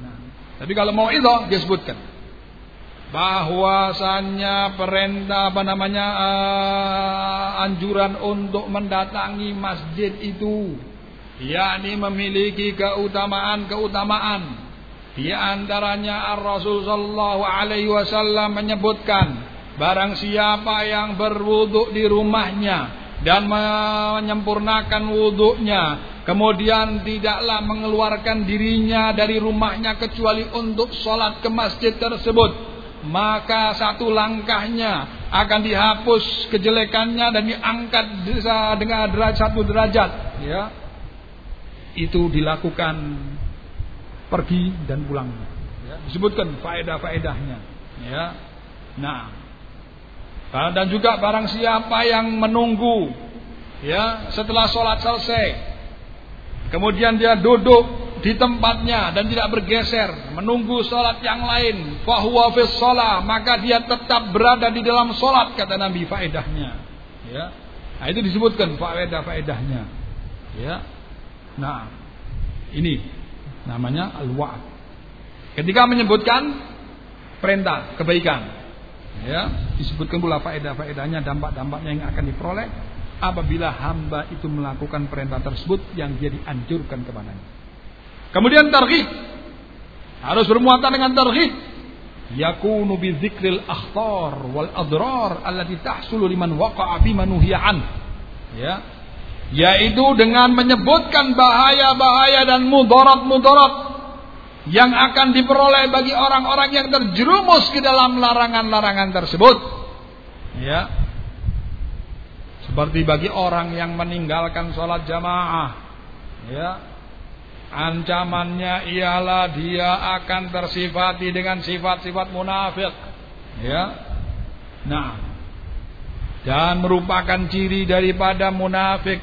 Nah, tapi kalau mau itu disebutkan bahwasannya perintah apa namanya uh, anjuran untuk mendatangi masjid itu yakni memiliki keutamaan-keutamaan. Di antaranya Ar-Rasul sallallahu alaihi wasallam menyebutkan barang siapa yang berwuduk di rumahnya dan menyempurnakan wuduknya kemudian tidaklah mengeluarkan dirinya dari rumahnya kecuali untuk sholat ke masjid tersebut maka satu langkahnya akan dihapus kejelekannya dan diangkat dengan derajat satu derajat ya itu dilakukan pergi dan pulang. Ya, disebutkan faedah-faedahnya. Ya. Nah, dan juga barang siapa yang menunggu ya setelah sholat selesai, kemudian dia duduk di tempatnya dan tidak bergeser, menunggu sholat yang lain, fahuwa fis sholat, maka dia tetap berada di dalam sholat kata Nabi faedahnya. Ya. Nah, itu disebutkan faedah-faedahnya. Ya. Nah, ini namanya al-wa'd. Ketika menyebutkan perintah kebaikan, ya, disebutkan pula faedah-faedahnya, dampak-dampaknya yang akan diperoleh apabila hamba itu melakukan perintah tersebut yang dia dianjurkan kepadanya. Kemudian targhib harus bermuatan dengan targhib yakunu bi dzikril akhtar wal adrar allati tahsulu liman waqa'a fi manuhiya an. Ya, yaitu dengan menyebutkan bahaya-bahaya dan mudarat-mudarat yang akan diperoleh bagi orang-orang yang terjerumus ke dalam larangan-larangan tersebut. Ya. Seperti bagi orang yang meninggalkan sholat jamaah. Ya. Ancamannya ialah dia akan tersifati dengan sifat-sifat munafik. Ya. Nah. Dan merupakan ciri daripada munafik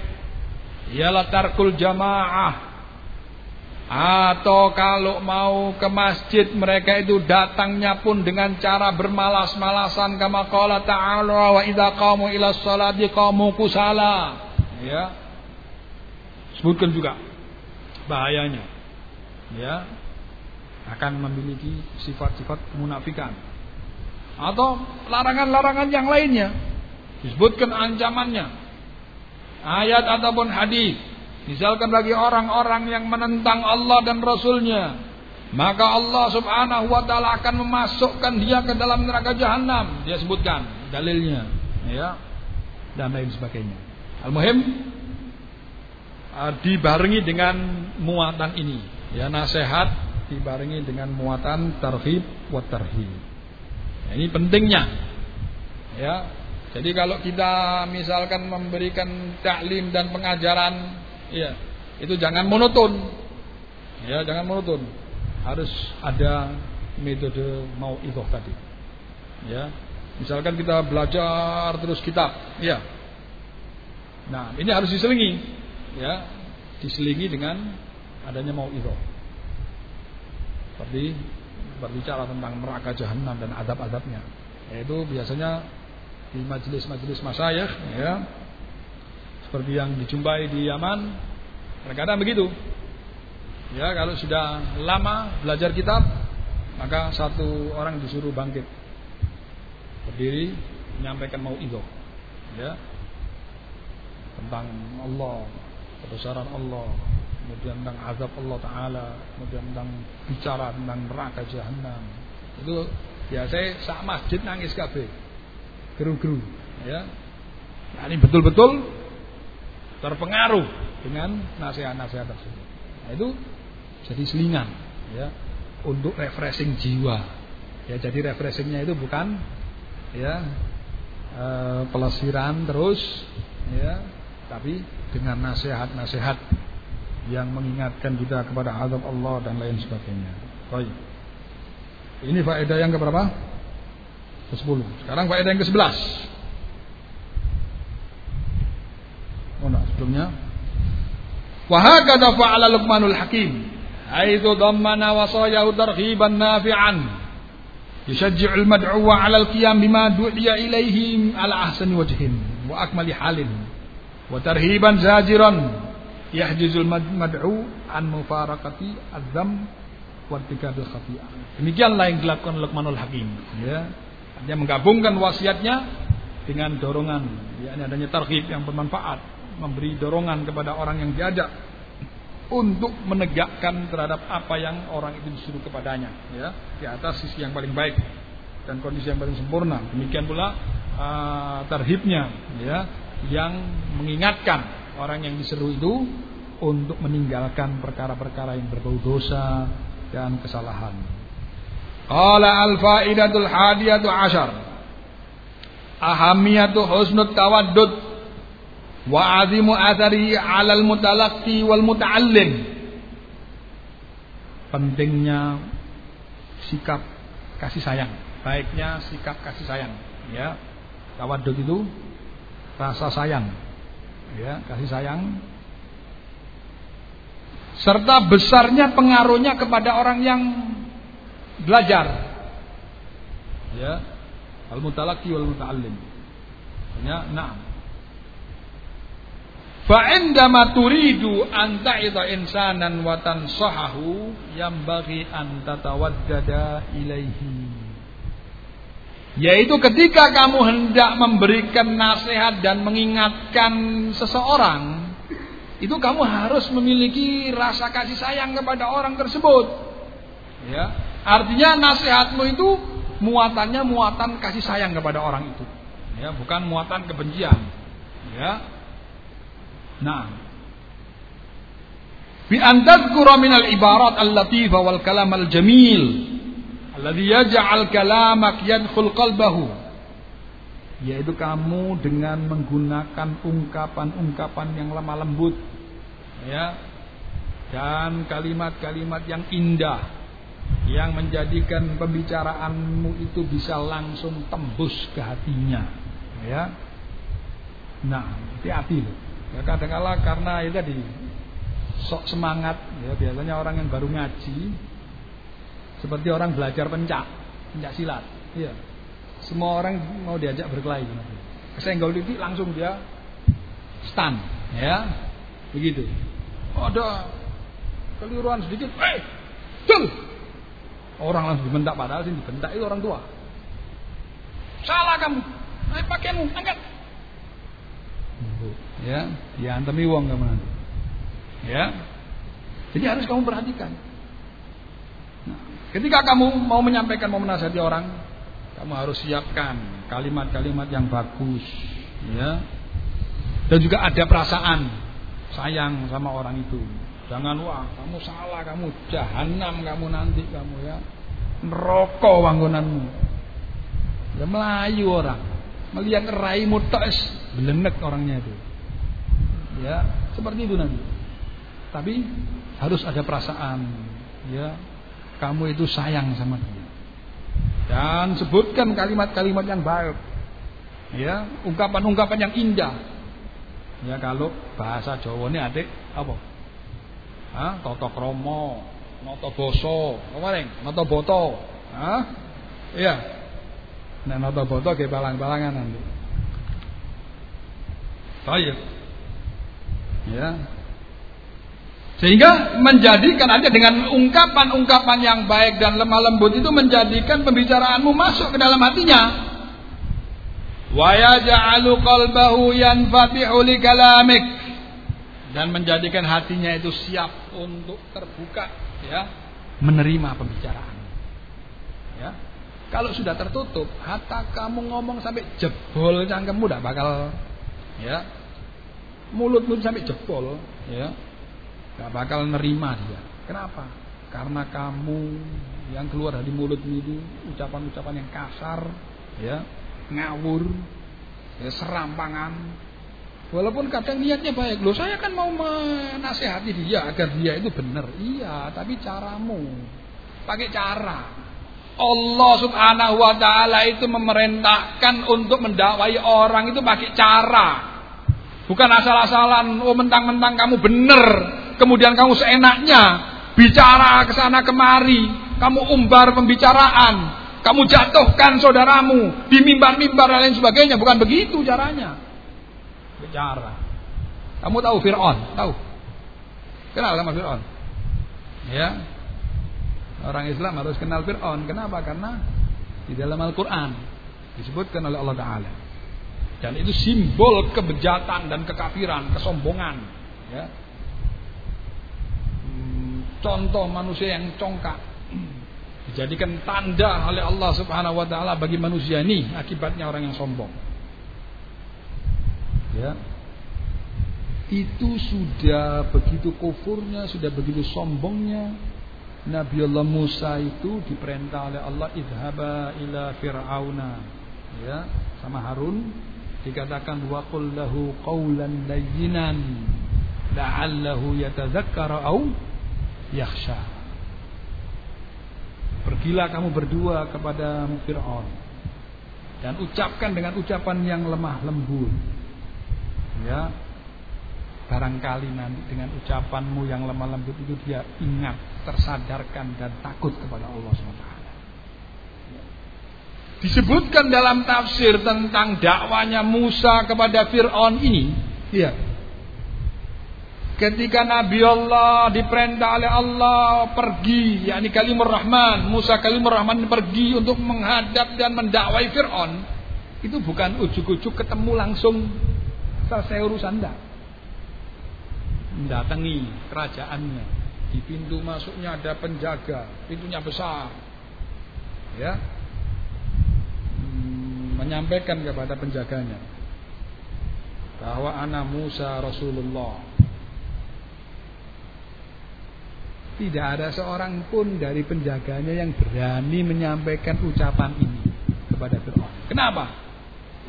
ialah tarkul jamaah atau kalau mau ke masjid mereka itu datangnya pun dengan cara bermalas-malasan kama qala ta'ala wa idza qamu ila sholati qamu kusala ya sebutkan juga bahayanya ya akan memiliki sifat-sifat kemunafikan atau larangan-larangan yang lainnya disebutkan ancamannya ayat ataupun hadis. Misalkan bagi orang-orang yang menentang Allah dan Rasulnya, maka Allah Subhanahu wa taala akan memasukkan dia ke dalam neraka jahanam. Dia sebutkan dalilnya, ya. Dan lain sebagainya. Al-muhim uh, dibarengi dengan muatan ini, ya nasihat dibarengi dengan muatan tarhib wa tarhib. Ya, ini pentingnya. Ya, jadi kalau kita misalkan memberikan taklim dan pengajaran, ya, itu jangan monoton. Ya, jangan monoton. Harus ada metode mau itu tadi. Ya. Misalkan kita belajar terus kitab, ya. Nah, ini harus diselingi, ya. Diselingi dengan adanya mau itu. Seperti berbicara tentang neraka jahanam dan adab-adabnya. Yaitu biasanya di majelis-majelis masyayikh ya. Seperti yang dijumpai di Yaman, terkadang begitu. Ya, kalau sudah lama belajar kitab, maka satu orang disuruh bangkit. Berdiri menyampaikan mau itu. Ya. Tentang Allah, kebesaran Allah, kemudian tentang azab Allah Taala, kemudian tentang bicara tentang neraka jahanam. Itu ya saya masjid nangis kabeh. Geru-geru, ya. Nah, ini betul-betul terpengaruh dengan nasihat-nasihat tersebut. Nah, itu jadi selingan, ya, untuk refreshing jiwa. Ya, jadi refreshingnya itu bukan ya e, pelesiran terus, ya, tapi dengan nasihat-nasihat yang mengingatkan kita kepada azab Allah dan lain sebagainya. Baik. Ini faedah yang keberapa? Ke-10. Sekarang faedah yang ke-11. Oh, nah, sebelumnya. Wa hakadha fa'ala Luqmanul Hakim. Haitsu dhammana wasayahu tarhiban nafi'an. Yashajji'ul mad'uwa 'ala al-qiyam bima du'iya ilaihim 'ala ahsani wajhin wa akmali halin. Wa zajiran yahjizul mad'u an mufarakati azam wa tikabil khati'ah. Demikianlah yang dilakukan Luqmanul Hakim, ya. Dia menggabungkan wasiatnya dengan dorongan, ya, ini adanya tarhib yang bermanfaat, memberi dorongan kepada orang yang diajak untuk menegakkan terhadap apa yang orang itu disuruh kepadanya, ya, di atas sisi yang paling baik dan kondisi yang paling sempurna. Demikian pula uh, tarhibnya, ya, yang mengingatkan orang yang diseru itu untuk meninggalkan perkara-perkara yang berbau dosa dan kesalahan. Qala al-faidatul hadiyatu ashar. Ahamiyatu husnut tawaddud wa azimu athari 'alal mutalaqqi wal muta'allim. Pentingnya sikap kasih sayang, baiknya sikap kasih sayang, ya. Tawaddud itu rasa sayang. Ya kasih sayang. Serta besarnya pengaruhnya kepada orang yang belajar. Ya. Al mutalaki wal muta'allim ya na'am. Fa indama turidu an ta'idha insanan wa tansahahu yambaghi an tatawaddada ilaihi yaitu ketika kamu hendak memberikan nasihat dan mengingatkan seseorang, itu kamu harus memiliki rasa kasih sayang kepada orang tersebut. Ya, artinya nasihatmu itu muatannya muatan kasih sayang kepada orang itu. Ya, bukan muatan kebencian. Ya. Nah, bi an tadhkura min al-ibarat al-latifah wal kalam al-jamil Alladhi yaj'al kalamak yadkhul qalbahu. Yaitu kamu dengan menggunakan ungkapan-ungkapan yang lemah lembut. Ya. Dan kalimat-kalimat yang indah yang menjadikan pembicaraanmu itu bisa langsung tembus ke hatinya. Ya. Nah, hati-hati loh. Ya kadang-kala karena itu tadi sok semangat ya biasanya orang yang baru ngaji seperti orang belajar pencak, pencak silat. Iya. Semua orang mau diajak berkelahi. Kesenggol titik langsung dia stand, ya. Begitu. Ada keliruan sedikit, eh, hey, Orang langsung dibentak padahal sih dibentak itu orang tua. Salah kamu. Ayo pakaimu, angkat. Ya, diantemi wong kamu nanti. Ya. Jadi harus kamu perhatikan. Ketika kamu mau menyampaikan, mau menasihati orang, kamu harus siapkan kalimat-kalimat yang bagus, ya. Dan juga ada perasaan sayang sama orang itu. Jangan wah, kamu salah, kamu jahanam kamu nanti kamu ya. Neraka wanggonanmu. Ya melayu orang. Melihat raimu tes belenek orangnya itu. Ya, seperti itu nanti. Tapi harus ada perasaan, ya kamu itu sayang sama dia. Dan sebutkan kalimat-kalimat yang baik. Ya, ungkapan-ungkapan yang indah. Ya kalau bahasa Jawa ini adik apa? Hah? Toto kromo, noto boso, kemarin, noto boto. Hah? Iya. Nah, noto boto ke balang-balangan nanti. Baik. Ya. Sehingga menjadikan aja dengan ungkapan-ungkapan yang baik dan lemah lembut itu menjadikan pembicaraanmu masuk ke dalam hatinya. Wa yaj'alu qalbahu yanfatihu kalamik dan menjadikan hatinya itu siap untuk terbuka ya, menerima pembicaraan. Ya. Kalau sudah tertutup, hatta kamu ngomong sampai jebol cangkemmu tidak bakal ya. Mulutmu sampai jebol ya Gak bakal nerima dia. Kenapa? Karena kamu yang keluar dari mulutmu itu ucapan-ucapan yang kasar, ya, ngawur, ya, serampangan. Walaupun kadang niatnya baik, loh saya kan mau menasehati dia agar dia itu benar. Iya, tapi caramu pakai cara. Allah Subhanahu wa taala itu memerintahkan untuk mendakwai orang itu pakai cara. Bukan asal-asalan, oh mentang-mentang kamu benar, kemudian kamu seenaknya bicara ke sana kemari, kamu umbar pembicaraan, kamu jatuhkan saudaramu di mimbar-mimbar dan lain sebagainya, bukan begitu caranya. Bicara. Kamu tahu Fir'aun? Tahu? Kenal sama Fir'aun? Ya. Orang Islam harus kenal Fir'aun. Kenapa? Karena di dalam Al-Quran disebutkan oleh Allah Ta'ala. Dan itu simbol kebejatan dan kekafiran, kesombongan. Ya contoh manusia yang congkak. Dijadikan tanda oleh Allah Subhanahu wa taala bagi manusia ini akibatnya orang yang sombong. Ya. Itu sudah begitu kufurnya sudah begitu sombongnya Nabi Allah Musa itu diperintah oleh Allah idhaba ila fir'auna. Ya. Sama Harun dikatakan wa qul lahu qawlan layyinan la'allahu yatadzakkara au yakhsha. Pergilah kamu berdua kepada Fir'aun dan ucapkan dengan ucapan yang lemah lembut. Ya. Barangkali nanti dengan ucapanmu yang lemah lembut itu dia ingat, tersadarkan dan takut kepada Allah SWT. Disebutkan dalam tafsir tentang dakwanya Musa kepada Fir'aun ini, ya, Ketika Nabi Allah diperintah oleh Allah pergi, yakni Kalimur Rahman, Musa Kalimur Rahman pergi untuk menghadap dan mendakwai Fir'aun, itu bukan ujuk-ujuk ketemu langsung. Selesai urusan dah. Mendatangi kerajaannya, di pintu masuknya ada penjaga, pintunya besar, ya, hmm, menyampaikan kepada penjaganya bahwa anak Musa Rasulullah Tidak ada seorang pun dari penjaganya yang berani menyampaikan ucapan ini kepada Fir'aun. Kenapa?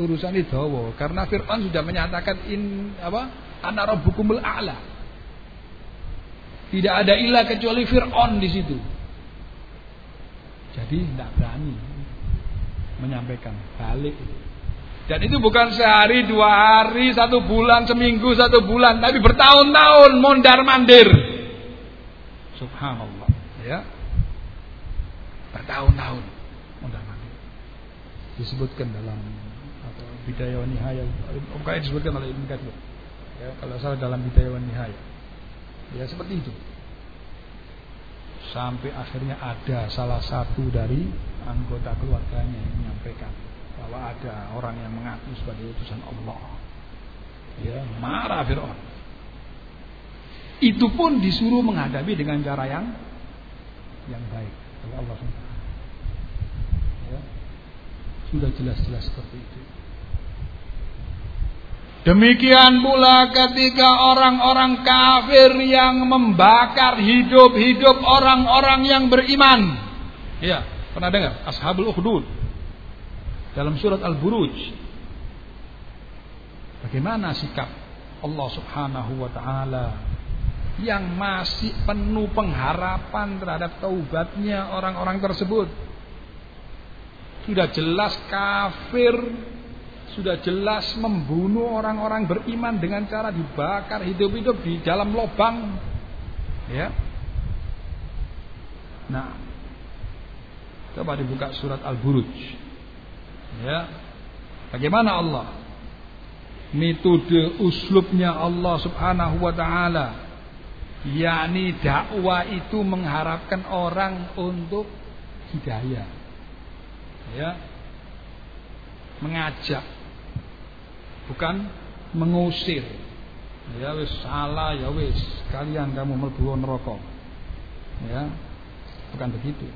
Urusan itu karena Fir'aun sudah menyatakan in apa? Ana rabbukumul a'la. Tidak ada ilah kecuali Fir'aun di situ. Jadi tidak berani menyampaikan balik Dan itu bukan sehari, dua hari, satu bulan, seminggu, satu bulan, tapi bertahun-tahun mondar mandir. Subhanallah. Ya. Bertahun-tahun. Mati. Disebutkan dalam atau Bidayah wa Nihayah. Pokoknya disebutkan oleh Ibn Katsir. Ya, kalau salah dalam Bidayah wa Nihayah. Ya seperti itu. Sampai akhirnya ada salah satu dari anggota keluarganya yang menyampaikan bahwa ada orang yang mengaku sebagai utusan Allah. Ya, marah Fir'aun. Itu pun disuruh menghadapi dengan cara yang yang baik oleh Allah. Ya. Sudah jelas-jelas seperti itu. Demikian pula ketika orang-orang kafir yang membakar hidup-hidup orang-orang yang beriman. Ya, pernah dengar? Ashabul Ukhdud. Dalam surat Al-Buruj. Bagaimana sikap Allah Subhanahu wa taala yang masih penuh pengharapan terhadap taubatnya orang-orang tersebut. Sudah jelas kafir, sudah jelas membunuh orang-orang beriman dengan cara dibakar hidup-hidup di dalam lubang. Ya. Nah, coba dibuka surat Al-Buruj. Ya. Bagaimana Allah? Metode uslubnya Allah Subhanahu wa taala yakni dakwah itu mengharapkan orang untuk hidayah. Ya. Mengajak bukan mengusir. Ya wis salah ya wis, kalian kamu mlebu neraka. Ya. Bukan begitu.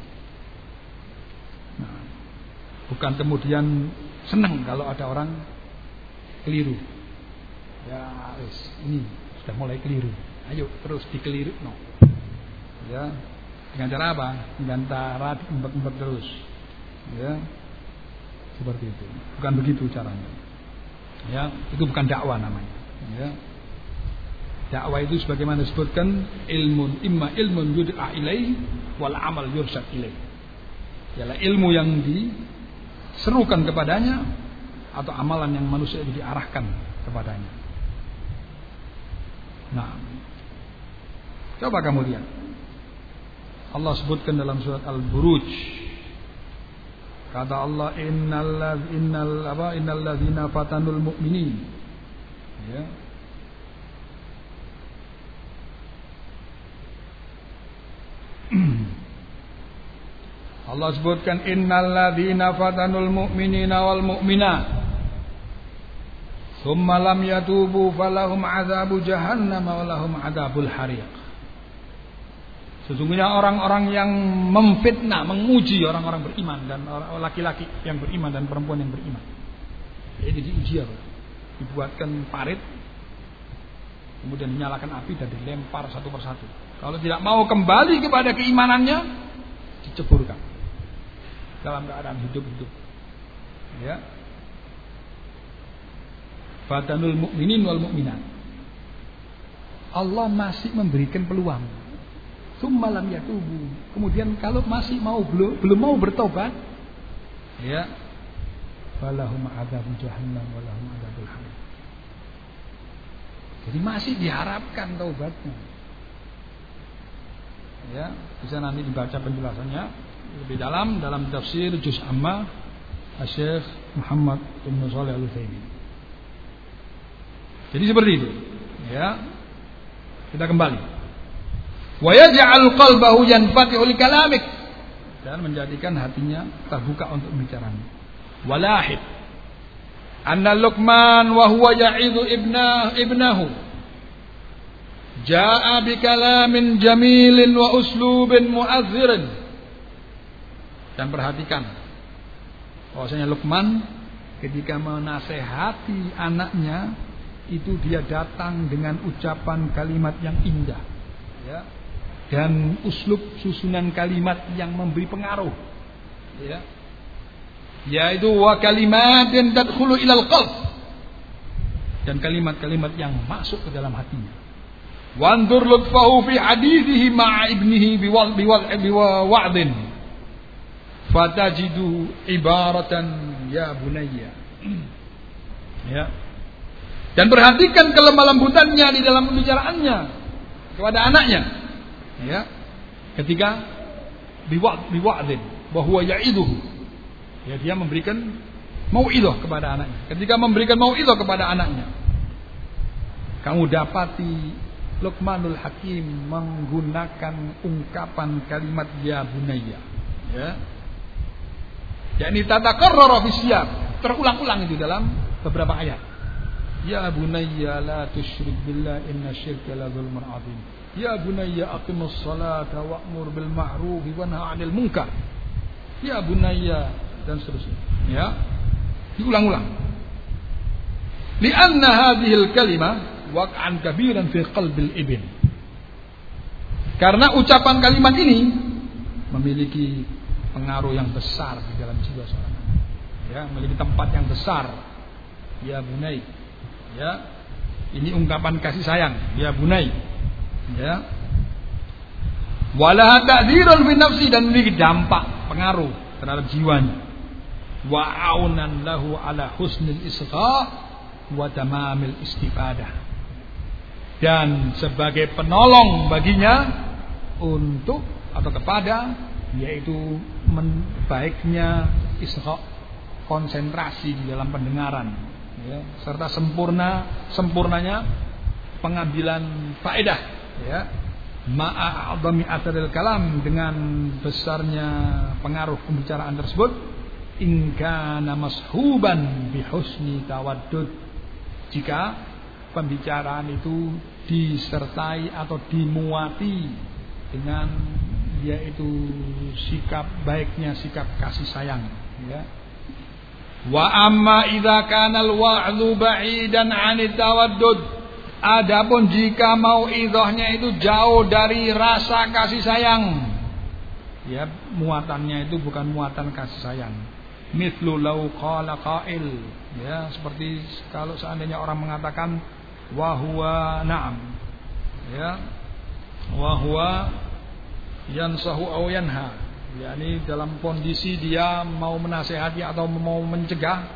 Nah, bukan kemudian senang kalau ada orang keliru. Ya wis, ini sudah mulai keliru. Ayo terus dikeliru no. Ya. Dengan cara apa? Dengan cara diembat-embat terus. Ya. Seperti itu. Bukan begitu caranya. Ya, itu bukan dakwah namanya. Ya. Dakwah itu sebagaimana disebutkan ilmun imma ilmun yud'a ilaih wal amal yursyad ilaih. Ialah ilmu yang diserukan kepadanya atau amalan yang manusia itu diarahkan kepadanya. Nah, coba kamu lihat. Allah sebutkan dalam surat Al-Buruj Kata Allah innal innal apa innal ladzina fatanul mu'minin. Ya. Allah sebutkan innal ladzina fatanul mu'minina wal mu'minat lam yatubu falahum adzabu jahannam wa lahum adzabul hariq. Sesungguhnya orang-orang yang memfitnah, menguji orang-orang beriman dan laki-laki yang beriman dan perempuan yang beriman. Jadi diuji apa? Dibuatkan parit, kemudian dinyalakan api dan dilempar satu persatu. Kalau tidak mau kembali kepada keimanannya, diceburkan dalam keadaan hidup-hidup. Ya. Fatanul mukminin wal mukminat. Allah masih memberikan peluang Summalam yatubu. Kemudian kalau masih mau belum belum mau bertobat, ya, walahum adzabun jahannam walahum adzabul. Jadi masih diharapkan taubatnya. Ya, bisa nanti dibaca penjelasannya lebih dalam dalam tafsir Juz Amma Syekh Muhammad bin Shalih Al Utsaimin. Jadi seperti itu. Ya. Kita kembali wa yaj'al qalbahu yanfatihu li kalamik. Dan menjadikan hatinya terbuka untuk bicaranya. Walahid. Anna Luqman wa huwa ya'idhu ibna ibnahu. Jaa bi kalamin jamilin wa uslubin mu'azzirin. Dan perhatikan bahwasanya Luqman ketika menasehati anaknya itu dia datang dengan ucapan kalimat yang indah. Ya dan uslub susunan kalimat yang memberi pengaruh. Ya. Yaitu wa kalimatin tadkhulu ilal qalb. Dan kalimat-kalimat yang masuk ke dalam hatinya. Wandur lutfahu fi hadithihi ma'a ibnihi biwal biwal biwa'din. Fatajidu ibaratan ya bunayya. Ya. Dan perhatikan kelemah lembutannya di dalam pembicaraannya kepada anaknya ya. Ketika biwa'd biwa'din bahwa ya'iduhu. Ya dia memberikan mau'idah kepada anaknya. Ketika memberikan mau'idah kepada anaknya kamu dapati Luqmanul Hakim menggunakan ungkapan kalimat ya bunayya. Ya. Yakni tatakarrara fi terulang-ulang itu dalam beberapa ayat. Ya bunayya la tusyrik billah inna syirka la dzulmun adzim Ya bunayya aqimus salata wa'mur bil ma'ruf wa nahy 'anil munkar. Ya bunayya dan seterusnya. Ya. Diulang-ulang. Lianna hadhihi al-kalimah waq'an kabiran fi qalbil ibn. Karena ucapan kalimat ini memiliki pengaruh yang besar di dalam jiwa seorang anak. Ya, memiliki tempat yang besar. Ya bunai. Ya. Ini ungkapan kasih sayang. Ya bunai ya. Walaha ta'dzirun fi nafsi dan memiliki dampak pengaruh terhadap jiwanya. Wa aunan lahu ala husnil isqa wa tamamil istifadah. Dan sebagai penolong baginya untuk atau kepada yaitu baiknya isra konsentrasi di dalam pendengaran. Ya, serta sempurna sempurnanya pengambilan faedah ya. Ma'a'adami ataril kalam dengan besarnya pengaruh pembicaraan tersebut. Ingkana mashuban bihusni tawaddud. Jika pembicaraan itu disertai atau dimuati dengan yaitu sikap baiknya sikap kasih sayang ya. Wa amma idza kana al-wa'dhu ba'idan 'ani tawaddud adapun jika mau idhahnya itu jauh dari rasa kasih sayang. Ya muatannya itu bukan muatan kasih sayang. Mithlu law qala qail. Ya seperti kalau seandainya orang mengatakan wa huwa na'am. Ya wa huwa yansahu aw yanha. Yakni dalam kondisi dia mau menasehati atau mau mencegah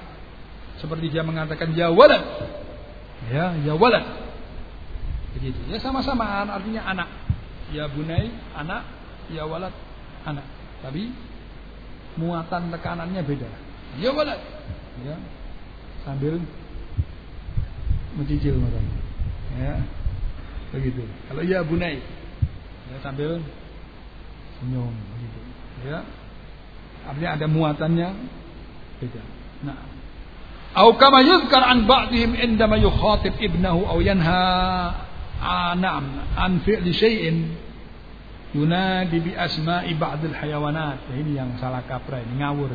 seperti dia mengatakan ya walad. Ya ya walad begitu ya sama-sama artinya anak ya bunai anak ya walad anak tapi muatan tekanannya beda. Ya walad. Ya. Sambil mencicil makan. Ya. Begitu. Kalau ya bunai. Ya sambil senyum begitu. Ya. Artinya ada muatannya beda. Nah. Au kama yuzkar an ba'dihim indama yukhatib ibnahu au yanha anam an fi'li syai'in yunadi bi asma'i ba'dil hayawanat. Ini yang salah kaprah, ini ngawur.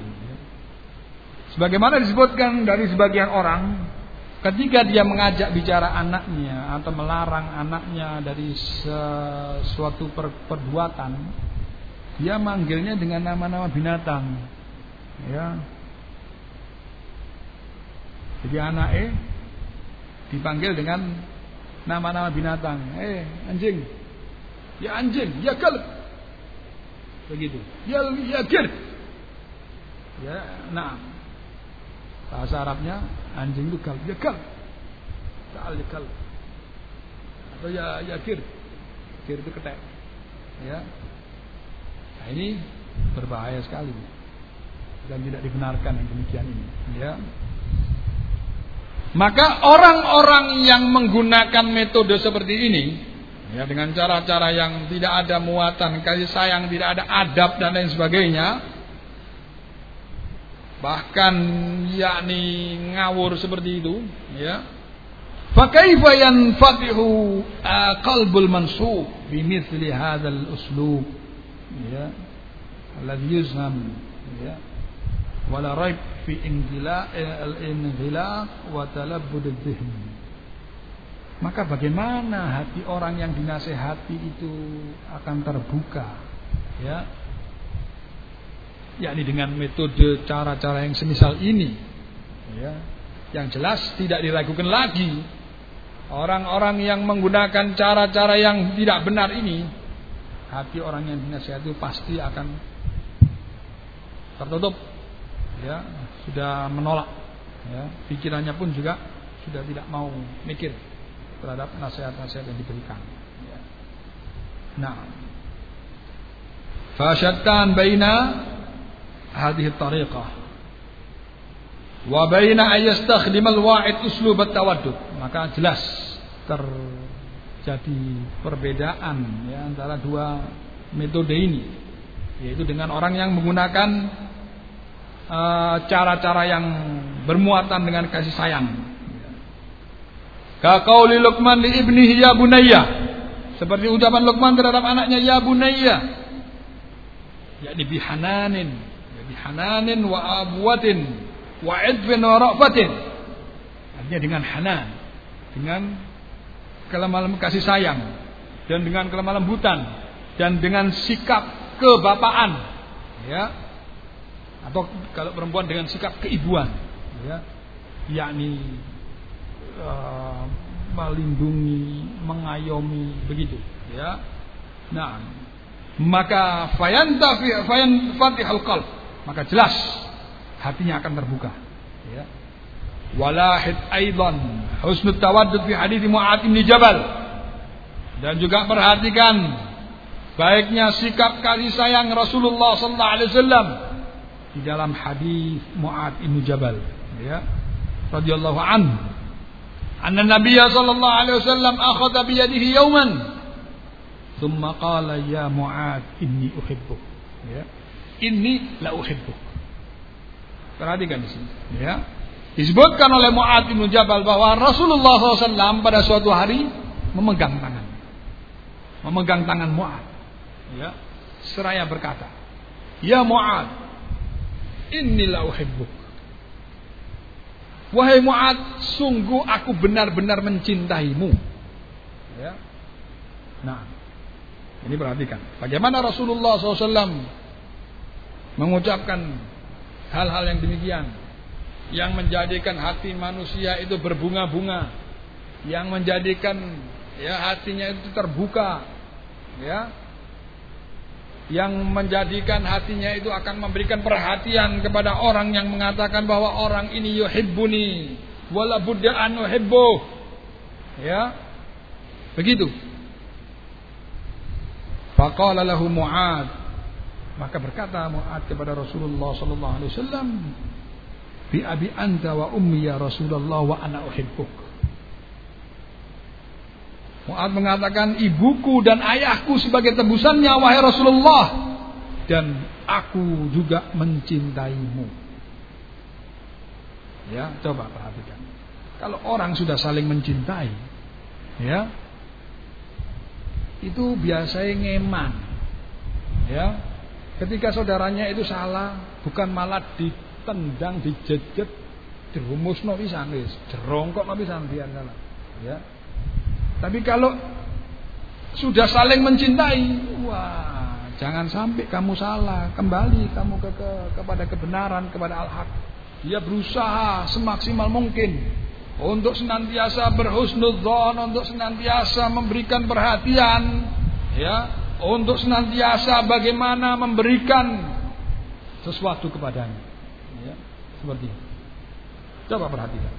Sebagaimana disebutkan dari sebagian orang, ketika dia mengajak bicara anaknya atau melarang anaknya dari sesuatu per perbuatan, dia manggilnya dengan nama-nama binatang. Ya. Jadi anak E dipanggil dengan nama-nama binatang. Eh, anjing, Ya anjing, ya kalb. Begitu. Ya ya kir. Ya, nah. Bahasa Arabnya anjing itu kalb, ya kalb. Ta'al ya kalb. Atau ya ya kir. Kir itu ketek. Ya. Nah, ini berbahaya sekali dan tidak dibenarkan yang demikian ini ya maka orang-orang yang menggunakan metode seperti ini ya dengan cara-cara yang tidak ada muatan kasih sayang, tidak ada adab dan lain sebagainya. Bahkan yakni ngawur seperti itu, ya. Fakaifa yanfatihu qalbul mansub bimithli hadzal uslub ya alladhi yuzham ya fi ingila al-inghilaq wa talabbud maka bagaimana hati orang yang dinasehati itu akan terbuka ya? Yakni dengan metode cara-cara yang semisal ini ya? Yang jelas tidak diragukan lagi. Orang-orang yang menggunakan cara-cara yang tidak benar ini hati orang yang dinasehati pasti akan tertutup ya sudah menolak ya pikirannya pun juga sudah tidak mau mikir terhadap nasihat-nasihat yang diberikan. Nah, fasyattan baina hadhihi tariqah wa baina ay yastakhdim al-wa'id uslub at-tawaddud. Maka jelas terjadi perbedaan ya antara dua metode ini yaitu dengan orang yang menggunakan cara-cara uh, yang bermuatan dengan kasih sayang Kaqauli Luqman li ibnihi ya bunayya. Seperti ucapan Luqman terhadap anaknya ya bunayya. Yakni bihananin, ya bihananin wa abwatin wa idfin wa ra'fatin. Artinya dengan hanan, dengan kelemahan kasih sayang dan dengan kelemah lembutan dan dengan sikap kebapaan ya atau kalau perempuan dengan sikap keibuan ya yakni uh, melindungi, mengayomi begitu, ya. Nah, maka fayantafi fayan fatihul qalb, maka jelas hatinya akan terbuka, ya. Walahid aidan husnul tawaddud fi hadis Mu'adz bin Jabal. Dan juga perhatikan baiknya sikap kasih sayang Rasulullah sallallahu alaihi wasallam di dalam hadis Muad bin Jabal ya radhiyallahu anhu. Anna Nabi sallallahu alaihi wasallam akhadha bi yadihi yawman thumma qala ya Muad inni uhibbuk ya inni la uhibbuk perhatikan di sini ya. Disebutkan oleh Muad bin Jabal bahwa Rasulullah SAW pada suatu hari memegang tangan. Memegang tangan Muad ya. Seraya berkata ya Muad inni la uhibbuk Wahai Mu'ad, sungguh aku benar-benar mencintaimu. Ya. Nah, ini perhatikan. Bagaimana Rasulullah SAW mengucapkan hal-hal yang demikian. Yang menjadikan hati manusia itu berbunga-bunga. Yang menjadikan ya hatinya itu terbuka. Ya, yang menjadikan hatinya itu akan memberikan perhatian kepada orang yang mengatakan bahwa orang ini yuhibbuni wala budda an ya? Begitu. Faqala lahu muad. Maka berkata muad kepada Rasulullah sallallahu alaihi wasallam bi abi anta wa ummi ya Rasulullah wa ana uhibbuk Mu'ad mengatakan ibuku dan ayahku sebagai tebusannya wahai Rasulullah dan aku juga mencintaimu. Ya, coba perhatikan. Kalau orang sudah saling mencintai, ya, itu biasanya ngeman. Ya. Ketika saudaranya itu salah, bukan malah ditendang, dijejet, dirumusno pisan wis, jerongkok pisan biar Ya. Tapi kalau sudah saling mencintai, wah, jangan sampai kamu salah, kembali kamu ke, ke kepada kebenaran, kepada al-haq. Dia berusaha semaksimal mungkin untuk senantiasa berhusnudzon, untuk senantiasa memberikan perhatian, ya, untuk senantiasa bagaimana memberikan sesuatu kepadanya. Ya, seperti itu. Coba perhatikan.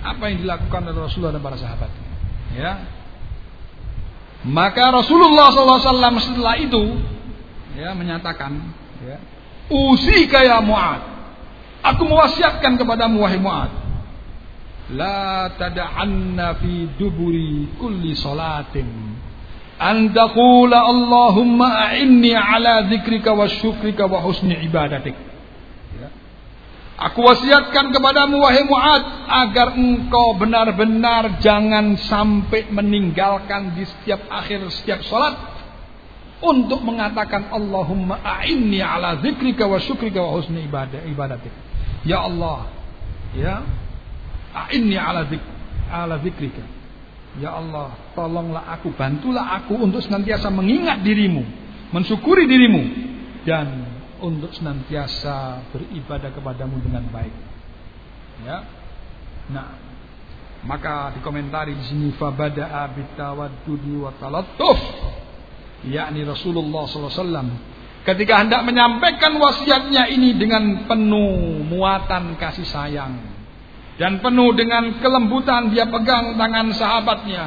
Apa yang dilakukan oleh Rasulullah dan para sahabat. Ya. Maka Rasulullah SAW setelah itu ya menyatakan ya, usika ya Mu'ad. Aku mewasiatkan kepadamu wahai Mu'ad. La tada'anna fi duburi kulli salatin. Allahumma a'inni ala dzikrika wa syukrika wa husni ibadatik Aku wasiatkan kepadamu wahai Mu'ad agar engkau benar-benar jangan sampai meninggalkan di setiap akhir setiap salat untuk mengatakan Allahumma a'inni ala zikrika wa syukrika wa husni ibadah ibadatik. Ya Allah, ya a'inni ala zik ala zikrika. Ya Allah, tolonglah aku, bantulah aku untuk senantiasa mengingat dirimu, mensyukuri dirimu dan untuk senantiasa beribadah kepadamu dengan baik. Ya. Nah, maka dikomentari di sini fabada'a bitawaddudi wa talattuf yakni Rasulullah SAW ketika hendak menyampaikan wasiatnya ini dengan penuh muatan kasih sayang dan penuh dengan kelembutan dia pegang tangan sahabatnya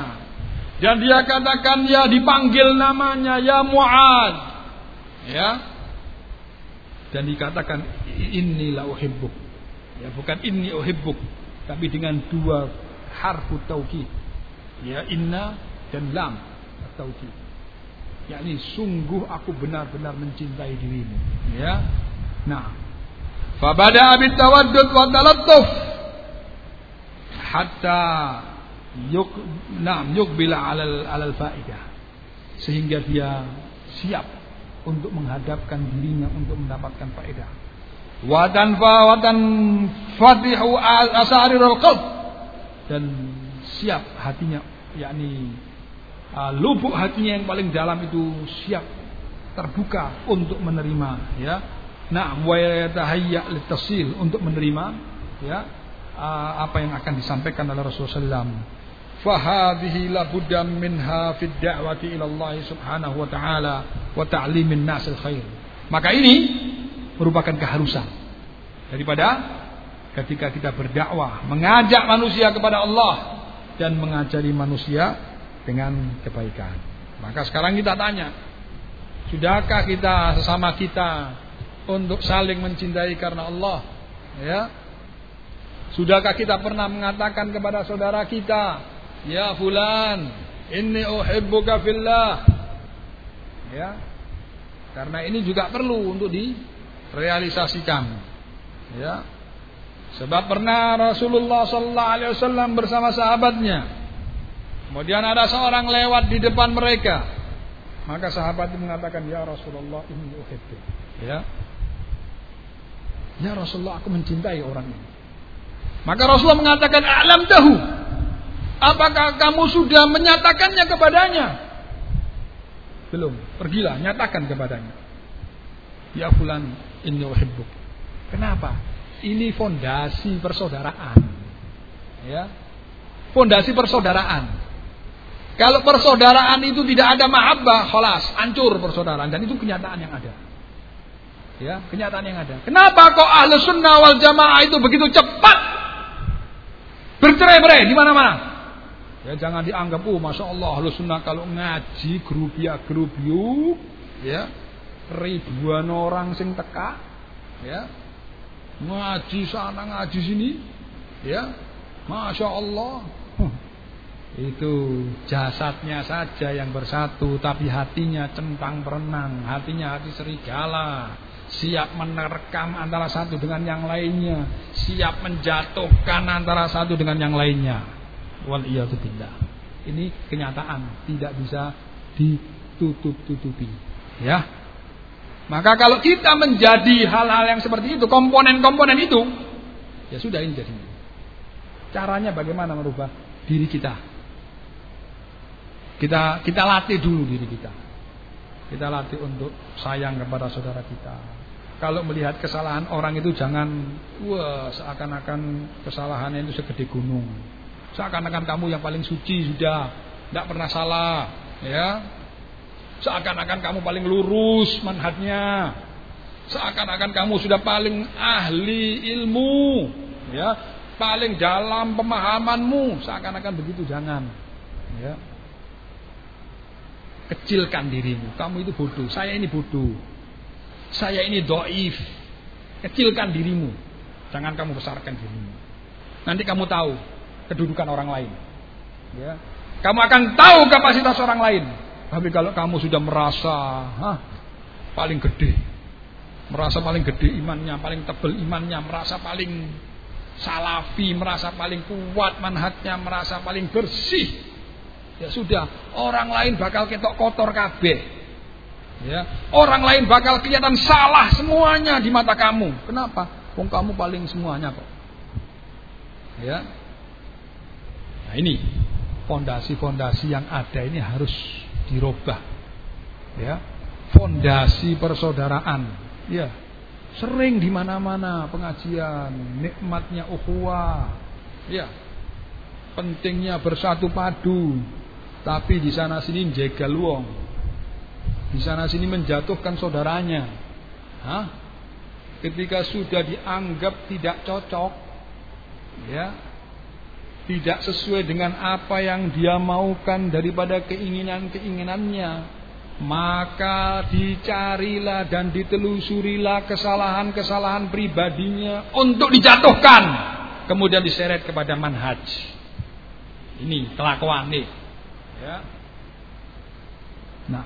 dan dia katakan ya dipanggil namanya ya Muad ya dan dikatakan inilah uhibbuk. Ya bukan inni uhibbuk tapi dengan dua harfu taukid ya inna dan lam taukid yakni sungguh aku benar-benar mencintai dirimu. Ya. Nah. Fabada bit tawaddud wa talattuf. Hatta yuk na'am yukbila alal alal faidah sehingga dia siap untuk menghadapkan dirinya untuk mendapatkan faedah. Wa tanfa wa fatihu asarirul qalb dan siap hatinya yakni uh, lubuk hatinya yang paling dalam itu siap terbuka untuk menerima ya. Nah, wa yatahayya litasil untuk menerima ya uh, apa yang akan disampaikan oleh Rasulullah SAW minha fi da'wati ila Allah subhanahu wa ta'ala wa ta'limin nasil khair. Maka ini merupakan keharusan daripada ketika kita berdakwah, mengajak manusia kepada Allah dan mengajari manusia dengan kebaikan. Maka sekarang kita tanya, Sudahkah kita sesama kita untuk saling mencintai karena Allah? Ya. Sudahkah kita pernah mengatakan kepada saudara kita, "Ya fulan, inni uhibbuka fillah." Ya. Karena ini juga perlu untuk direalisasikan. Ya. Sebab pernah Rasulullah sallallahu alaihi wasallam bersama sahabatnya. Kemudian ada seorang lewat di depan mereka. Maka sahabat mengatakan, "Ya Rasulullah, ini uhibbu." Ya. Ya Rasulullah, aku mencintai orang ini. Maka Rasulullah mengatakan, "A'lam tahu." Apakah kamu sudah menyatakannya kepadanya? Belum. Pergilah, nyatakan kepadanya. Ya fulan, inni uhibbuk. Kenapa? Ini fondasi persaudaraan. Ya. Fondasi persaudaraan. Kalau persaudaraan itu tidak ada mahabbah, kholas, hancur persaudaraan dan itu kenyataan yang ada. Ya, kenyataan yang ada. Kenapa kok ahlu sunnah wal jamaah itu begitu cepat bercerai-berai di mana-mana? Ya jangan dianggap, oh masya Allah ahlu sunnah kalau ngaji gerubia gerubiu, ya. Ribuan orang sing teka, ya. Ngaji sana ngaji sini ya. Masya Allah. Itu jasadnya saja yang bersatu tapi hatinya centang berenang hatinya hati serigala. Siap menerkam antara satu dengan yang lainnya. Siap menjatuhkan antara satu dengan yang lainnya wal tidak ini kenyataan tidak bisa ditutup-tutupi ya maka kalau kita menjadi hal-hal yang seperti itu, komponen-komponen itu, ya sudah ini jadi. Caranya bagaimana merubah diri kita? Kita kita latih dulu diri kita. Kita latih untuk sayang kepada saudara kita. Kalau melihat kesalahan orang itu jangan wah seakan-akan kesalahannya itu segede gunung. Seakan-akan kamu yang paling suci sudah tidak pernah salah, ya Seakan-akan kamu paling lurus manhajnya. Seakan-akan kamu sudah paling ahli ilmu, ya, paling dalam pemahamanmu. Seakan-akan begitu jangan. Ya. Kecilkan dirimu. Kamu itu bodoh. Saya ini bodoh. Saya ini doif. Kecilkan dirimu. Jangan kamu besarkan dirimu. Nanti kamu tahu kedudukan orang lain. Ya. Kamu akan tahu kapasitas orang lain. Tapi kalau kamu sudah merasa hah, paling gede, merasa paling gede imannya, paling tebel imannya, merasa paling salafi, merasa paling kuat manhatnya, merasa paling bersih, ya sudah, orang lain bakal ketok kotor kabeh. Ya, orang lain bakal kelihatan salah semuanya di mata kamu. Kenapa? Wong kamu paling semuanya kok. Ya. Nah ini fondasi-fondasi yang ada ini harus dirubah. Ya. Fondasi persaudaraan. Ya. Sering di mana-mana pengajian, nikmatnya ukhuwah. Ya. Pentingnya bersatu padu. Tapi di sana sini jegal wong. Di sana sini menjatuhkan saudaranya. Hah? Ketika sudah dianggap tidak cocok, ya, tidak sesuai dengan apa yang dia maukan daripada keinginan-keinginannya. Maka dicarilah dan ditelusurilah kesalahan-kesalahan pribadinya untuk dijatuhkan. Kemudian diseret kepada manhaj. Ini kelakuan nih. Ya. Nah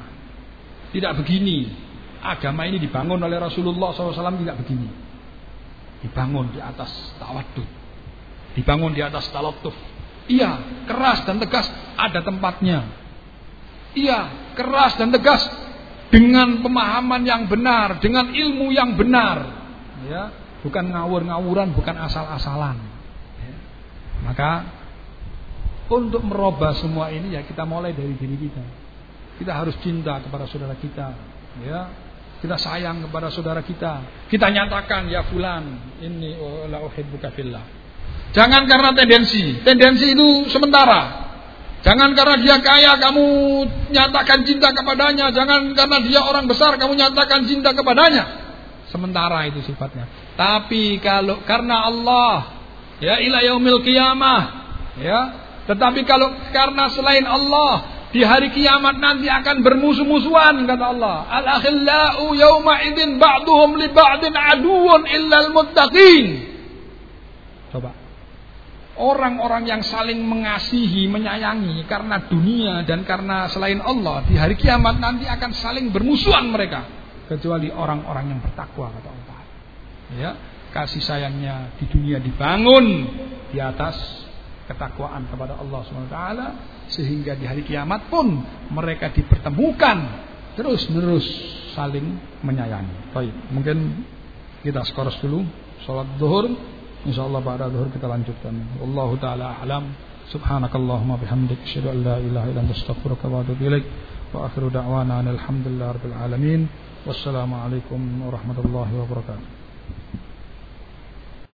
tidak begini. Agama ini dibangun oleh Rasulullah SAW tidak begini. Dibangun di atas tawadud dibangun di atas talotuf. Iya, keras dan tegas ada tempatnya. Iya, keras dan tegas dengan pemahaman yang benar, dengan ilmu yang benar. Ya, bukan ngawur-ngawuran, bukan asal-asalan. Ya. Maka untuk merubah semua ini ya kita mulai dari diri kita. Kita harus cinta kepada saudara kita, ya. Kita sayang kepada saudara kita. Kita nyatakan ya fulan, ini la uhibbuka fillah. Jangan karena tendensi. Tendensi itu sementara. Jangan karena dia kaya kamu nyatakan cinta kepadanya. Jangan karena dia orang besar kamu nyatakan cinta kepadanya. Sementara itu sifatnya. Tapi kalau karena Allah, ya ila yaumil qiyamah, ya. Tetapi kalau karena selain Allah, di hari kiamat nanti akan bermusuh-musuhan kata Allah. Al-akhillau yawma idzin ba'duhum li ba'din aduwwun illal muttaqin. Coba. Orang-orang yang saling mengasihi, menyayangi karena dunia dan karena selain Allah di hari kiamat nanti akan saling bermusuhan mereka kecuali orang-orang yang bertakwa kata Allah. Ya, kasih sayangnya di dunia dibangun di atas ketakwaan kepada Allah SWT sehingga di hari kiamat pun mereka dipertemukan terus menerus saling menyayangi. Baik, mungkin kita skor dulu salat zuhur insyaallah pada zuhur kita lanjutkan. Wallahu taala alam. Subhanakallahumma bihamdik asyhadu an la ilaha illa anta astaghfiruka wa atubu ilaik. Wa akhiru da'wana alhamdulillahi rabbil alamin. Wassalamualaikum warahmatullahi wabarakatuh.